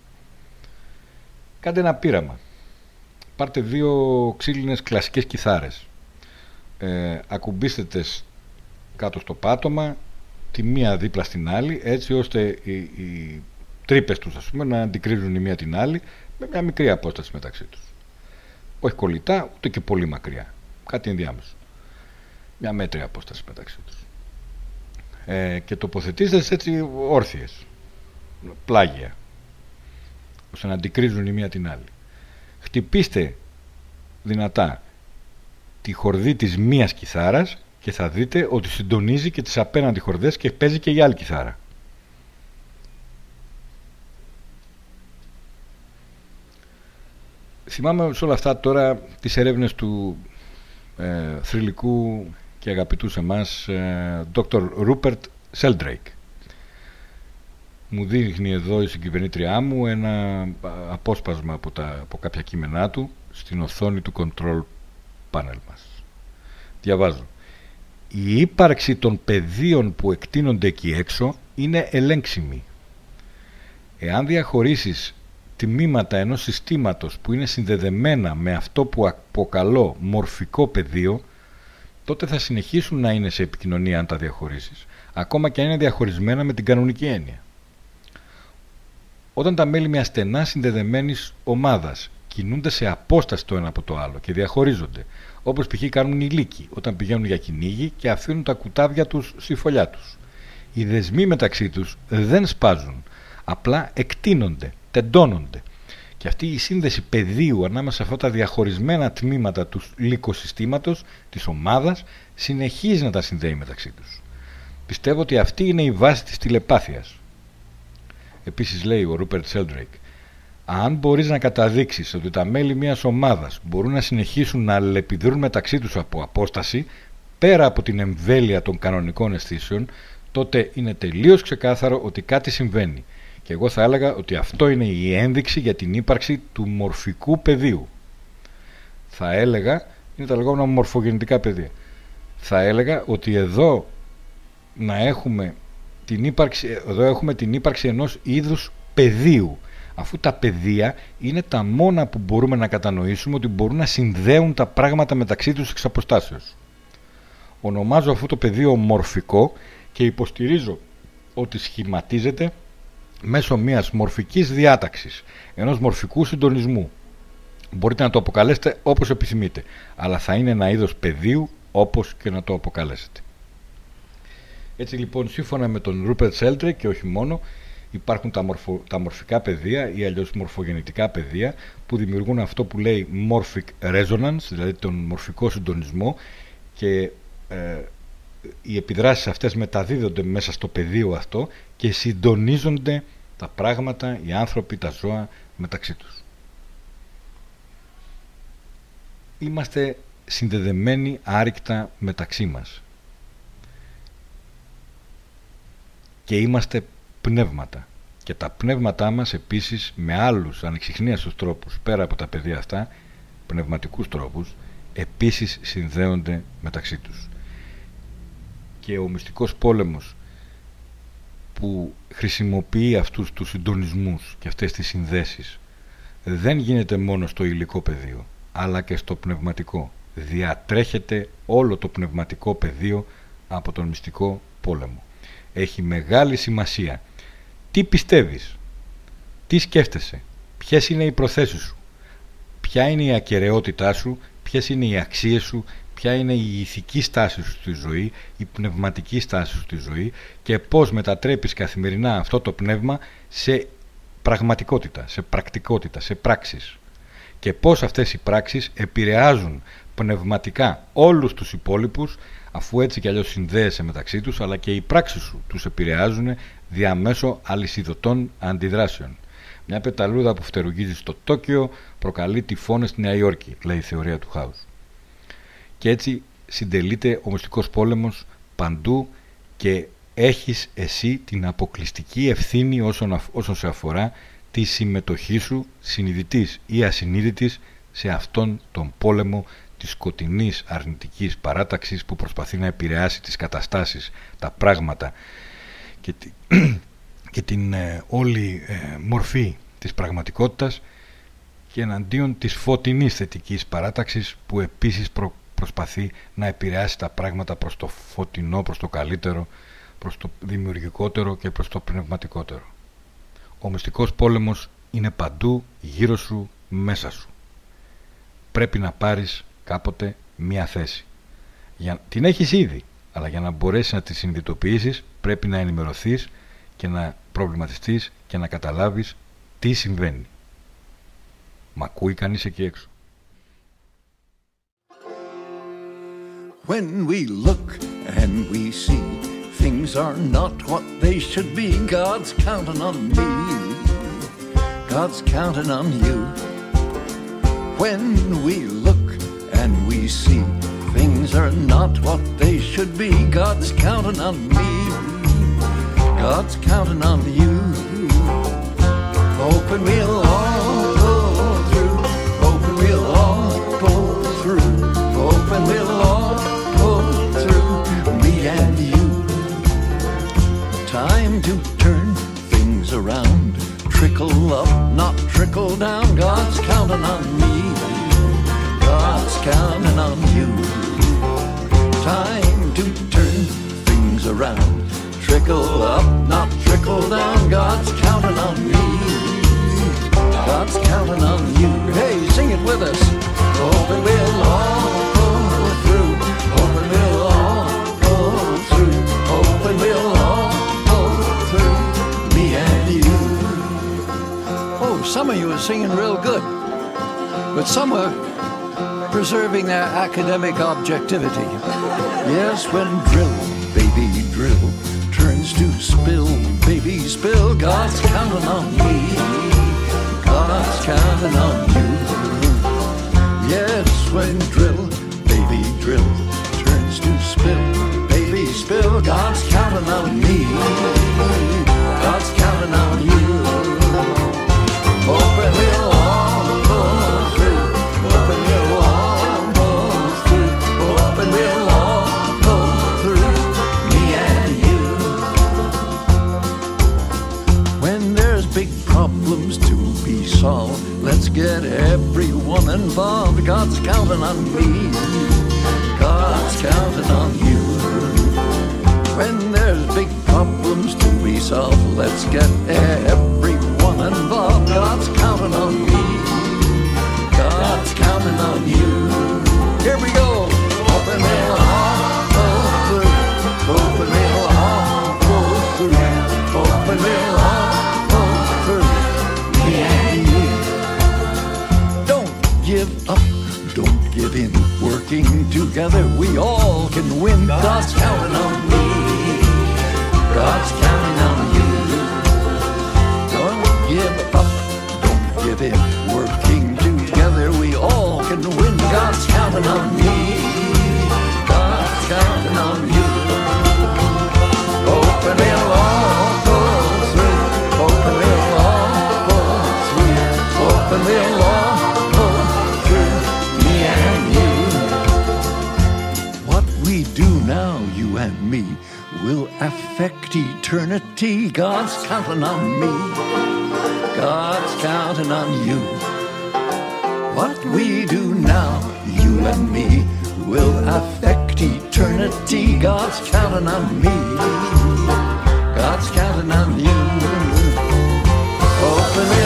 Κάντε ένα πείραμα. Πάρτε δύο ξύλινες κλασικές κιθάρες. Ε, ακουμπήστε τες κάτω στο πάτωμα, τη μία δίπλα στην άλλη, έτσι ώστε οι, οι τρύπες τους ας πούμε, να αντικρίζουν η μία την άλλη με μια μικρή απόσταση μεταξύ τους. Όχι κολλητά, ούτε και πολύ μακριά. Κάτι ενδιάμεσο. Μια μέτρια απόσταση μεταξύ τους. Ε, και τοποθετήστε έτσι όρθιες, πλάγια, ώστε να αντικρίζουν η μία την άλλη. Χτυπήστε δυνατά τη χορδή της μίας κιθάρας και θα δείτε ότι συντονίζει και τις απέναντι χορδές και παίζει και η άλλη κιθάρα. Θυμάμαι σε όλα αυτά τώρα τις έρευνες του ε, θρηλυκού και αγαπητού σε εμάς ε, Dr. Rupert Sheldrake. Μου δείχνει εδώ η συγκυβερνήτριά μου ένα απόσπασμα από, τα, από κάποια κείμενά του στην οθόνη του control panel μας. Διαβάζω. Η ύπαρξη των πεδίων που εκτείνονται εκεί έξω είναι ελέγξιμη. Εάν διαχωρίσεις τμήματα ενός συστήματος που είναι συνδεδεμένα με αυτό που αποκαλώ μορφικό πεδίο, τότε θα συνεχίσουν να είναι σε επικοινωνία αν τα διαχωρίσεις, ακόμα και αν είναι διαχωρισμένα με την κανονική έννοια. Όταν τα μέλη μιας στενάς συνδεδεμένης ομάδας κινούνται σε απόσταση το ένα από το άλλο και διαχωρίζονται, όπως π.χ. κάνουν οι λύκοι όταν πηγαίνουν για κυνήγι και αφήνουν τα κουτάβια τους στη φωλιά τους. Οι δεσμοί μεταξύ τους δεν σπάζουν, απλά εκτείνονται, τεντώνονται. Και αυτή η σύνδεση πεδίου ανάμεσα σε αυτά τα διαχωρισμένα τμήματα του λυκοσυστήματος, της ομάδας, συνεχίζει να τα συνδέει μεταξύ τους. Πιστεύω ότι αυτή είναι η βάση της τηλεπάθειας. Επίσης λέει ο Ρούπερτ Σέλντρεκ, αν μπορείς να καταδείξεις ότι τα μέλη μιας ομάδας μπορούν να συνεχίσουν να αλληλεπιδρούν μεταξύ τους από απόσταση, πέρα από την εμβέλεια των κανονικών αισθήσεων, τότε είναι τελείως ξεκάθαρο ότι κάτι συμβαίνει. Και εγώ θα έλεγα ότι αυτό είναι η ένδειξη για την ύπαρξη του μορφικού πεδίου. Θα έλεγα, είναι τα λεγόμενα μορφογεννητικά πεδία. Θα έλεγα ότι εδώ να έχουμε την ύπαρξη, εδώ έχουμε την ύπαρξη ενός είδους πεδίου αφού τα πεδία είναι τα μόνα που μπορούμε να κατανοήσουμε ότι μπορούν να συνδέουν τα πράγματα μεταξύ τους εξ αποστάσεως. Ονομάζω αυτό το πεδίο μορφικό και υποστηρίζω ότι σχηματίζεται μέσω μιας μορφικής διάταξης, ενός μορφικού συντονισμού. Μπορείτε να το αποκαλέσετε όπως επιθυμείτε, αλλά θα είναι ένα είδος πεδίου όπως και να το αποκαλέσετε. Έτσι λοιπόν, σύμφωνα με τον Ρούπερτ Σέλτρε και όχι μόνο, υπάρχουν τα, μορφο, τα μορφικά πεδία ή αλλιώς μορφογεννητικά πεδία που δημιουργούν αυτό που λέει morphic resonance, δηλαδή τον μορφικό συντονισμό και ε, οι επιδράσεις αυτές μεταδίδονται μέσα στο πεδίο αυτό και συντονίζονται τα πράγματα, οι άνθρωποι, τα ζώα μεταξύ τους. Είμαστε συνδεδεμένοι άρρηκτα μεταξύ μας και είμαστε πνεύματα. Και τα πνεύματά μας επίσης με άλλους ανεξιχνίαστους τρόπους πέρα από τα πεδία αυτά πνευματικούς τρόπους επίσης συνδέονται μεταξύ τους. Και ο μυστικός πόλεμος που χρησιμοποιεί αυτούς τους συντονισμούς και αυτές τις συνδέσεις δεν γίνεται μόνο στο υλικό πεδίο αλλά και στο πνευματικό. Διατρέχεται όλο το πνευματικό πεδίο από τον μυστικό πόλεμο έχει μεγάλη σημασία. Τι πιστεύεις; Τι σκέφτεσαι; Ποιες είναι οι προθέσεις σου; Ποια είναι η ακαιρεότητά σου; Ποιες είναι οι αξίες σου; Ποια είναι η ηθική στάση σου στη ζωή, η πνευματική στάση σου στη ζωή και πώς μετατρέπεις καθημερινά αυτό το πνεύμα σε πραγματικότητα, σε πρακτικότητα, σε πράξεις. Και πώς αυτές οι πράξεις επηρεάζουν πνευματικά όλους τους υπόλοιπους αφού έτσι κι αλλιώς συνδέεσαι μεταξύ τους αλλά και οι πράξεις σου τους επηρεάζουν διαμέσω αλυσιδωτών αντιδράσεων. Μια πεταλούδα που φτερουγίζει στο Τόκιο προκαλεί τυφώνες στη Νέα Υόρκη, λέει η θεωρία του Χάους και έτσι συντελείται ο μυστικός πόλεμος παντού και έχεις εσύ την αποκλειστική ευθύνη όσον, όσον σε αφορά τη συμμετοχή σου συνειδητής ή ασυνείδητης σε αυτόν τον πόλεμο της σκοτεινής αρνητικής παράταξης που προσπαθεί να επηρεάσει τις καταστάσεις, τα πράγματα και, τη, και την ε, όλη ε, μορφή της πραγματικότητας και εναντίον της φωτεινής θετικής παράταξης που επίσης προ, προσπαθεί να επηρεάσει τα πράγματα προς το φωτεινό, προς το καλύτερο, προς το δημιουργικότερο και προς το πνευματικότερο. Ο μυστικός πόλεμος είναι παντού, γύρω σου, μέσα σου. Πρέπει να πάρεις κάποτε μία θέση. Για... Την έχεις ήδη, αλλά για να μπορέσεις να τη συνειδητοποιήσεις πρέπει να ενημερωθείς και να προβληματιστείς και να καταλάβεις τι συμβαίνει. Μ' ακούει κανείς εκεί έξω; When we look and we see things are not what they should be, God's counting on me. God's counting on you. When we look and we see things are not what they should be, God's counting on me. God's counting on you. Hoping we'll all go through. Hoping we'll all go through. Hoping we'll all go through. Me and you. Time to turn things around. Trickle up, not trickle down. God's counting on me. God's counting on you. Time to turn things around. Trickle up, not trickle down. God's counting on me. God's counting on you. Hey, sing it with us. Hoping we'll all go through. Hoping we'll all go through. Hoping we'll all go through. Me and you. Oh, some of you are singing real good. But some are preserving their academic objectivity. Yes, when drill, baby drill, turns to spill, baby spill, God's counting on me. God's counting on you. Yes, when drill, baby drill, turns to spill, baby spill, God's counting on me. God's counting on you. Hoping we'll get everyone involved. God's counting on me. God's counting on you. When there's big problems to be solved, let's get everyone involved. God's counting on me. God's counting on you. Here we go. Open it all, open, open it all, open, open it. give up, don't give in. Working together, we all can win. God's counting on me. God's counting on you. Don't give up, don't give in. Working together, we all can win. God's counting on me. God's counting on you. Me, will affect eternity. God's counting on me. God's counting on you. What we do now, you and me, will affect eternity. God's counting on me. God's counting on you. Open your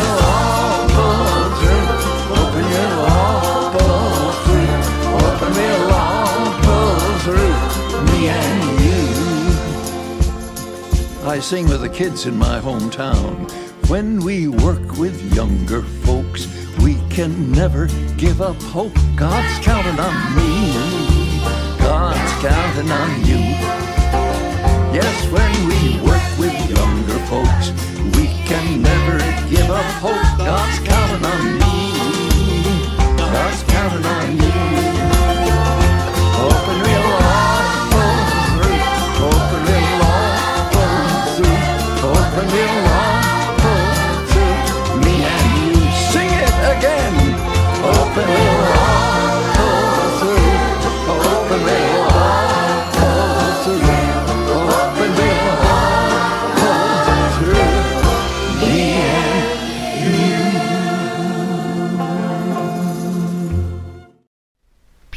I sing with the kids in my hometown. When we work with younger folks, we can never give up hope. God's counting on me. God's counting on you. Yes, when we work with younger folks, we can never give up hope. God's counting on me. God's counting on you.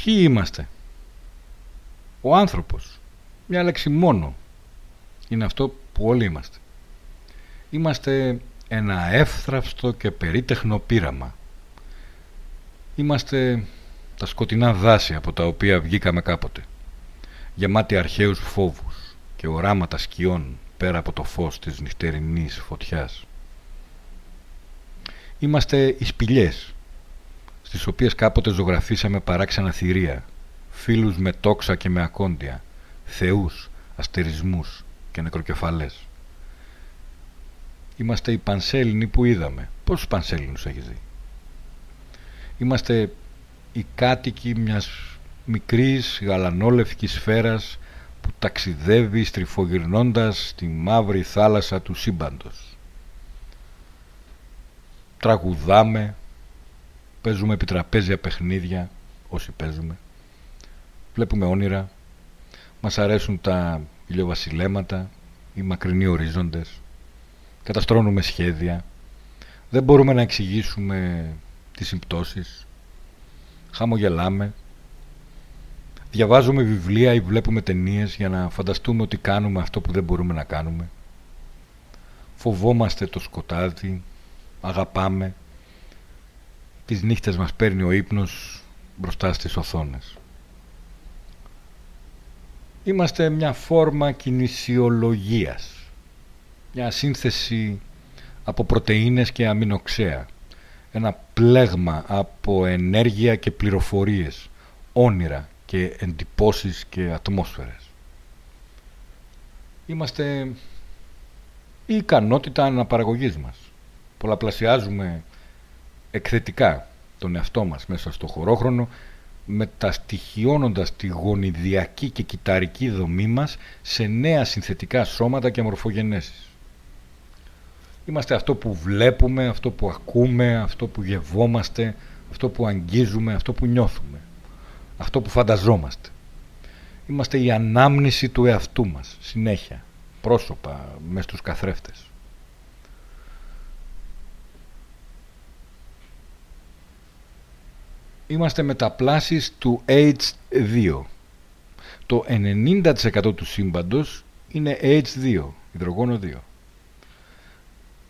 Ποιοι είμαστε; Ο άνθρωπος. Μια λέξη μόνο. Είναι αυτό που όλοι είμαστε. Είμαστε ένα εύθραυστο και περίτεχνο πείραμα. Είμαστε τα σκοτεινά δάση από τα οποία βγήκαμε κάποτε. Γεμάτοι αρχαίους φόβους και οράματα σκιών πέρα από το φως της νυχτερινής φωτιάς. Είμαστε οι σπηλιές στις οποίες κάποτε ζωγραφίσαμε παράξενα θηρία, φίλους με τόξα και με ακόντια, θεούς, αστερισμούς και νεκροκεφαλές. Είμαστε οι πανσέλινοι που είδαμε. Πόσους πανσέλινους έχεις δει; Είμαστε οι κάτοικοι μιας μικρής γαλανόλευκης σφαίρας που ταξιδεύει στριφογυρνώντας στη μαύρη θάλασσα του σύμπαντος. Τραγουδάμε, παίζουμε επιτραπέζια παιχνίδια, όσοι παίζουμε. Βλέπουμε όνειρα, μας αρέσουν τα ηλιοβασιλέματα, οι μακρινοί ορίζοντες. Καταστρώνουμε σχέδια. Δεν μπορούμε να εξηγήσουμε τις συμπτώσεις. Χαμογελάμε. Διαβάζουμε βιβλία ή βλέπουμε ταινίες για να φανταστούμε ότι κάνουμε αυτό που δεν μπορούμε να κάνουμε. Φοβόμαστε το σκοτάδι, αγαπάμε. Τις νύχτες μας παίρνει ο ύπνος μπροστά στις οθόνες. Είμαστε μια φόρμα κινησιολογίας. Μια σύνθεση από πρωτεΐνες και αμινοξέα. Ένα πλέγμα από ενέργεια και πληροφορίες, όνειρα και εντυπώσεις και ατμόσφαιρες. Είμαστε η ικανότητα αναπαραγωγής μας. Πολλαπλασιάζουμε εκθετικά τον εαυτό μας μέσα στο χωρόχρονο μεταστοιχιώνοντας τη γονιδιακή και κυταρική δομή μας σε νέα συνθετικά σώματα και μορφογενέσεις. Είμαστε αυτό που βλέπουμε, αυτό που ακούμε, αυτό που γευόμαστε, αυτό που αγγίζουμε, αυτό που νιώθουμε, αυτό που φανταζόμαστε. Είμαστε η ανάμνηση του εαυτού μας, συνέχεια, πρόσωπα, μες στους καθρέφτες. Είμαστε μεταπλάσεις του H2. Το 90% του σύμπαντος είναι H2, υδρογόνο 2.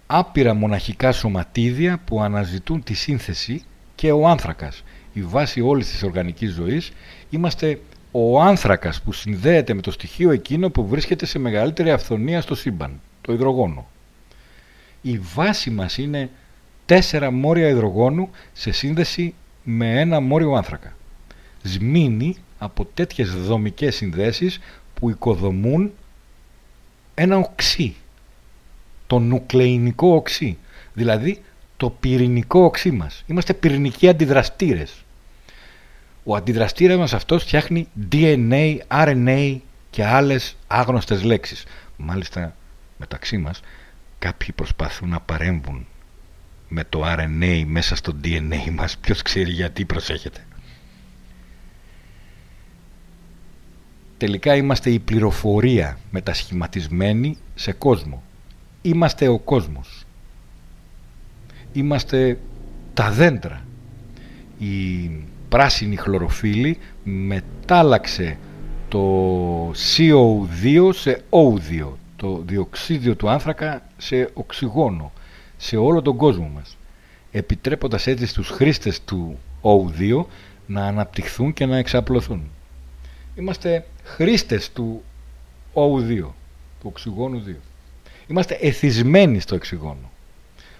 Άπειρα μοναχικά σωματίδια που αναζητούν τη σύνθεση και ο άνθρακας. Η βάση όλης της οργανικής ζωής είμαστε ο άνθρακας που συνδέεται με το στοιχείο εκείνο που βρίσκεται σε μεγαλύτερη αυθονία στο σύμπαν, το υδρογόνο. Η βάση μας είναι τέσσερα μόρια υδρογόνου σε σύνδεση με ένα μόριο άνθρακα. Σμήνει από τέτοιες δομικές συνδέσεις που οικοδομούν ένα οξύ. Το νουκλεϊνικό οξύ. Δηλαδή το πυρηνικό οξύ μας. Είμαστε πυρηνικοί αντιδραστήρες. Ο αντιδραστήρας μας αυτός φτιάχνει DNA, RNA και άλλες άγνωστες λέξεις. Μάλιστα μεταξύ μας κάποιοι προσπαθούν να παρέμβουν με το RNA μέσα στο DNA μας. Ποιος ξέρει γιατί προσέχετε. Τελικά είμαστε η πληροφορία μετασχηματισμένη σε κόσμο. Είμαστε ο κόσμος. Είμαστε τα δέντρα. Η πράσινη χλωροφύλλη μετάλλαξε το CO2 σε O2, το διοξίδιο του άνθρακα σε οξυγόνο, σε όλο τον κόσμο μας, επιτρέποντας έτσι στους χρήστες του O2 να αναπτυχθούν και να εξαπλωθούν. Είμαστε χρήστες του O2, του οξυγόνου 2. Είμαστε εθισμένοι στο οξυγόνο.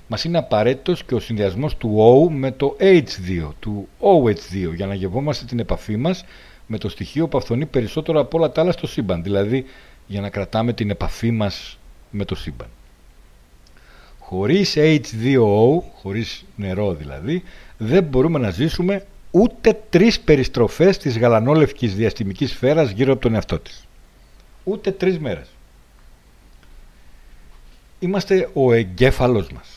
Μας είναι απαραίτητος και ο συνδυασμός του O με το H2, του OH2, για να γευόμαστε την επαφή μας με το στοιχείο που αυθονεί περισσότερο από όλα τα άλλα στο σύμπαν, δηλαδή για να κρατάμε την επαφή μας με το σύμπαν. Χωρίς H2O, χωρίς νερό δηλαδή, δεν μπορούμε να ζήσουμε ούτε τρεις περιστροφές της γαλανόλευκης διαστημικής σφαίρας γύρω από τον εαυτό της. Ούτε τρεις μέρες. Είμαστε ο εγκέφαλός μας.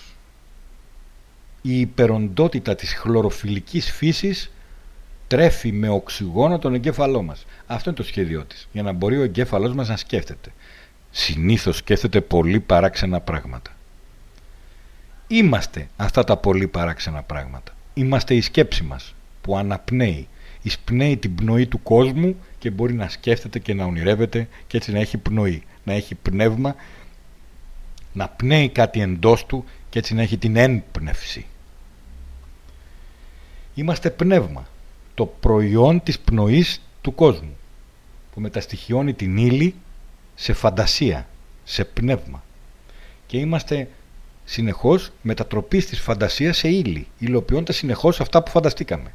Η υπεροντότητα της χλωροφιλικής φύσης τρέφει με οξυγόνο τον εγκέφαλό μας. Αυτό είναι το σχέδιό της, για να μπορεί ο εγκέφαλός μας να σκέφτεται. Συνήθως σκέφτεται πολύ παράξενα πράγματα. Είμαστε αυτά τα πολύ παράξενα πράγματα. Είμαστε η σκέψη μας που αναπνέει, εισπνέει την πνοή του κόσμου και μπορεί να σκέφτεται και να ονειρεύεται και έτσι να έχει πνοή, να έχει πνεύμα, να πνέει κάτι εντός του και έτσι να έχει την έμπνευση. Είμαστε πνεύμα, το προϊόν της πνοής του κόσμου που μεταστοιχιώνει την ύλη σε φαντασία, σε πνεύμα. Και είμαστε συνεχώς μετατροπής της φαντασίας σε ύλη, υλοποιώντας συνεχώς αυτά που φανταστήκαμε.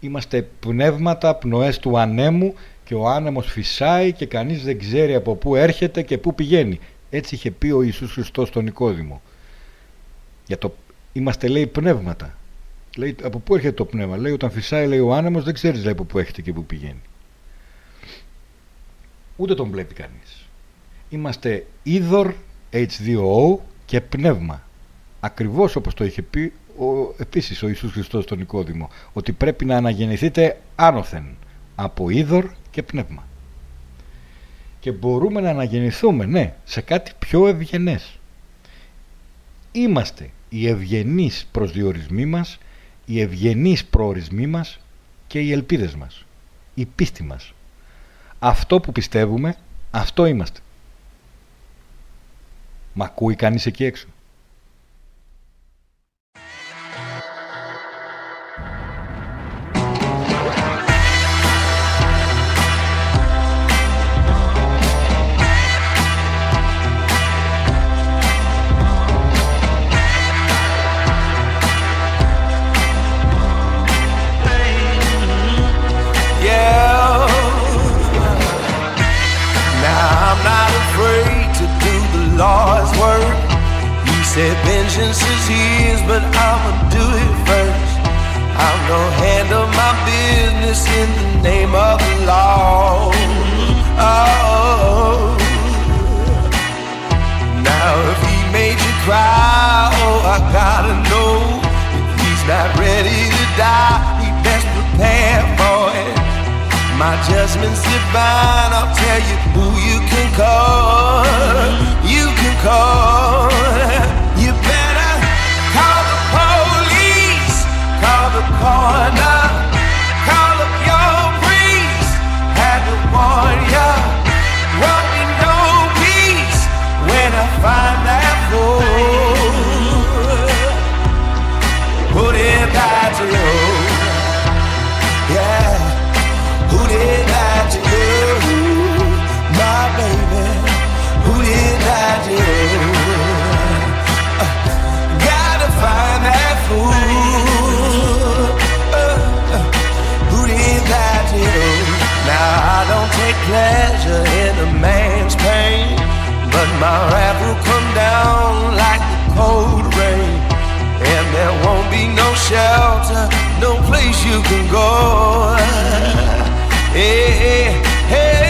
Είμαστε πνεύματα, πνοές του ανέμου και ο άνεμος φυσάει και κανείς δεν ξέρει από πού έρχεται και πού πηγαίνει. Έτσι είχε πει ο Ιησούς Χριστός στον Νικόδημο. Για το... Είμαστε λέει πνεύματα. Λέει, από πού έρχεται το πνεύμα. Λέει όταν φυσάει λέει, ο άνεμος δεν ξέρεις λέει, από πού έρχεται και πού πηγαίνει. Ούτε τον βλέπει κανείς. Είμαστε είδωρ H2O και πνεύμα. Ακριβώς όπως το είχε πει ο, επίσης ο Ιησούς Χριστός στον Νικόδημο. Ότι πρέπει να αναγεννηθείτε άνωθεν από είδωρ και πνεύμα. Και μπορούμε να αναγεννηθούμε, ναι, σε κάτι πιο ευγενές. Είμαστε οι ευγενείς προσδιορισμοί μας, οι ευγενείς προορισμοί μας και οι ελπίδες μας, η πίστη μας. Αυτό που πιστεύουμε, αυτό είμαστε. Μ' ακούει κανείς εκεί έξω. Said vengeance is his, but I'ma do it first. I'm gonna handle my business in the name of the law. Oh. Now if he made you cry, oh I gotta know. If he's not ready to die, My judgment's divine. I'll tell you who you can call. You can call. You better call the police. Call the coroner. Call up your priest. Had to warn wrath will come down like a cold rain. And there won't be no shelter, no place you can go. Hey, hey, hey.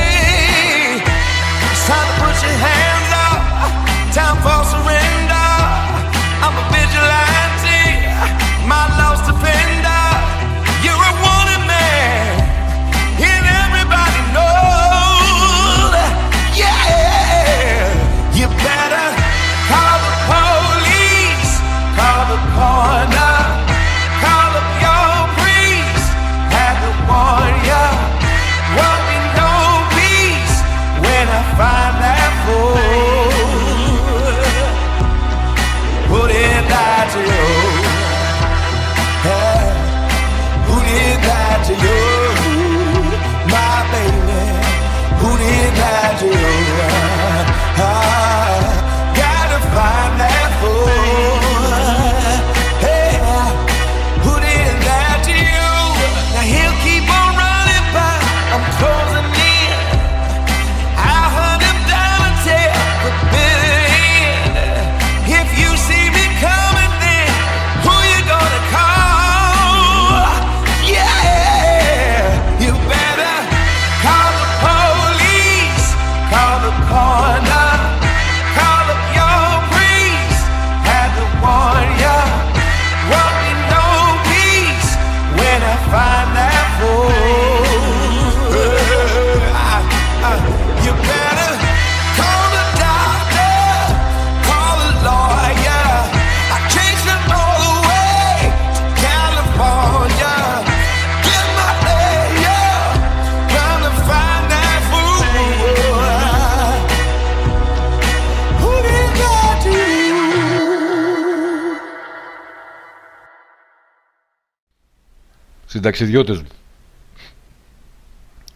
Συνταξιδιώτες μου.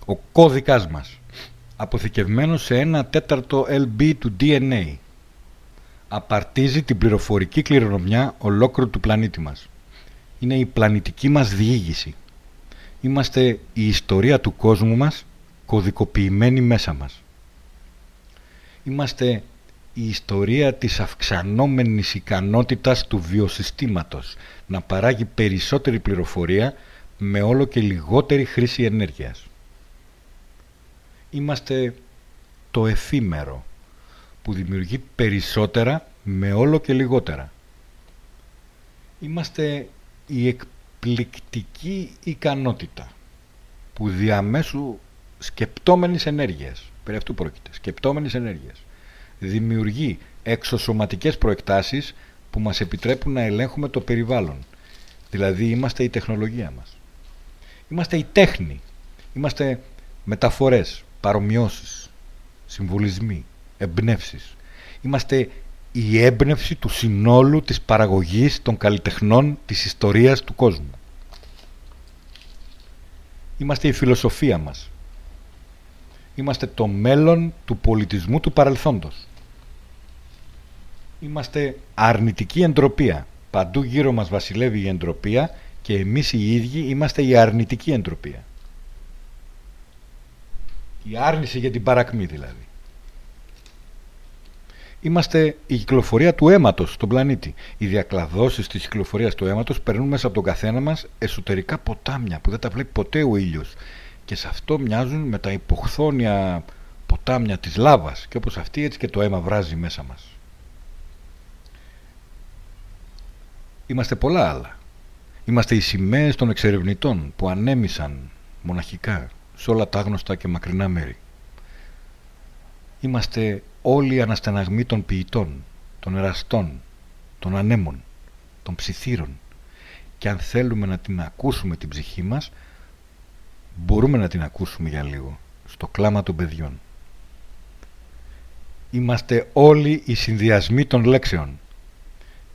Ο κώδικας μας, αποθηκευμένος σε ένα τέταρτο LB του DNA, απαρτίζει την πληροφορική κληρονομιά ολόκληρου του πλανήτη μας. Είναι η πλανητική μας διήγηση. Είμαστε η ιστορία του κόσμου μας, κωδικοποιημένη μέσα μας. Είμαστε η ιστορία της αυξανόμενης ικανότητας του βιοσυστήματος να παράγει περισσότερη πληροφορία με όλο και λιγότερη χρήση ενέργειας. Είμαστε το εφήμερο που δημιουργεί περισσότερα με όλο και λιγότερα. Είμαστε η εκπληκτική ικανότητα που διαμέσου σκεπτόμενης ενέργειας, περί αυτού πρόκειται, σκεπτόμενης ενέργειας, δημιουργεί εξωσωματικές προεκτάσεις που μας επιτρέπουν να ελέγχουμε το περιβάλλον. Δηλαδή είμαστε η τεχνολογία μας. Είμαστε η τέχνη. Είμαστε μεταφορές, παρομοιώσεις, συμβολισμοί, εμπνεύσεις. Είμαστε η έμπνευση του συνόλου της παραγωγής των καλλιτεχνών της ιστορίας του κόσμου. Είμαστε η φιλοσοφία μας. Είμαστε το μέλλον του πολιτισμού του παρελθόντος. Είμαστε αρνητική εντροπία. Παντού γύρω μας βασιλεύει η εντροπία και εμείς οι ίδιοι είμαστε η αρνητική εντροπία. Η άρνηση για την παρακμή δηλαδή. Είμαστε η κυκλοφορία του αίματος στον πλανήτη. Οι διακλαδώσεις της κυκλοφορίας του αίματος περνούν μέσα από τον καθένα μας εσωτερικά ποτάμια που δεν τα βλέπει ποτέ ο ήλιος. Και σε αυτό μοιάζουν με τα υποχθόνια ποτάμια της λάβας. Και όπως αυτή έτσι και το αίμα βράζει μέσα μας. Είμαστε πολλά άλλα. Είμαστε οι σημαίες των εξερευνητών που ανέμισαν μοναχικά σε όλα τα άγνωστα και μακρινά μέρη. Είμαστε όλοι οι αναστεναγμοί των ποιητών, των εραστών, των ανέμων, των ψιθύρων και αν θέλουμε να την ακούσουμε την ψυχή μας μπορούμε να την ακούσουμε για λίγο στο κλάμα των παιδιών. Είμαστε όλοι οι συνδυασμοί των λέξεων.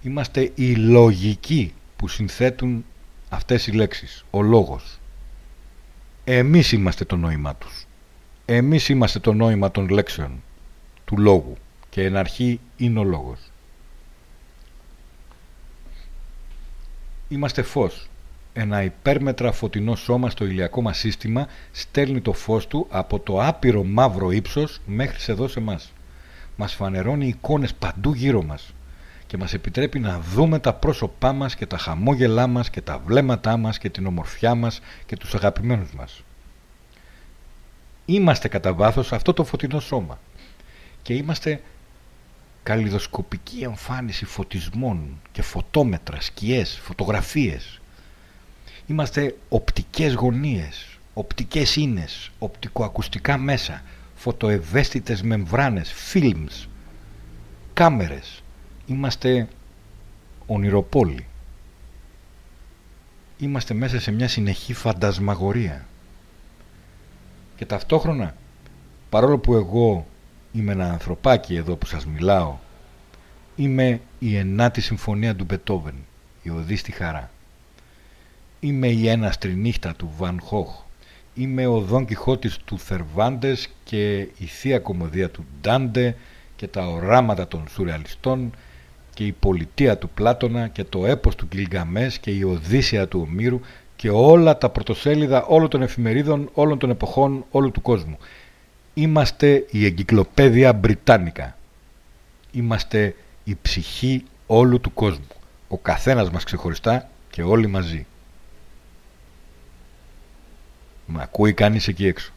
Είμαστε οι λογικοί που συνθέτουν αυτές οι λέξεις, ο λόγος. Εμείς είμαστε το νόημα τους. Εμείς είμαστε το νόημα των λέξεων, του λόγου και εν αρχή είναι ο λόγος. Είμαστε φως. Ένα υπέρμετρα φωτεινό σώμα στο ηλιακό μας σύστημα στέλνει το φως του από το άπειρο μαύρο ύψος μέχρι σε εδώ σε μας. Μας φανερώνει εικόνες παντού γύρω μας και μας επιτρέπει να δούμε τα πρόσωπά μας και τα χαμόγελά μας και τα βλέμματά μας και την ομορφιά μας και τους αγαπημένους μας. Είμαστε κατά βάθος αυτό το φωτεινό σώμα και είμαστε καλλιδοσκοπική εμφάνιση φωτισμών και φωτόμετρα, σκιές, φωτογραφίες. Είμαστε οπτικές γωνίες, οπτικές ίνες, οπτικοακουστικά μέσα, φωτοευαίσθητες μεμβράνες, films, κάμερες. Είμαστε ονειροπόλοι. Είμαστε μέσα σε μια συνεχή φαντασμαγορία. Και ταυτόχρονα, παρόλο που εγώ είμαι ένα ανθρωπάκι εδώ που σας μιλάω, είμαι η ενάτη συμφωνία του Μπετόβεν, η οδή στη χαρά. Είμαι η έναστρη νύχτα του Βαν Χόχ. Είμαι ο Δον Κιχώτης του Θερβάντες και η θεία κομμωδία του Ντάντε και τα οράματα των σουρεαλιστών και η πολιτεία του Πλάτωνα και το έπος του Γκυλγαμές και η Οδύσσια του Ομήρου και όλα τα πρωτοσέλιδα όλων των εφημερίδων, όλων των εποχών, όλου του κόσμου. Είμαστε η εγκυκλοπαίδεια Μπριτάνικα. Είμαστε η ψυχή όλου του κόσμου. Ο καθένας μας ξεχωριστά και όλοι μαζί. Με ακούει κανείς εκεί έξω;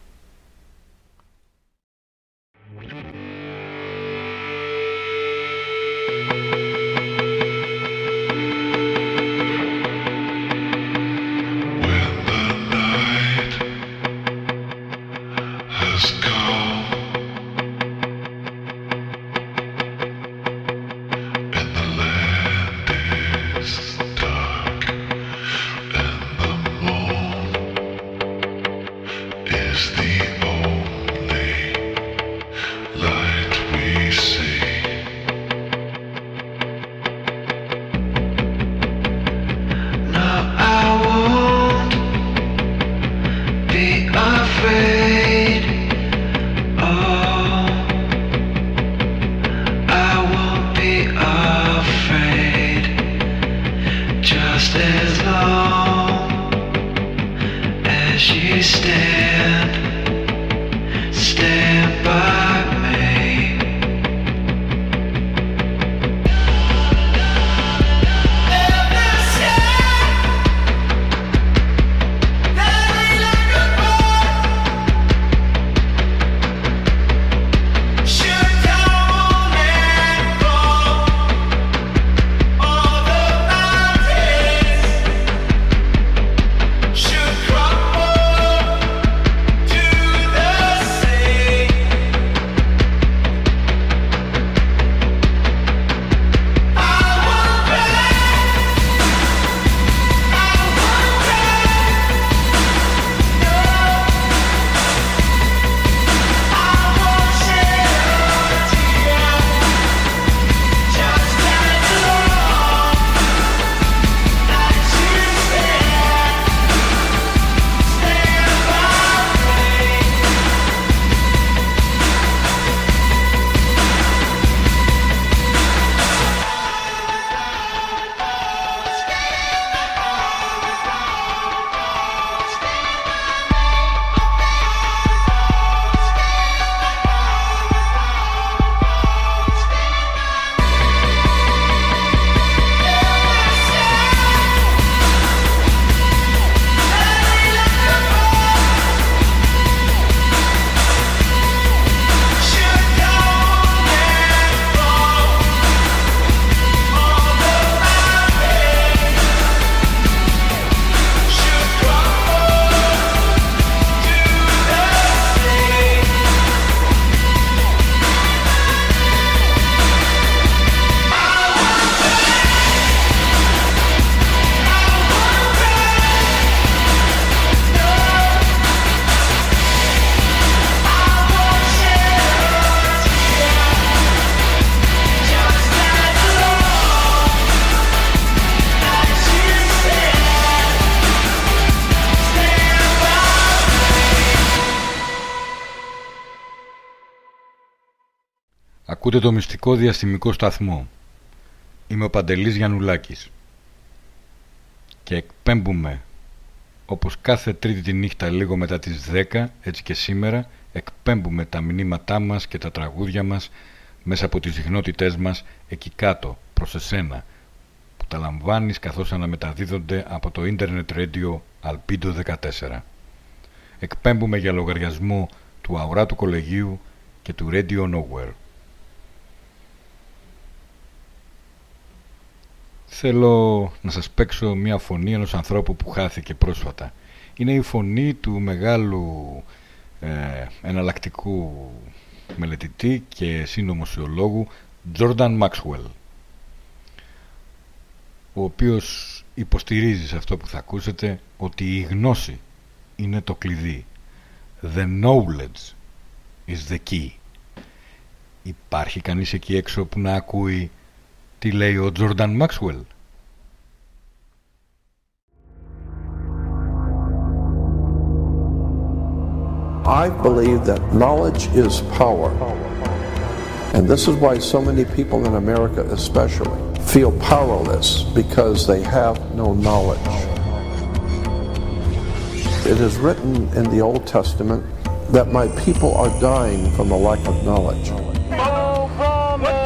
Ακούτε το μυστικό διαστημικό σταθμό. Είμαι ο Παντελής Γιαννουλάκης. Και εκπέμπουμε, όπως κάθε τρίτη τη νύχτα λίγο μετά τις 10, έτσι και σήμερα, εκπέμπουμε τα μηνύματά μας και τα τραγούδια μας μέσα από τις συχνότητές μας εκεί κάτω, προς εσένα, που τα λαμβάνεις καθώς αναμεταδίδονται από το ίντερνετ radio Alpido 14. Εκπέμπουμε για λογαριασμό του Αουράτου Κολεγίου και του Radio Nowhere. Θέλω να σας παίξω μια φωνή ενός ανθρώπου που χάθηκε πρόσφατα. Είναι η φωνή του μεγάλου ε, εναλλακτικού μελετητή και συνωμοσιολόγου Jordan Maxwell ο οποίος υποστηρίζει σε αυτό που θα ακούσετε ότι η γνώση είναι το κλειδί The knowledge is the key Υπάρχει κανείς εκεί έξω που να ακούει τι λέει ο Jordan Maxwell I believe that knowledge is power. And this is why so many people in America, especially, feel powerless because they have no knowledge. It is written in the Old Testament that my people are dying from a lack of knowledge.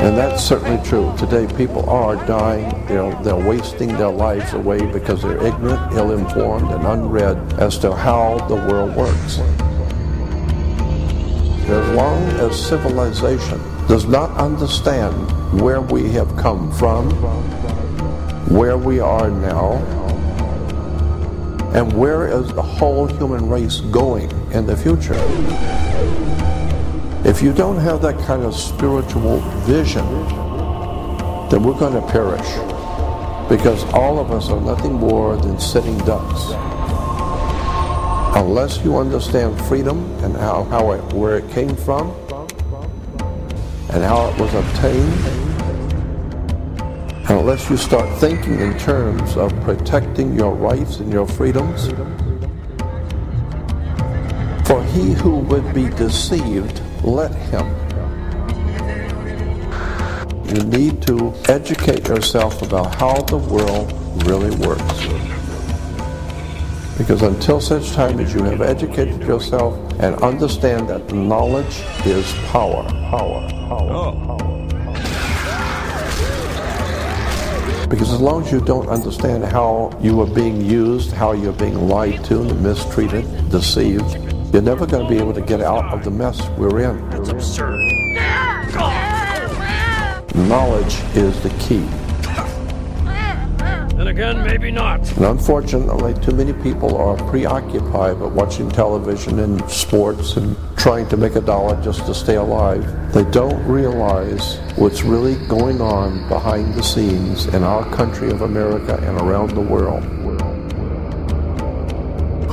And that's certainly true. Today, people are dying. They're, they're wasting their lives away because they're ignorant, ill informed, and unread as to how the world works. As long as civilization does not understand where we have come from, where we are now, and where is the whole human race going in the future. If you don't have that kind of spiritual vision, then we're going to perish. Because all of us are nothing more than sitting ducks. Unless you understand freedom and how, how it, where it came from and how it was obtained, and unless you start thinking in terms of protecting your rights and your freedoms, for he who would be deceived, let him. You need to educate yourself about how the world really works. Because until such time as you have educated yourself and understand that knowledge is power, power, power, oh. Because as long as you don't understand how you are being used, how you're being lied to, mistreated, deceived, you're never going to be able to get out of the mess we're in. That's absurd. Knowledge is the key. And again, maybe not. And unfortunately, too many people are preoccupied with watching television and sports and trying to make a dollar just to stay alive. They don't realize what's really going on behind the scenes in our country of America and around the world.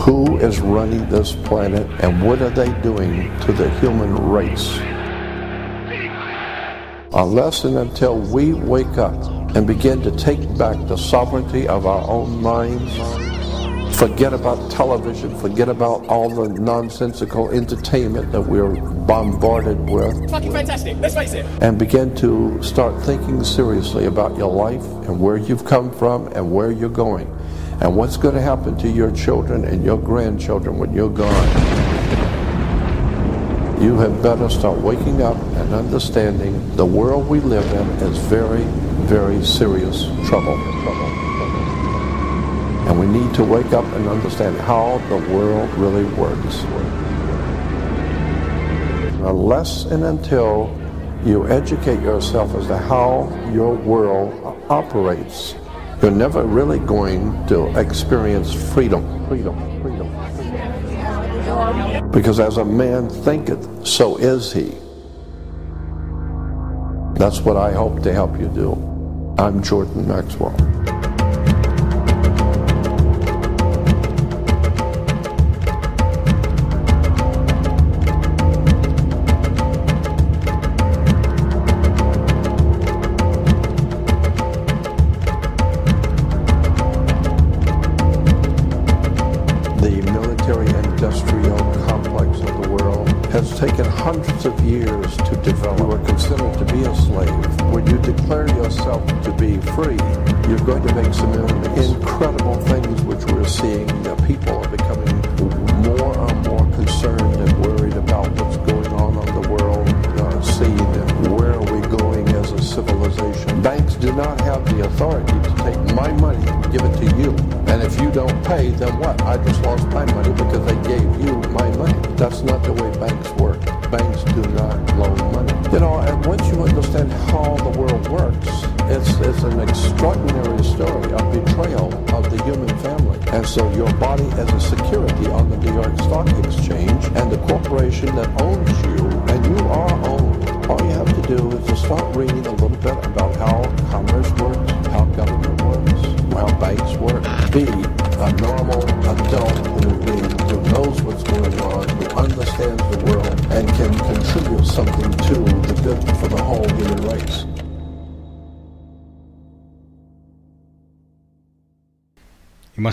Who is running this planet and what are they doing to the human race? Unless and until we wake up and begin to take back the sovereignty of our own minds, forget about television, forget about all the nonsensical entertainment that we're bombarded with, Fucking fantastic. Let's face it. and begin to start thinking seriously about your life and where you've come from and where you're going and what's going to happen to your children and your grandchildren when you're gone. You have better start waking up and understanding the world we live in is very, very serious trouble. And we need to wake up and understand how the world really works. Unless and until you educate yourself as to how your world operates, you're never really going to experience freedom. Freedom. Freedom. Because as a man thinketh, so is he. That's what I hope to help you do. I'm Jordan Maxwell.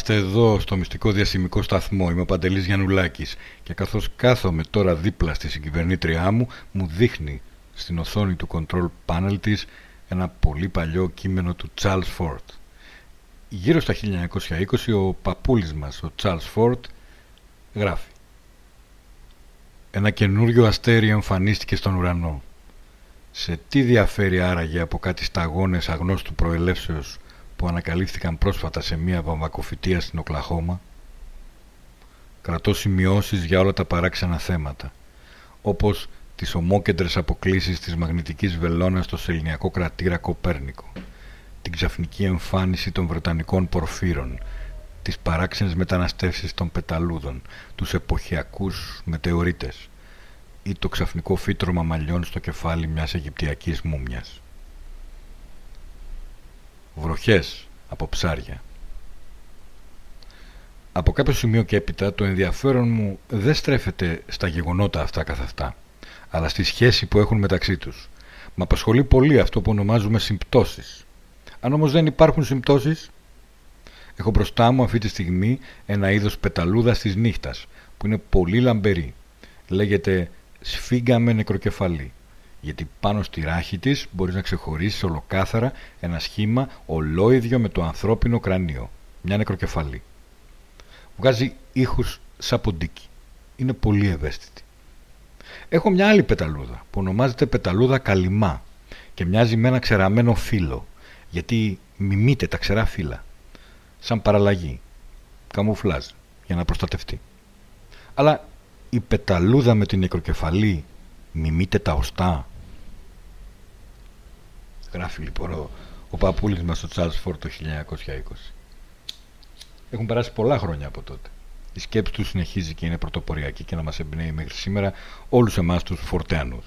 Είμαστε εδώ στο μυστικό διαστημικό σταθμό. Είμαι ο Παντελής Γιαννουλάκης και καθώς κάθομαι τώρα δίπλα στη συγκυβερνήτριά μου, μου δείχνει στην οθόνη του control panel της ένα πολύ παλιό κείμενο του Charles Ford. Γύρω στα 1920 ο παππούλης μας, ο Charles Ford, γράφει «Ένα καινούριο αστέρι εμφανίστηκε στον ουρανό. Σε τι διαφέρει άραγε από κάτι σταγόνες αγνώστου προελεύσεως που ανακαλύφθηκαν πρόσφατα σε μια βαμβακοφυτεία στην Οκλαχώμα. Κρατώ σημειώσεις για όλα τα παράξενα θέματα, όπως τις ομόκεντρες αποκλίσεις της μαγνητικής βελόνας στο σεληνιακό κρατήρα Κοπέρνικο, την ξαφνική εμφάνιση των Βρετανικών πορφύρων, τις παράξενες μεταναστεύσεις των πεταλούδων, τους εποχιακούς μετεωρίτες ή το ξαφνικό φύτρωμα μαλλιών στο κεφάλι μιας Αιγυπτιακής μούμιας βροχές από ψάρια. Από κάποιο σημείο και έπειτα το ενδιαφέρον μου δεν στρέφεται στα γεγονότα αυτά καθ' αυτά, αλλά στη σχέση που έχουν μεταξύ τους. Μ' απασχολεί πολύ αυτό που ονομάζουμε συμπτώσεις. Αν όμως δεν υπάρχουν συμπτώσεις, έχω μπροστά μου αυτή τη στιγμή ένα είδος πεταλούδας της νύχτας, που είναι πολύ λαμπερή. Λέγεται σφίγγα με νεκροκεφαλή γιατί πάνω στη ράχη της μπορείς να ξεχωρίσεις ολοκάθαρα ένα σχήμα ολόιδιο με το ανθρώπινο κρανίο, μια νεκροκεφαλή. Βγάζει ήχους σαν ποντίκι. Είναι πολύ ευαίσθητη. Έχω μια άλλη πεταλούδα που ονομάζεται πεταλούδα καλυμά και μοιάζει με ένα ξεραμένο φύλλο γιατί μιμείται τα ξερά φύλλα σαν παραλλαγή, καμουφλάζ για να προστατευτεί. Αλλά η πεταλούδα με την νεκροκεφαλή μιμείται τα οστά Γράφει λοιπόν ο, ο παππούλης μας στο Charles Ford το 1920. Έχουν περάσει πολλά χρόνια από τότε. Η σκέψη τους συνεχίζει και είναι πρωτοποριακή και να μας εμπνέει μέχρι σήμερα όλους εμάς τους φορτέανους.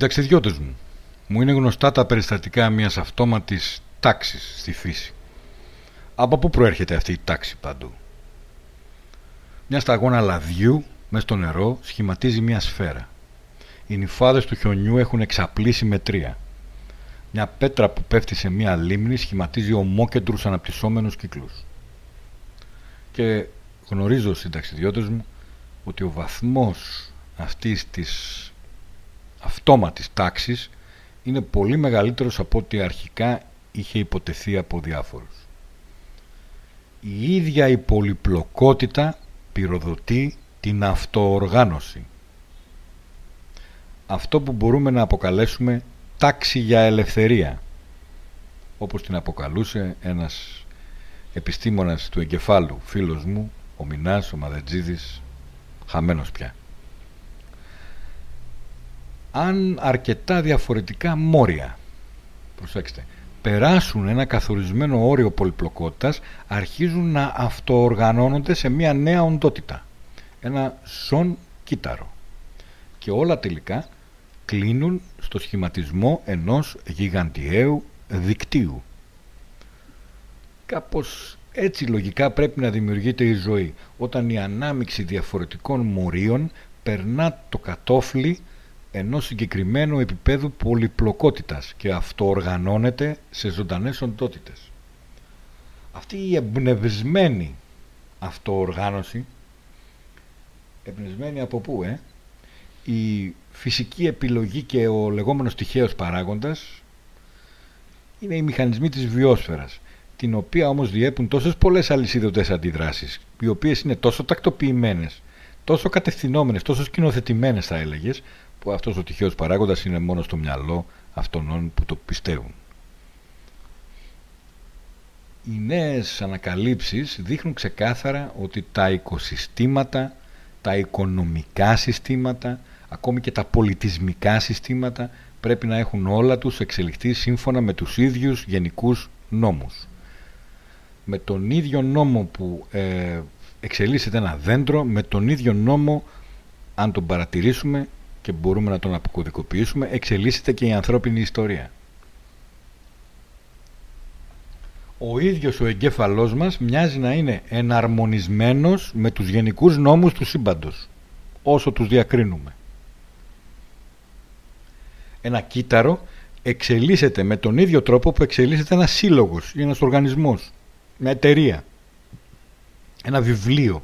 Συνταξιδιώτες μου, μου είναι γνωστά τα περιστατικά μιας αυτόματης τάξης στη φύση. Από πού προέρχεται αυτή η τάξη παντού; Μια σταγόνα λαδιού μέσα στο νερό σχηματίζει μια σφαίρα. Οι νυφάδες του χιονιού έχουν εξαπλήσει με τρία. Μια πέτρα που πέφτει σε μια λίμνη σχηματίζει ομόκεντρους αναπτυσσόμενους κύκλους. Και γνωρίζω συνταξιδιώτες μου ότι ο βαθμός αυτής της αυτόματης τάξης είναι πολύ μεγαλύτερος από ό,τι αρχικά είχε υποτεθεί από διάφορους. Η ίδια η πολυπλοκότητα πυροδοτεί την αυτοοργάνωση. Αυτό που μπορούμε να αποκαλέσουμε τάξη για ελευθερία, όπως την αποκαλούσε ένας επιστήμονας του εγκεφάλου, φίλος μου, ο Μινάς, ο Μαδετζίδης, χαμένος πια. Αν αρκετά διαφορετικά μόρια, προσέξτε, περάσουν ένα καθορισμένο όριο πολυπλοκότητας, αρχίζουν να αυτοοργανώνονται σε μια νέα οντότητα. Ένα σον κύτταρο. Και όλα τελικά κλείνουν στο σχηματισμό ενός γιγαντιαίου δικτύου. Κάπως έτσι λογικά πρέπει να δημιουργείται η ζωή, όταν η ανάμιξη διαφορετικών μορίων περνά το κατόφλι ενός συγκεκριμένου επίπεδου πολυπλοκότητας και αυτό οργανώνεται σε ζωντανές οντότητες. Αυτή η εμπνευσμένη αυτοοργάνωση, εμπνευσμένη από πού, ε; η φυσική επιλογή και ο λεγόμενος τυχαίος παράγοντας είναι οι μηχανισμοί της βιόσφαιρας την οποία όμως διέπουν τόσες πολλές αλυσίδωτες αντιδράσεις οι οποίες είναι τόσο τακτοποιημένες τόσο κατευθυνόμενες, τόσο σκηνοθετημένες θα έλεγες που αυτός ο τυχαίος παράγοντας είναι μόνο στο μυαλό αυτών που το πιστεύουν. Οι νέες ανακαλύψεις δείχνουν ξεκάθαρα ότι τα οικοσυστήματα, τα οικονομικά συστήματα, ακόμη και τα πολιτισμικά συστήματα πρέπει να έχουν όλα τους εξελιχθεί σύμφωνα με τους ίδιους γενικούς νόμους. Με τον ίδιο νόμο που ε, εξελίσσεται ένα δέντρο, με τον ίδιο νόμο, αν τον παρατηρήσουμε, και μπορούμε να τον αποκωδικοποιήσουμε, εξελίσσεται και η ανθρώπινη ιστορία. Ο ίδιος ο εγκέφαλός μας μοιάζει να είναι εναρμονισμένος με τους γενικούς νόμους του σύμπαντος, όσο τους διακρίνουμε. Ένα κύτταρο εξελίσσεται με τον ίδιο τρόπο που εξελίσσεται ένας σύλλογος ή ένας οργανισμός, μια εταιρεία, ένα βιβλίο,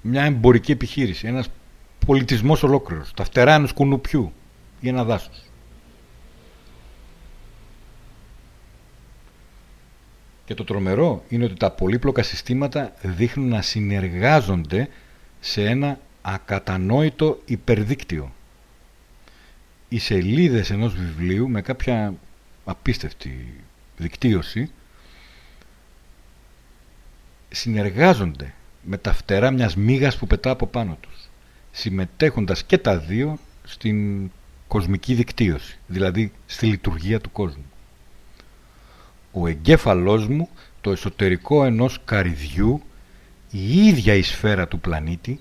μια εμπορική επιχείρηση, ένας πολιτισμός ολόκληρος, τα φτερά ενός κουνουπιού ή ένα δάσος. Και το τρομερό είναι ότι τα πολύπλοκα συστήματα δείχνουν να συνεργάζονται σε ένα ακατανόητο υπερδίκτυο. Οι σελίδες ενός βιβλίου με κάποια απίστευτη δικτύωση συνεργάζονται με τα φτερά μιας μύγας που πετά από πάνω τους συμμετέχοντας και τα δύο στην κοσμική δικτύωση, δηλαδή στη λειτουργία του κόσμου. Ο εγκέφαλός μου, το εσωτερικό ενός καρυδιού, η ίδια η σφαίρα του πλανήτη,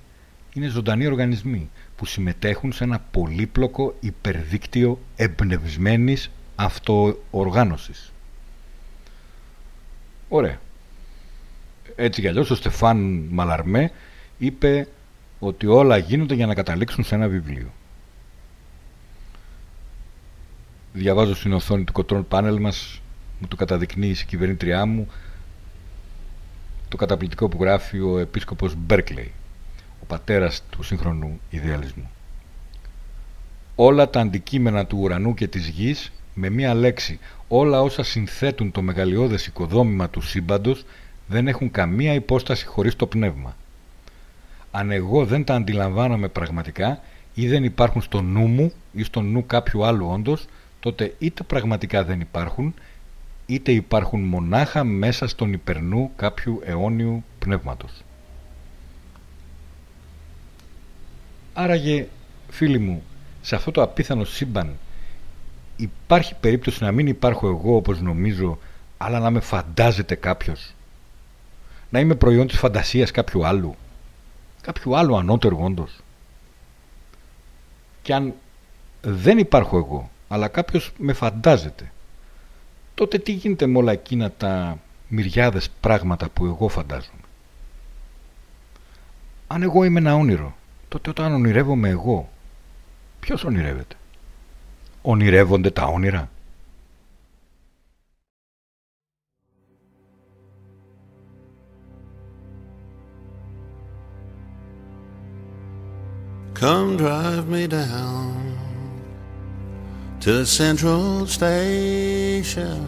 είναι ζωντανοί οργανισμοί που συμμετέχουν σε ένα πολύπλοκο υπερδίκτυο εμπνευσμένης αυτοοργάνωσης. Ωραία. Έτσι κι αλλιώς ο Στεφάν Μαλαρμέ είπε ότι όλα γίνονται για να καταλήξουν σε ένα βιβλίο. Διαβάζω στην οθόνη του control panel μας, μου το καταδεικνύει η κυβερνήτριά μου, το καταπληκτικό που γράφει ο επίσκοπος Μπέρκλεϊ, ο πατέρας του σύγχρονου ιδεαλισμού. Όλα τα αντικείμενα του ουρανού και της γης, με μία λέξη, όλα όσα συνθέτουν το μεγαλειώδες οικοδόμημα του σύμπαντος, δεν έχουν καμία υπόσταση χωρίς το πνεύμα αν εγώ δεν τα αντιλαμβάνομαι πραγματικά ή δεν υπάρχουν στο νου μου ή στο νου κάποιου άλλου όντως, τότε είτε πραγματικά δεν υπάρχουν, είτε υπάρχουν μονάχα μέσα στον υπερνού κάποιου αιώνιου πνεύματος. Άραγε, φίλοι μου, σε αυτό το απίθανο σύμπαν υπάρχει περίπτωση να μην υπάρχω εγώ όπως νομίζω, αλλά να με φαντάζεται κάποιος. Να είμαι προϊόν της φαντασίας κάποιου άλλου κάποιου άλλου ανώτερου όντως. Και αν δεν υπάρχω εγώ, αλλά κάποιος με φαντάζεται, τότε τι γίνεται με όλα εκείνα τα μυριάδες πράγματα που εγώ φαντάζομαι; Αν εγώ είμαι ένα όνειρο, τότε όταν ονειρεύομαι εγώ, ποιος ονειρεύεται; Ονειρεύονται τα όνειρα; Come drive me down to the central station.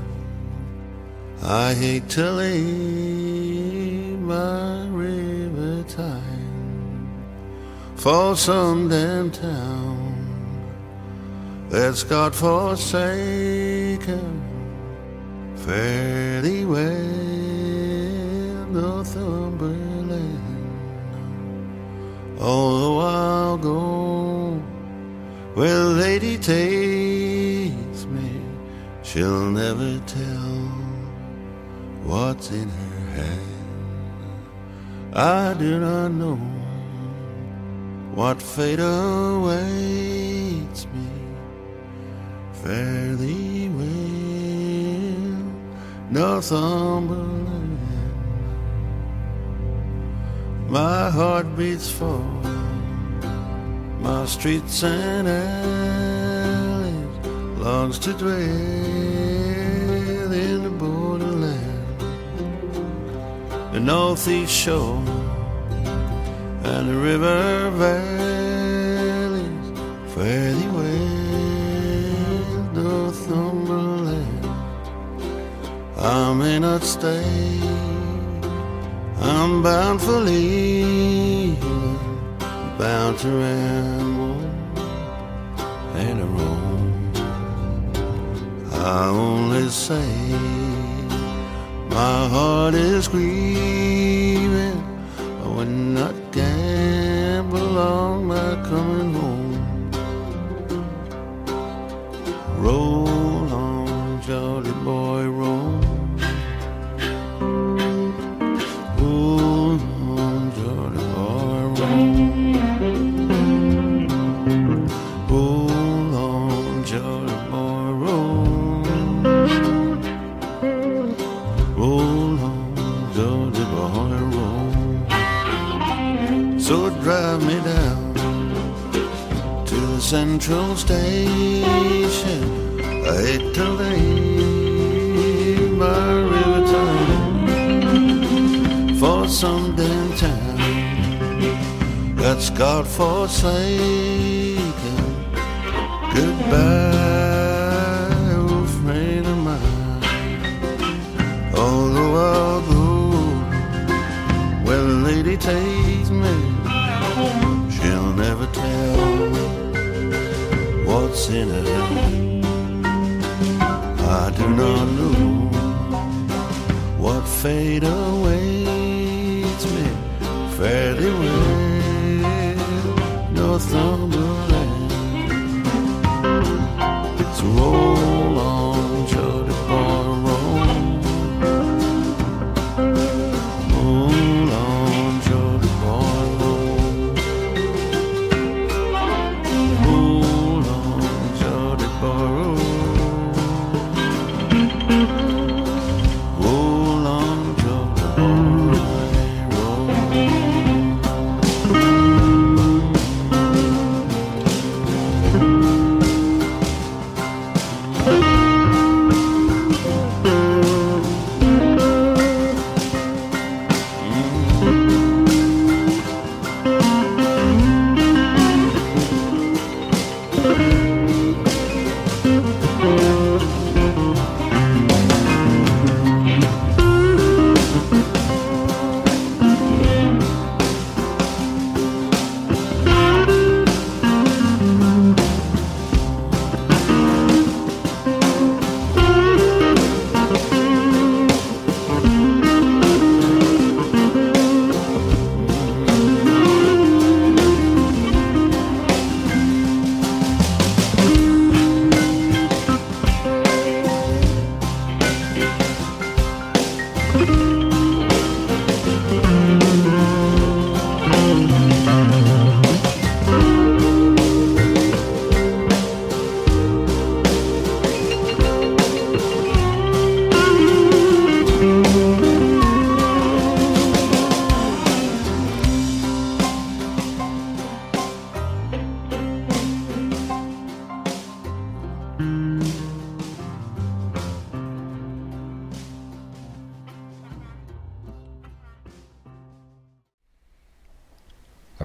I hate to leave my river time for some damn town that's God forsaken. Fare thee well, Northumberland. Although I'll go where Lady takes me, she'll never tell what's in her hand. I do not know what fate awaits me. Fare thee well, Northumberland. My heart beats for my streets and alleys, longs to dwell in the borderland, the northeast shore and the river valleys. Fare thee well, Northumberland. I may not stay. I'm bound for leaving, bound to ramble and to roam. I only say my heart is grieving.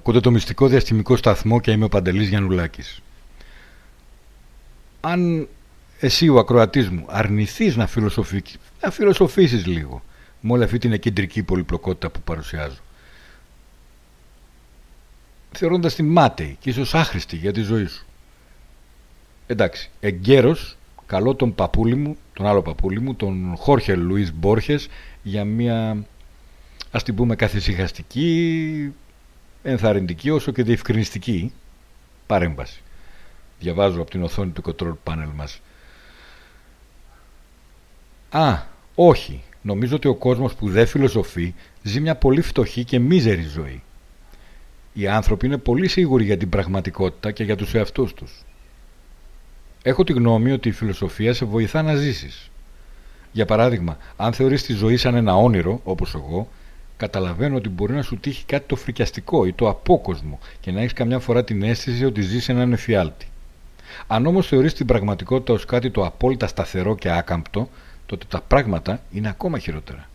Ακούτε το μυστικό διαστημικό σταθμό και είμαι ο Παντελής Γιαννουλάκης. Αν εσύ ο ακροατής μου αρνηθείς να, φιλοσοφήσεις, να φιλοσοφήσεις λίγο με όλη αυτή την κεντρική πολυπλοκότητα που παρουσιάζω θεωρώντας την μάταιη και ίσως άχρηστη για τη ζωή σου. Εντάξει, εγκαίρος καλώ τον παππούλη μου, τον άλλο παππούλη μου, τον Χόρχε Λουίς Μπόρχες για μια ας την πούμε καθησυχαστική, ενθαρρυντική όσο και διευκρινιστική παρέμβαση. Διαβάζω από την οθόνη του control panel μας. Α, όχι. Νομίζω ότι ο κόσμος που δεν φιλοσοφεί ζει μια πολύ φτωχή και μίζερη ζωή. Οι άνθρωποι είναι πολύ σίγουροι για την πραγματικότητα και για τους εαυτούς τους. Έχω τη γνώμη ότι η φιλοσοφία σε βοηθά να ζήσεις. Για παράδειγμα, αν θεωρείς τη ζωή σαν ένα όνειρο, όπως εγώ, καταλαβαίνω ότι μπορεί να σου τύχει κάτι το φρικιαστικό ή το απόκοσμο και να έχεις καμιά φορά την αίσθηση ότι ζεις έναν εφιάλτη. Αν όμως θεωρείς την πραγματικότητα ως κάτι το απόλυτα σταθερό και άκαμπτο, τότε τα πράγματα είναι ακόμα χειρότερα.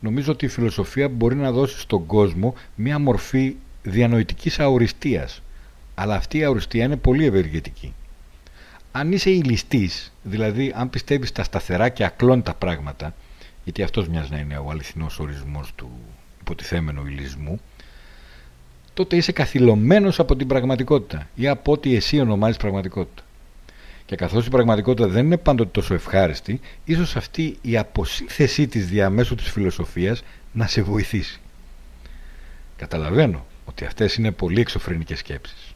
Νομίζω ότι η φιλοσοφία μπορεί να δώσει στον κόσμο μία μορφή διανοητικής αοριστίας, αλλά αυτή η αοριστία είναι πολύ ευεργετική. Αν είσαι ηλιστής, δηλαδή αν πιστεύεις τα σταθερά και ακλόνητα πράγματα, γιατί αυτός μοιάζει να είναι ο αληθινός ορισμός του υποτιθέμενου ηλισμού, τότε είσαι καθυλωμένος από την πραγματικότητα ή από ό,τι εσύ ονομάζεις πραγματικότητα. Και καθώς η πραγματικότητα δεν είναι πάντοτε τόσο ευχάριστη, ίσως αυτή η αποσύνθεσή της διαμέσου της φιλοσοφίας να σε βοηθήσει. Καταλαβαίνω ότι αυτές είναι πολύ εξωφρενικές σκέψεις,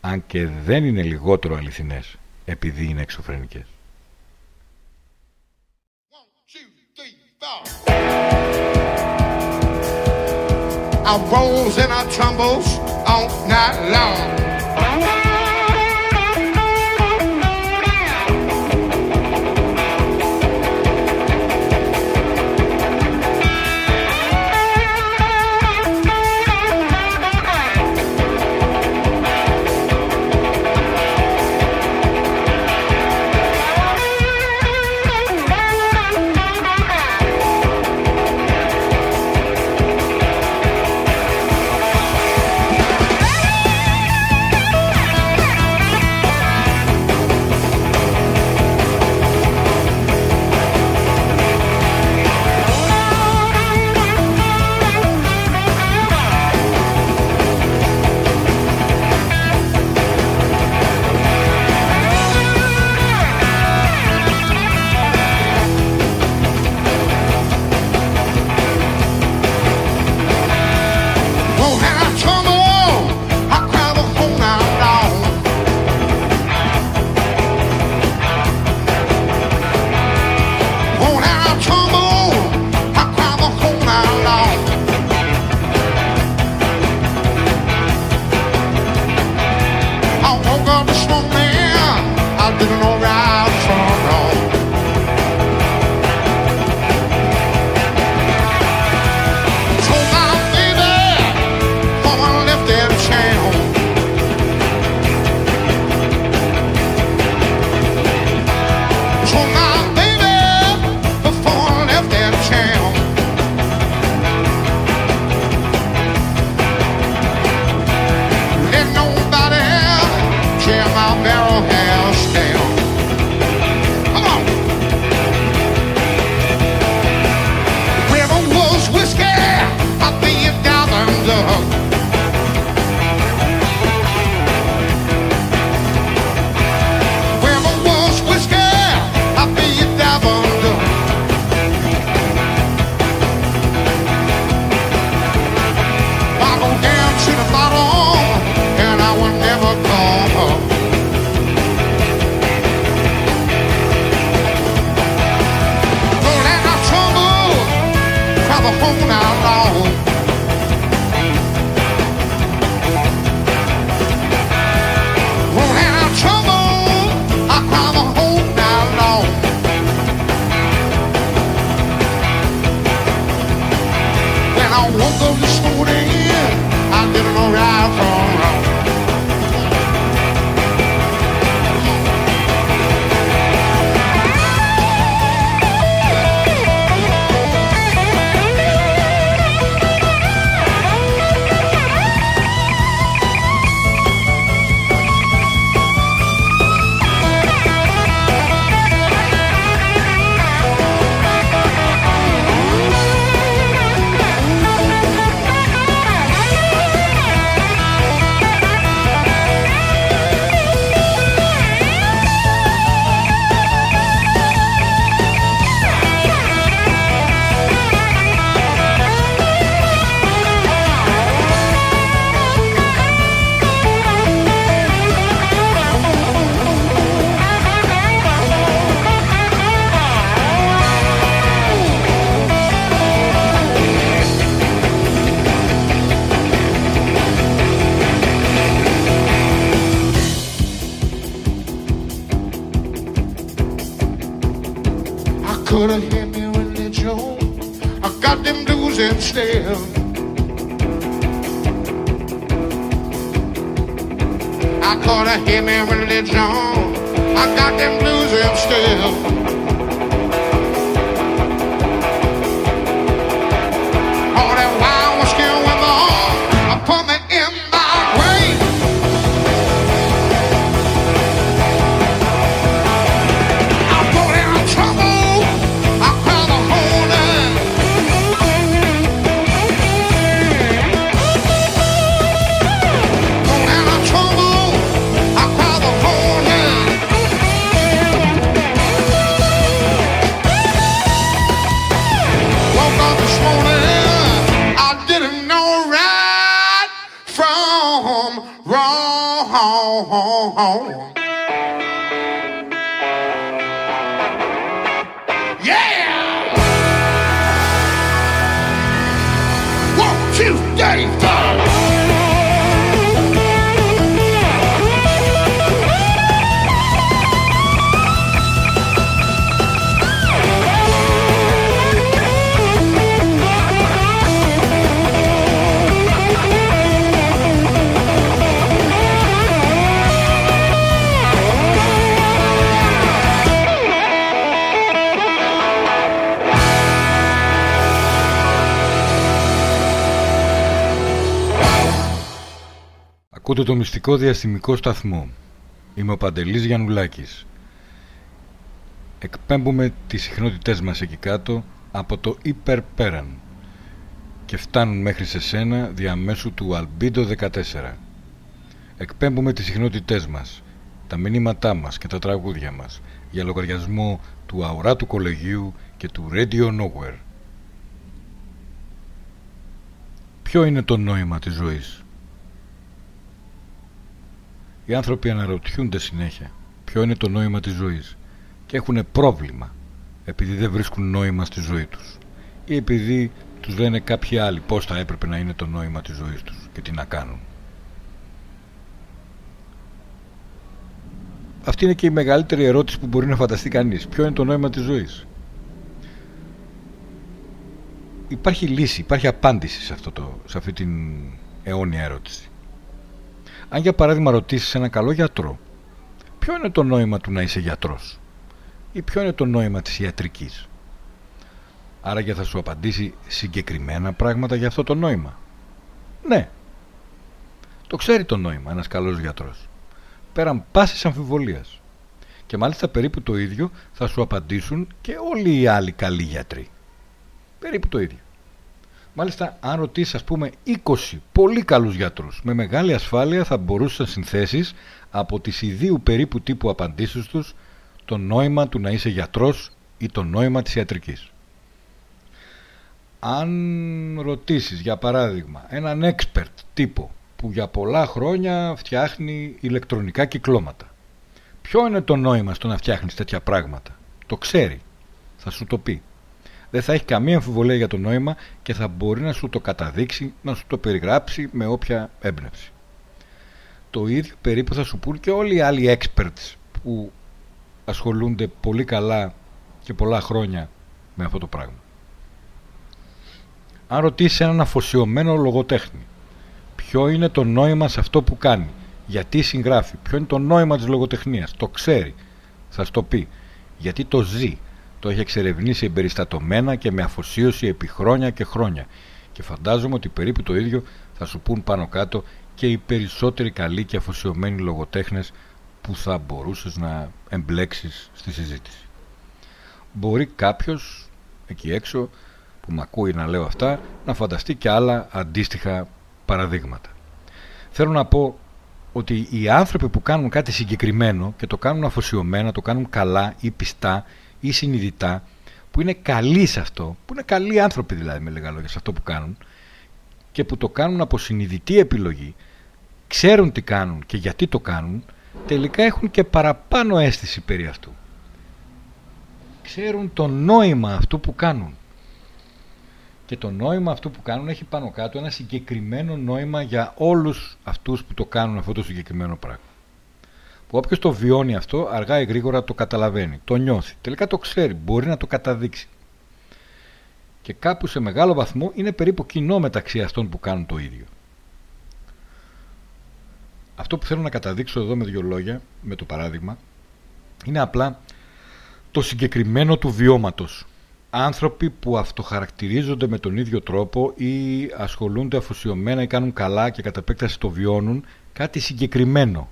αν και δεν είναι λιγότερο αληθινές επειδή είναι εξωφρενικές. Our rolls and our tumbles are not long. Το μυστικό διαστημικό σταθμό. Είμαι ο Παντελής Γιαννουλάκης. Εκπέμπουμε τις συχνότητές μας εκεί κάτω από το υπερπέραν και φτάνουν μέχρι σε σένα διαμέσου του Albedo 14. Εκπέμπουμε τις συχνότητές μας, τα μηνύματά μας και τα τραγούδια μας για λογαριασμό του Αουράτου Κολεγίου και του Radio Nowhere. Ποιο είναι το νόημα της ζωής; Οι άνθρωποι αναρωτιούνται συνέχεια ποιο είναι το νόημα της ζωής και έχουν πρόβλημα επειδή δεν βρίσκουν νόημα στη ζωή τους ή επειδή τους λένε κάποιοι άλλοι πώς θα έπρεπε να είναι το νόημα της ζωής τους και τι να κάνουν. Αυτή είναι και η μεγαλύτερη ερώτηση που μπορεί να φανταστεί κανείς. Ποιο είναι το νόημα της ζωής; Υπάρχει λύση, υπάρχει απάντηση σε, αυτό το, σε αυτή την αιώνια ερώτηση. Αν για παράδειγμα ρωτήσεις έναν καλό γιατρό ποιο είναι το νόημα του να είσαι γιατρός ή ποιο είναι το νόημα της ιατρικής; Άρα και θα σου απαντήσει συγκεκριμένα πράγματα για αυτό το νόημα. Ναι. Το ξέρει το νόημα ένας καλός γιατρός. Πέραν πάσης αμφιβολίας. Και μάλιστα περίπου το ίδιο θα σου απαντήσουν και όλοι οι άλλοι καλοί γιατροί. Περίπου το ίδιο. Μάλιστα, αν ρωτήσεις, ας πούμε, 20 πολύ καλούς γιατρούς, με μεγάλη ασφάλεια θα μπορούσε να συνθέσεις από τις ιδίου περίπου τύπου απαντήσεις τους το νόημα του να είσαι γιατρός ή το νόημα της ιατρικής. Αν ρωτήσεις για παράδειγμα έναν expert τύπο που για πολλά χρόνια φτιάχνει ηλεκτρονικά κυκλώματα ποιο είναι το νόημα στο να φτιάχνεις τέτοια πράγματα; Το ξέρει, θα σου το πει δεν θα έχει καμία αμφιβολία για το νόημα και θα μπορεί να σου το καταδείξει, να σου το περιγράψει με όποια έμπνευση. Το ίδιο περίπου θα σου πούν και όλοι οι άλλοι experts που ασχολούνται πολύ καλά και πολλά χρόνια με αυτό το πράγμα. Αν ρωτήσεις έναν αφοσιωμένο λογοτέχνη ποιο είναι το νόημα σε αυτό που κάνει, γιατί συγγράφει, ποιο είναι το νόημα της λογοτεχνίας, το ξέρει, θα σου το πει, γιατί το ζει, το έχει εξερευνήσει εμπεριστατωμένα και με αφοσίωση επί χρόνια και χρόνια και φαντάζομαι ότι περίπου το ίδιο θα σου πούν πάνω κάτω και οι περισσότεροι καλοί και αφοσιωμένοι λογοτέχνες που θα μπορούσες να εμπλέξεις στη συζήτηση. Μπορεί κάποιος εκεί έξω που με ακούει να λέω αυτά να φανταστεί και άλλα αντίστοιχα παραδείγματα. Θέλω να πω ότι οι άνθρωποι που κάνουν κάτι συγκεκριμένο και το κάνουν αφοσιωμένα, το κάνουν καλά ή πιστά ή συνειδητά, που είναι καλοί σε αυτό, που είναι καλοί άνθρωποι δηλαδή με λίγα λόγια σε αυτό που κάνουν και που το κάνουν από συνειδητή επιλογή, ξέρουν τι κάνουν και γιατί το κάνουν, τελικά έχουν και παραπάνω αίσθηση περί αυτού. Ξέρουν το νόημα αυτού που κάνουν. Και το νόημα αυτού που κάνουν έχει πάνω κάτω ένα συγκεκριμένο νόημα για όλους αυτούς που το κάνουν αυτό το συγκεκριμένο πράγμα. Που όποιος το βιώνει αυτό αργά ή γρήγορα το καταλαβαίνει, το νιώθει, τελικά το ξέρει, μπορεί να το καταδείξει. Και κάπου σε μεγάλο βαθμό είναι περίπου κοινό μεταξύ αυτών που κάνουν το ίδιο. Αυτό που θέλω να καταδείξω εδώ με δύο λόγια, με το παράδειγμα, είναι απλά το συγκεκριμένο του βιώματος. Άνθρωποι που αυτοχαρακτηρίζονται με τον ίδιο τρόπο ή ασχολούνται αφοσιωμένα ή κάνουν καλά και κατά επέκταση το βιώνουν κάτι συγκεκριμένο.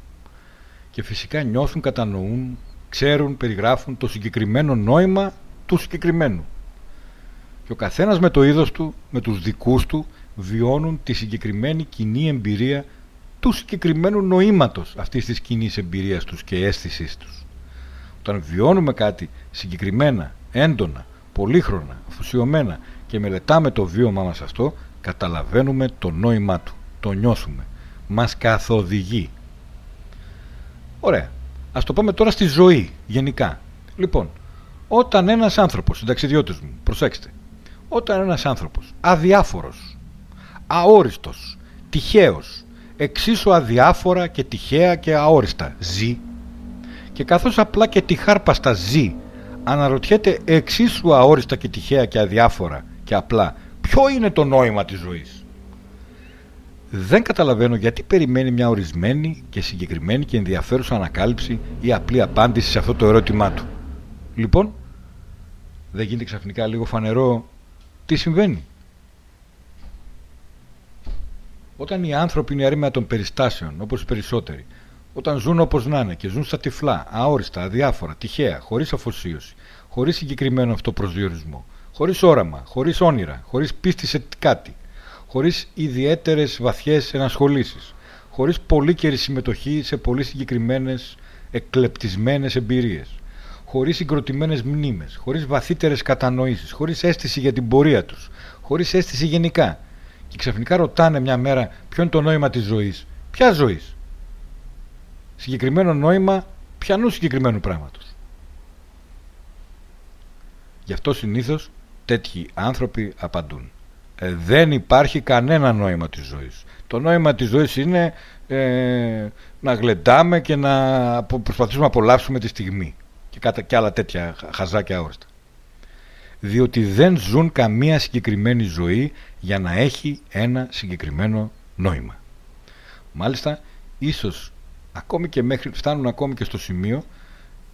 Και φυσικά νιώθουν, κατανοούν, ξέρουν, περιγράφουν το συγκεκριμένο νόημα του συγκεκριμένου. Και ο καθένας με το είδος του, με τους δικούς του, βιώνουν τη συγκεκριμένη κοινή εμπειρία του συγκεκριμένου νοήματος αυτής της κοινή εμπειρίας τους και αίσθησής τους. Όταν βιώνουμε κάτι συγκεκριμένα, έντονα, πολύχρονα, αφοσιωμένα και μελετάμε το βίωμά μας αυτό, καταλαβαίνουμε το νόημά του, το νιώθουμε, μας καθοδηγεί. Ωραία. Ας το πάμε τώρα στη ζωή, γενικά. Λοιπόν, όταν ένας άνθρωπος, συνταξιδιώτης μου, προσέξτε, όταν ένας άνθρωπος αδιάφορος, αόριστος, τυχαίος, εξίσου αδιάφορα και τυχαία και αόριστα ζει και καθώς απλά και τυχάρπαστα ζει αναρωτιέται εξίσου αόριστα και τυχαία και αδιάφορα και απλά ποιο είναι το νόημα της ζωής; Δεν καταλαβαίνω γιατί περιμένει μια ορισμένη και συγκεκριμένη και ενδιαφέρουσα ανακάλυψη ή απλή απάντηση σε αυτό το ερώτημά του. Λοιπόν, δεν γίνεται ξαφνικά λίγο φανερό τι συμβαίνει. Όταν οι άνθρωποι είναι έρημα των περιστάσεων, όπως οι περισσότεροι, όταν ζουν όπως να είναι και ζουν στα τυφλά, αόριστα, αδιάφορα, τυχαία, χωρίς αφοσίωση, χωρίς συγκεκριμένο αυτό προσδιορισμό, χωρίς όραμα, χωρίς όνειρα, χωρίς πίστη σε κάτι, χωρίς ιδιαίτερες βαθιές ενασχολήσεις, χωρίς πολύ καιρή συμμετοχή σε πολύ συγκεκριμένες εκλεπτισμένες εμπειρίες, χωρίς συγκροτημένες μνήμες, χωρίς βαθύτερες κατανοήσεις, χωρίς αίσθηση για την πορεία τους, χωρίς αίσθηση γενικά. Και ξαφνικά ρωτάνε μια μέρα ποιο είναι το νόημα της ζωής. Ποια ζωής; Συγκεκριμένο νόημα ποιανού συγκεκριμένου πράγματος. Γι' αυτό συνήθως τέτοιοι άνθρωποι απαντούν. Ε, δεν υπάρχει κανένα νόημα της ζωής. Το νόημα της ζωής είναι ε, να γλεντάμε και να απο- προσπαθήσουμε να απολαύσουμε τη στιγμή και, κάτα, και άλλα τέτοια χαζάκια αόριστα. Διότι δεν ζουν καμία συγκεκριμένη ζωή για να έχει ένα συγκεκριμένο νόημα. Μάλιστα, ίσως ακόμη και μέχρι, φτάνουν ακόμη και στο σημείο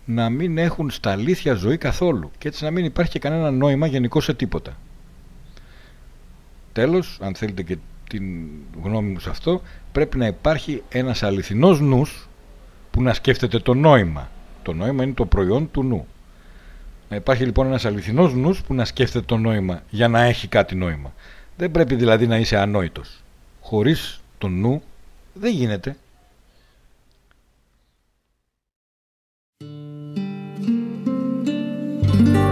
να μην έχουν στα αλήθεια ζωή καθόλου και έτσι να μην υπάρχει και κανένα νόημα γενικώς σε τίποτα. Τέλος, αν θέλετε και την γνώμη μου σε αυτό, πρέπει να υπάρχει ένας αληθινός νους που να σκέφτεται το νόημα. Το νόημα είναι το προϊόν του νου. Να υπάρχει λοιπόν ένας αληθινός νους που να σκέφτεται το νόημα για να έχει κάτι νόημα. Δεν πρέπει δηλαδή να είσαι ανόητος. Χωρίς το νου δεν γίνεται. May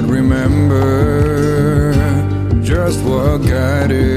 quite remember just what guided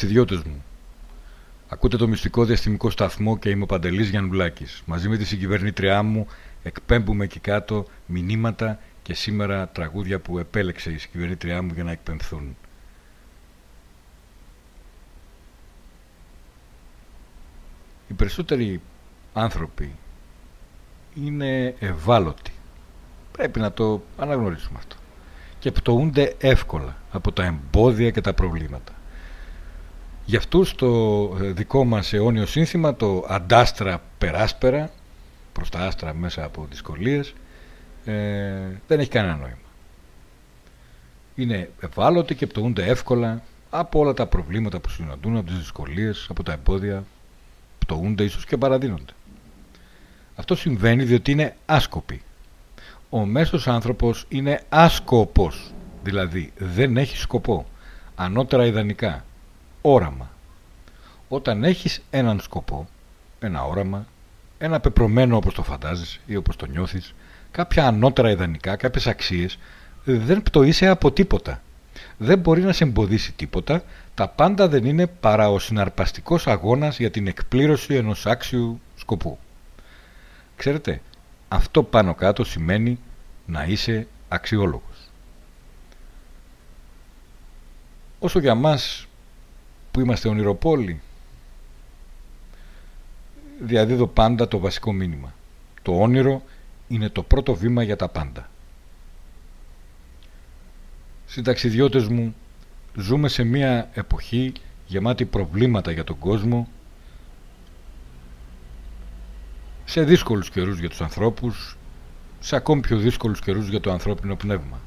Συνταξιδιώτες μου, ακούτε το μυστικό διαστημικό σταθμό και είμαι ο Παντελής Γιαννουλάκης. Μαζί με τη συγκυβερνήτριά μου εκπέμπουμε εκεί κάτω μηνύματα και σήμερα τραγούδια που επέλεξε η συγκυβερνήτριά μου για να εκπεμφθούν. Οι περισσότεροι άνθρωποι είναι ευάλωτοι. Πρέπει να το αναγνωρίσουμε αυτό. Και πτωούνται εύκολα από τα εμπόδια και τα προβλήματα. Για αυτούς το ε, δικό μας αιώνιο σύνθημα, το αντάστρα περάσπερα, προς τα άστρα μέσα από δυσκολίες, ε, δεν έχει κανένα νόημα. Είναι ευάλωτοι και πτωούνται εύκολα από όλα τα προβλήματα που συναντούν, από τις δυσκολίες, από τα εμπόδια, πτωούνται ίσως και παραδίνονται. Αυτό συμβαίνει διότι είναι άσκοποι. Ο μέσος άνθρωπος είναι άσκοπος, δηλαδή δεν έχει σκοπό, ανώτερα ιδανικά, όραμα. Όταν έχεις έναν σκοπό, ένα όραμα, ένα πεπρωμένο όπως το φαντάζεσαι ή όπως το νιώθεις, κάποια ανώτερα ιδανικά, κάποιες αξίες, δεν πτωείσαι από τίποτα. Δεν μπορεί να σε εμποδίσει τίποτα, τα πάντα δεν είναι παρά ο συναρπαστικός αγώνας για την εκπλήρωση ενός άξιου σκοπού. Ξέρετε, αυτό πάνω κάτω σημαίνει να είσαι αξιόλογος. Όσο για μας που είμαστε ονειροπόλοι, διαδίδω πάντα το βασικό μήνυμα. Το όνειρο είναι το πρώτο βήμα για τα πάντα. Συνταξιδιώτες μου, ζούμε σε μια εποχή γεμάτη προβλήματα για τον κόσμο, σε δύσκολους καιρούς για τους ανθρώπους, σε ακόμη πιο δύσκολους καιρούς για το ανθρώπινο πνεύμα.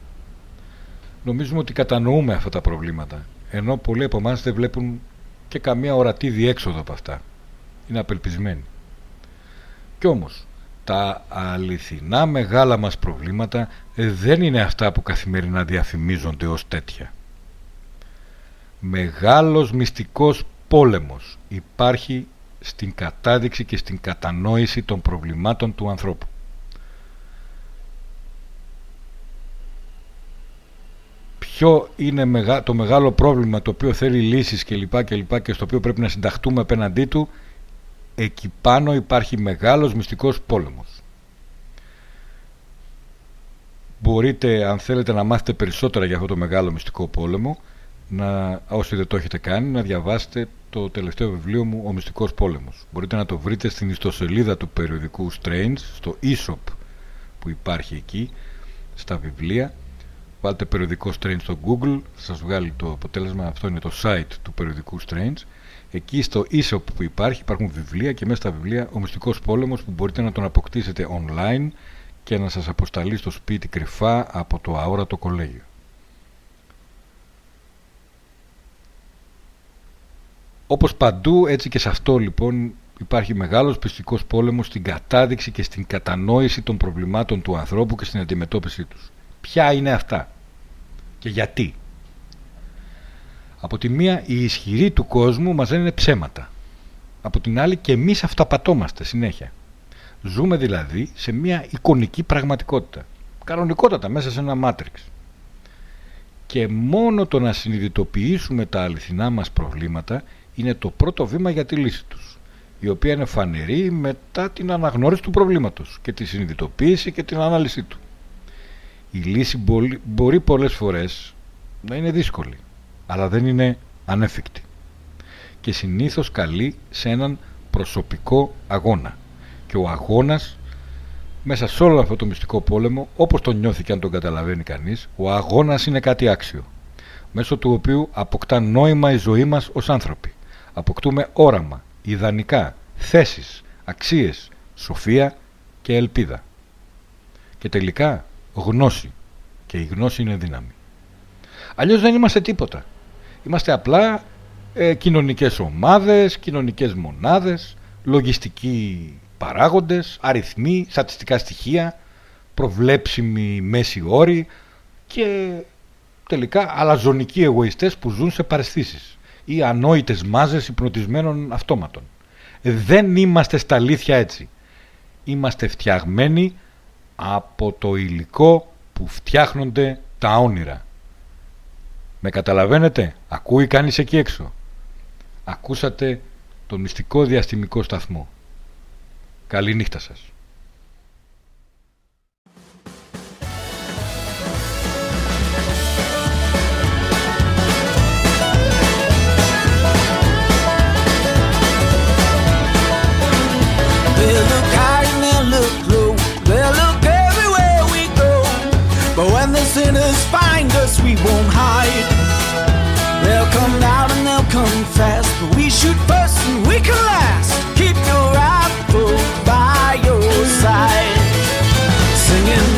Νομίζουμε ότι κατανοούμε αυτά τα προβλήματα, ενώ πολλοί από εμάς δεν βλέπουν και καμία ορατή διέξοδο από αυτά. Είναι απελπισμένοι. Κι όμως, τα αληθινά μεγάλα μας προβλήματα ε, δεν είναι αυτά που καθημερινά διαφημίζονται ως τέτοια. Μεγάλος μυστικός πόλεμος υπάρχει στην κατάδειξη και στην κατανόηση των προβλημάτων του ανθρώπου. Ποιο είναι μεγα- το μεγάλο πρόβλημα το οποίο θέλει λύσεις και λοιπά και λοιπά και στο οποίο πρέπει να συνταχτούμε απέναντί του εκεί πάνω υπάρχει μεγάλος μυστικός πόλεμος μπορείτε αν θέλετε να μάθετε περισσότερα για αυτό το μεγάλο μυστικό πόλεμο να, όσοι δεν το έχετε κάνει να διαβάσετε το τελευταίο βιβλίο μου «Ο Μυστικός Πόλεμος». Μπορείτε να το βρείτε στην ιστοσελίδα του περιοδικού Strange, στο e-shop που υπάρχει εκεί, στα βιβλία. Βάλτε περιοδικό Strange στο Google, θα σας βγάλει το αποτέλεσμα, αυτό είναι το site του περιοδικού Strange. Εκεί στο e-shop που υπάρχει υπάρχουν βιβλία και μέσα στα βιβλία «Ο Μυστικός Πόλεμος» που μπορείτε να τον αποκτήσετε online και να σας αποσταλεί στο σπίτι κρυφά από το αόρατο κολέγιο. Όπως παντού, έτσι και σε αυτό λοιπόν υπάρχει μεγάλος πιστικός πόλεμος στην κατάδειξη και στην κατανόηση των προβλημάτων του ανθρώπου και στην αντιμετώπιση τους. Ποια είναι αυτά; Και γιατί; Από τη μία οι ισχυροί του κόσμου μας λένε ψέματα. Από την άλλη και εμείς αυταπατώμαστε συνέχεια. Ζούμε δηλαδή σε μια εικονική πραγματικότητα. Κανονικότατα μέσα σε ένα μάτριξ. Και μόνο το να συνειδητοποιήσουμε τα αληθινά μας προβλήματα είναι το πρώτο βήμα για τη λύση τους η οποία είναι φανερή μετά την αναγνώριση του προβλήματος και τη συνειδητοποίηση και την ανάλυση του. Η λύση μπορεί, μπορεί πολλές φορές να είναι δύσκολη, αλλά δεν είναι ανέφικτη. Και συνήθως καλεί σε έναν προσωπικό αγώνα. Και ο αγώνας μέσα σε όλο αυτό το μυστικό πόλεμο όπως τον νιώθει και αν τον καταλαβαίνει κανείς ο αγώνας είναι κάτι άξιο μέσω του οποίου αποκτά νόημα η ζωή μας ως άνθρωποι. Αποκτούμε όραμα, ιδανικά, θέσεις, αξίες, σοφία και ελπίδα. Και τελικά γνώση. Και η γνώση είναι δύναμη. Αλλιώς δεν είμαστε τίποτα. Είμαστε απλά ε, κοινωνικές ομάδες, κοινωνικές μονάδες, λογιστικοί παράγοντες, αριθμοί, στατιστικά στοιχεία, προβλέψιμοι μέση όροι και τελικά αλαζονικοί εγωιστές που ζουν σε παραισθήσεις ή ανόητες μάζες υπνοτισμένων αυτόματων. Δεν είμαστε στα αλήθεια έτσι. Είμαστε φτιαγμένοι από το υλικό που φτιάχνονται τα όνειρα. Με καταλαβαίνετε, ακούει κανείς εκεί έξω. Ακούσατε τον μυστικό διαστημικό σταθμό. Καλή νύχτα σας. Us, we won't hide. They'll come loud and they'll come fast. But we shoot first and we can last. Keep your rifle by your side. Singing,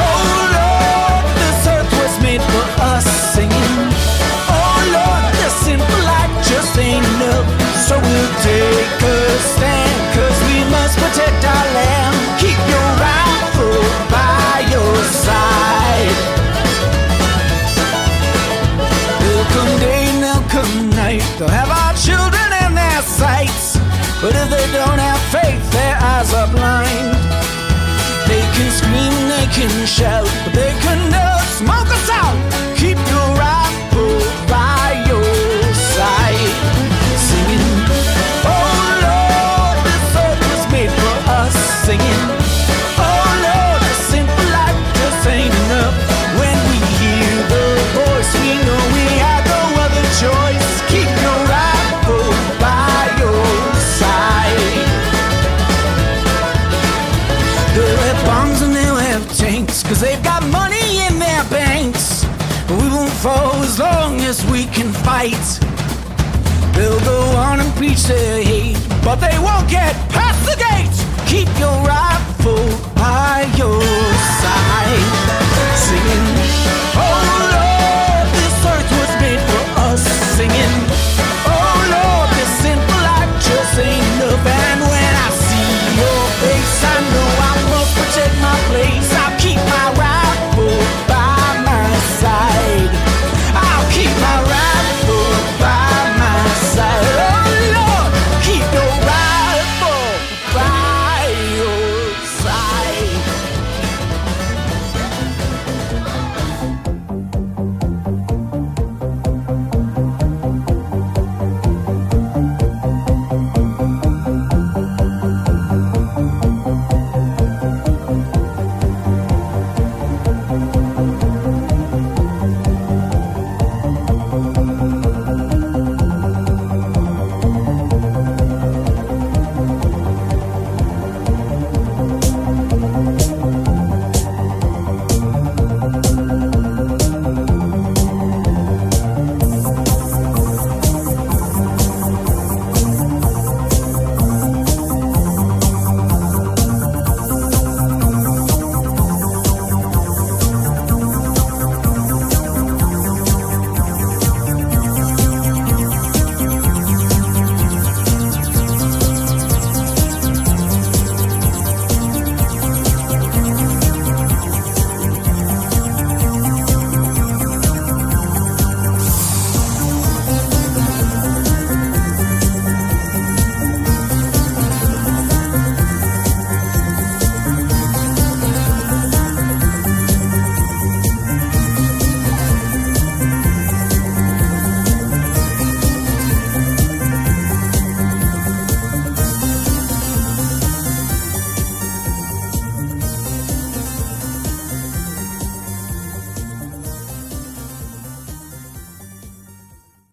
Oh Lord, this earth was made for us. Singing, Oh Lord, this simple life just ain't enough. So we'll take a stand, cause we must protect our land. Keep your rifle eyes are blind. They can scream they can shout, but they can never smoke us out. Keep your rifle can fight. They'll go on and preach their hate, but they won't get past the gate. Keep your rifle by your side.